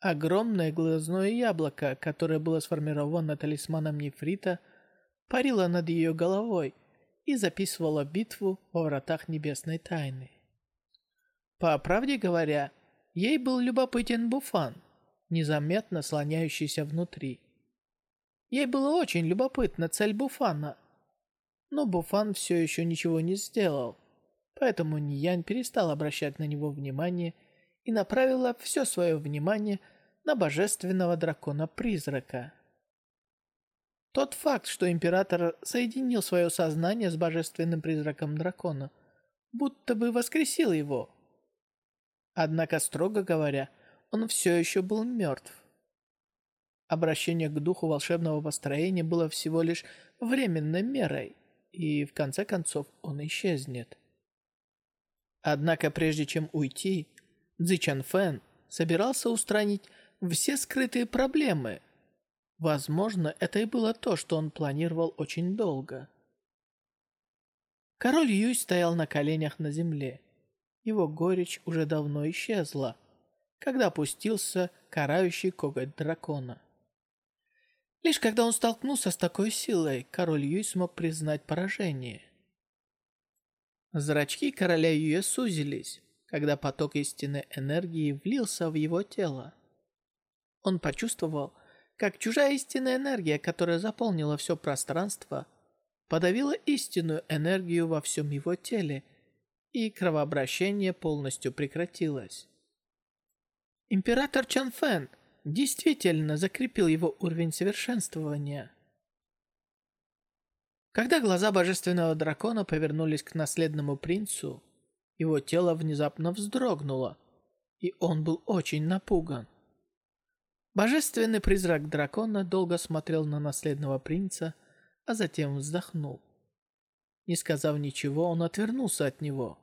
Огромное глазное яблоко, которое было сформировано талисманом нефрита, парило над ее головой и записывало битву во вратах небесной тайны. По правде говоря, ей был любопытен Буфан, незаметно слоняющийся внутри. Ей было очень любопытно цель Буфана — но Буфан все еще ничего не сделал. Поэтому Ниянь перестал обращать на него внимание и направила все свое внимание на божественного дракона-призрака. Тот факт, что император соединил свое сознание с божественным призраком дракона, будто бы воскресил его. Однако, строго говоря, он все еще был мертв. Обращение к духу волшебного построения было всего лишь временной мерой – и в конце концов он исчезнет. Однако прежде чем уйти, Цзи Чан Фэн собирался устранить все скрытые проблемы. Возможно, это и было то, что он планировал очень долго. Король Юй стоял на коленях на земле. Его горечь уже давно исчезла, когда опустился карающий коготь дракона. Лишь когда он столкнулся с такой силой, король Юй смог признать поражение. Зрачки короля Юя сузились, когда поток истинной энергии влился в его тело. Он почувствовал, как чужая истинная энергия, которая заполнила все пространство, подавила истинную энергию во всем его теле, и кровообращение полностью прекратилось. Император Чан Фэн действительно закрепил его уровень совершенствования. Когда глаза божественного дракона повернулись к наследному принцу, его тело внезапно вздрогнуло, и он был очень напуган. Божественный призрак дракона долго смотрел на наследного принца, а затем вздохнул. Не сказав ничего, он отвернулся от него.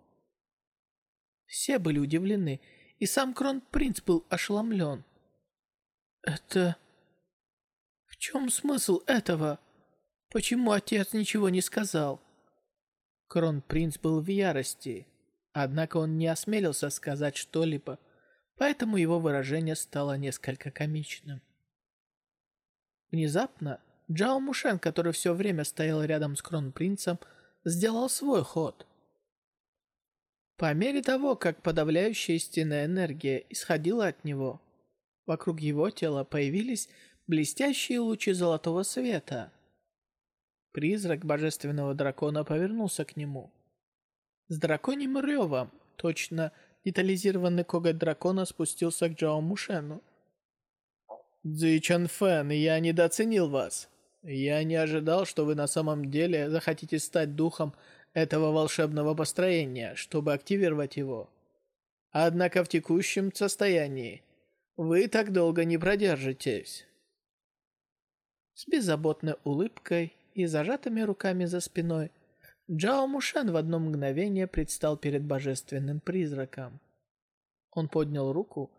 Все были удивлены, и сам кронпринц был ошеломлен – «Это... В чем смысл этого? Почему отец ничего не сказал?» Кронпринц был в ярости, однако он не осмелился сказать что-либо, поэтому его выражение стало несколько комичным. Внезапно Джао Мушен, который все время стоял рядом с Кронпринцем, сделал свой ход. По мере того, как подавляющая истинная энергия исходила от него, Вокруг его тела появились блестящие лучи золотого света. Призрак божественного дракона повернулся к нему. С драконьим ревом, точно детализированный коготь дракона спустился к Джао Мушену. «Цзи Чан Фэн, я недооценил вас. Я не ожидал, что вы на самом деле захотите стать духом этого волшебного построения, чтобы активировать его. Однако в текущем состоянии – вы так долго не продержитесь». С беззаботной улыбкой и зажатыми руками за спиной Джао Мушен в одно мгновение предстал перед божественным призраком. Он поднял руку,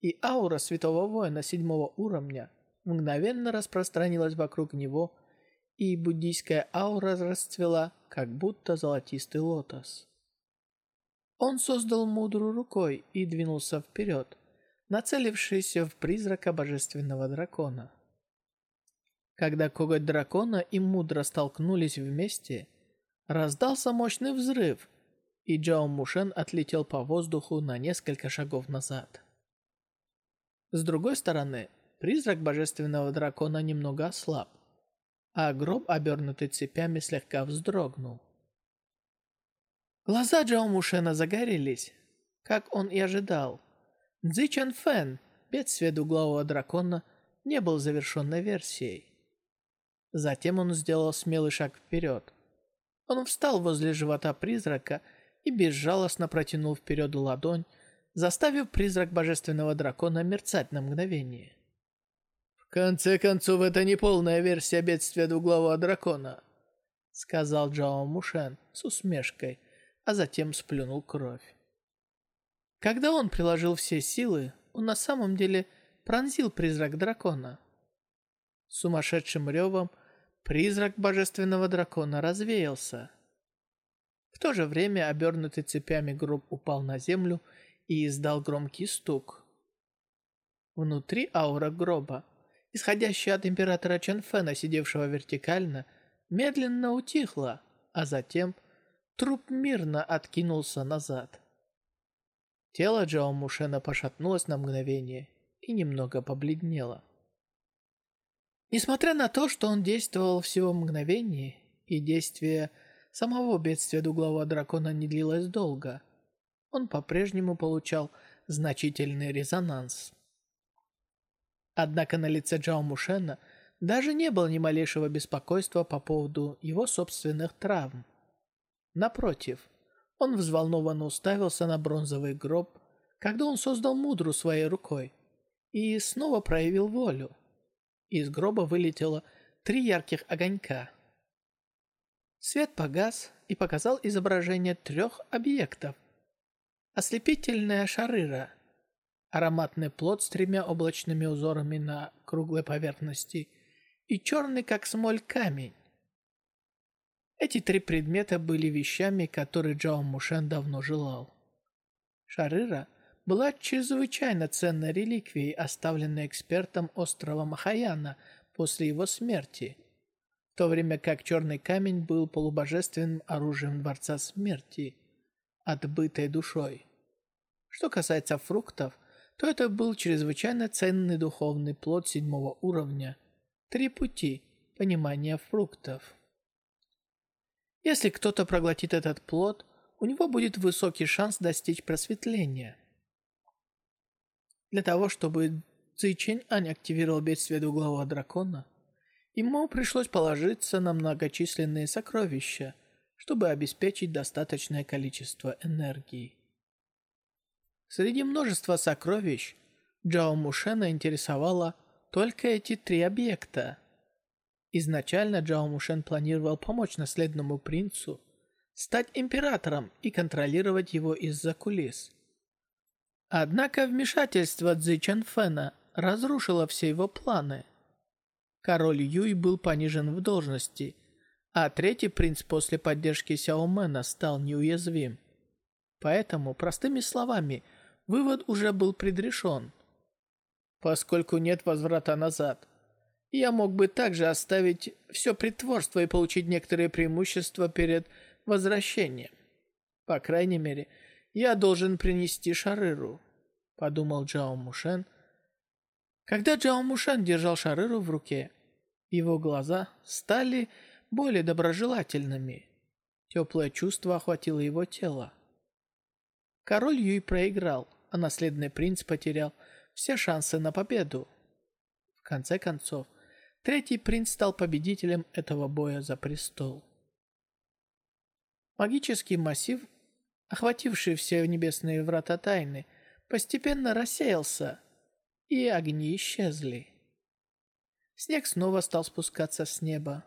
и аура святого воина седьмого уровня мгновенно распространилась вокруг него, и буддийская аура расцвела, как будто золотистый лотос. Он создал мудрую рукой и двинулся вперед, нацелившийся в призрака божественного дракона. Когда коготь дракона и мудро столкнулись вместе, раздался мощный взрыв, и Джао Мушен отлетел по воздуху на несколько шагов назад. С другой стороны, призрак божественного дракона немного ослаб, а гроб, обернутый цепями, слегка вздрогнул. Глаза Джао Мушена загорелись, как он и ожидал – Цзи Чан Фэн, бедствие дуглового дракона, не был завершенной версией. Затем он сделал смелый шаг вперед. Он встал возле живота призрака и безжалостно протянул вперед ладонь, заставив призрак божественного дракона мерцать на мгновение. «В конце концов, это не полная версия бедствия двуглавого дракона», сказал Джао Мушен с усмешкой, а затем сплюнул кровь. Когда он приложил все силы, он на самом деле пронзил призрак дракона. Сумасшедшим ревом призрак божественного дракона развеялся. В то же время обернутый цепями гроб упал на землю и издал громкий стук. Внутри аура гроба, исходящая от императора Ченфена, сидевшего вертикально, медленно утихла, а затем труп мирно откинулся назад. Тело Джао Мушена пошатнулось на мгновение и немного побледнело. Несмотря на то, что он действовал всего мгновение, и действие самого бедствия дуглового дракона не длилось долго, он по-прежнему получал значительный резонанс. Однако на лице Джао Мушена даже не было ни малейшего беспокойства по поводу его собственных травм. Напротив – он взволнованно уставился на бронзовый гроб, когда он создал мудру своей рукой и снова проявил волю. Из гроба вылетело три ярких огонька. Свет погас и показал изображение трех объектов. Ослепительная шарыра, ароматный плод с тремя облачными узорами на круглой поверхности и черный, как смоль, камень. Эти три предмета были вещами, которые Джао Мушен давно желал. Шарыра была чрезвычайно ценной реликвией, оставленной экспертом острова Махаяна после его смерти, в то время как черный камень был полубожественным оружием Дворца Смерти, отбытой душой. Что касается фруктов, то это был чрезвычайно ценный духовный плод седьмого уровня. Три пути понимания фруктов. Если кто-то проглотит этот плод, у него будет высокий шанс достичь просветления. Для того, чтобы Цзэйчэнь Ань активировал бедствие двуглавого дракона, ему пришлось положиться на многочисленные сокровища, чтобы обеспечить достаточное количество энергии. Среди множества сокровищ Джао Мушена интересовало только эти три объекта – Изначально Джао Мушен планировал помочь наследному принцу стать императором и контролировать его из-за кулис. Однако вмешательство Цзи Чанфена разрушило все его планы. Король Юй был понижен в должности, а третий принц после поддержки Сяо Мэна стал неуязвим. Поэтому, простыми словами, вывод уже был предрешен. Поскольку нет возврата назад, я мог бы также оставить все притворство и получить некоторые преимущества перед возвращением. По крайней мере, я должен принести Шарыру, подумал Джао Мушен. Когда Джао Мушен держал Шарыру в руке, его глаза стали более доброжелательными. Теплое чувство охватило его тело. Король Юй проиграл, а наследный принц потерял все шансы на победу. В конце концов, Третий принц стал победителем этого боя за престол. Магический массив, охвативший все небесные врата тайны, постепенно рассеялся, и огни исчезли. Снег снова стал спускаться с неба.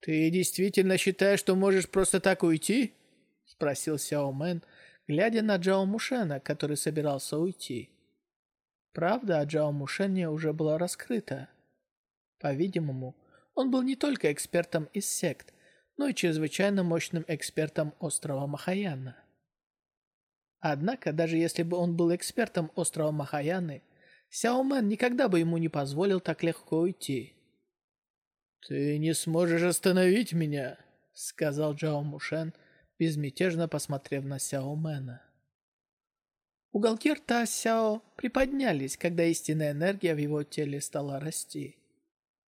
«Ты действительно считаешь, что можешь просто так уйти?» — спросил Сяо Мэн, глядя на Джао Мушена, который собирался уйти. Правда о Джао Мушене уже была раскрыта. По-видимому, он был не только экспертом из сект, но и чрезвычайно мощным экспертом острова Махаяна. Однако, даже если бы он был экспертом острова Махаяны, Сяо Мэн никогда бы ему не позволил так легко уйти. «Ты не сможешь остановить меня», — сказал Джао Мушен, безмятежно посмотрев на Сяо Мэна. Уголки рта Сяо приподнялись, когда истинная энергия в его теле стала расти.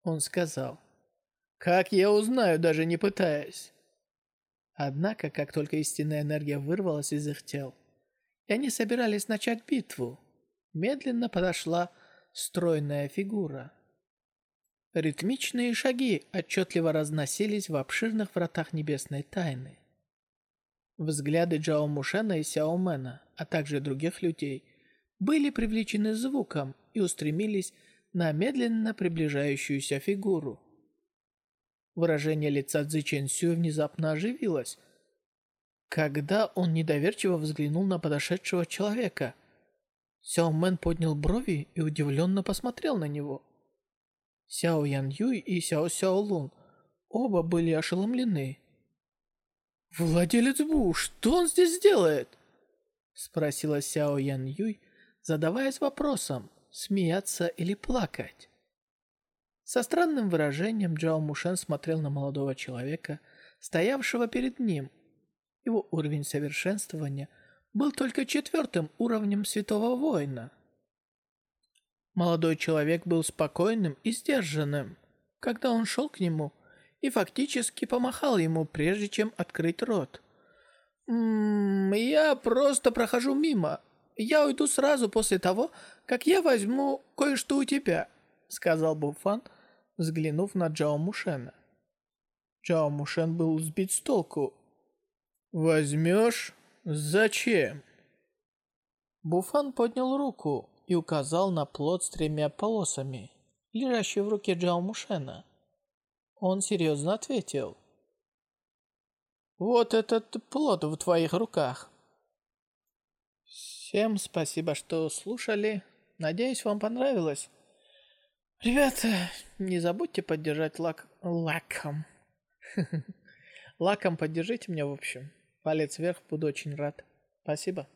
Он сказал, «Как я узнаю, даже не пытаясь?» Однако, как только истинная энергия вырвалась из их тел, и они собирались начать битву, медленно подошла стройная фигура. Ритмичные шаги отчетливо разносились в обширных вратах небесной тайны. Взгляды Джао Мушена и Сяо Мэна, а также других людей, были привлечены звуком и устремились на медленно приближающуюся фигуру. Выражение лица Цзи Чен Сю внезапно оживилось, когда он недоверчиво взглянул на подошедшего человека. Сяо Мэн поднял брови и удивленно посмотрел на него. Сяо Ян Юй и Сяо Сяо Лун оба были ошеломлены. «Владелец Бу, что он здесь делает?» — спросила Сяо Ян Юй, задаваясь вопросом смеяться или плакать. Со странным выражением Джао Мушен смотрел на молодого человека, стоявшего перед ним. Его уровень совершенствования был только четвертым уровнем святого воина. Молодой человек был спокойным и сдержанным, когда он шел к нему и фактически помахал ему, прежде чем открыть рот. «М «М-м, -м, «Я просто прохожу мимо, я уйду сразу после того, как я возьму кое-что у тебя», — сказал Буфан, взглянув на Джао Мушена. Джао Мушен был сбит с толку. «Возьмешь? Зачем?» Буфан поднял руку и указал на плод с тремя полосами, лежащий в руке Джао Мушена. Он серьезно ответил. «Вот этот плод в твоих руках Всем спасибо, что слушали. Надеюсь, вам понравилось. Ребята, не забудьте поддержать лак... лаком. Лаком поддержите меня, в общем. Палец вверх, буду очень рад. Спасибо.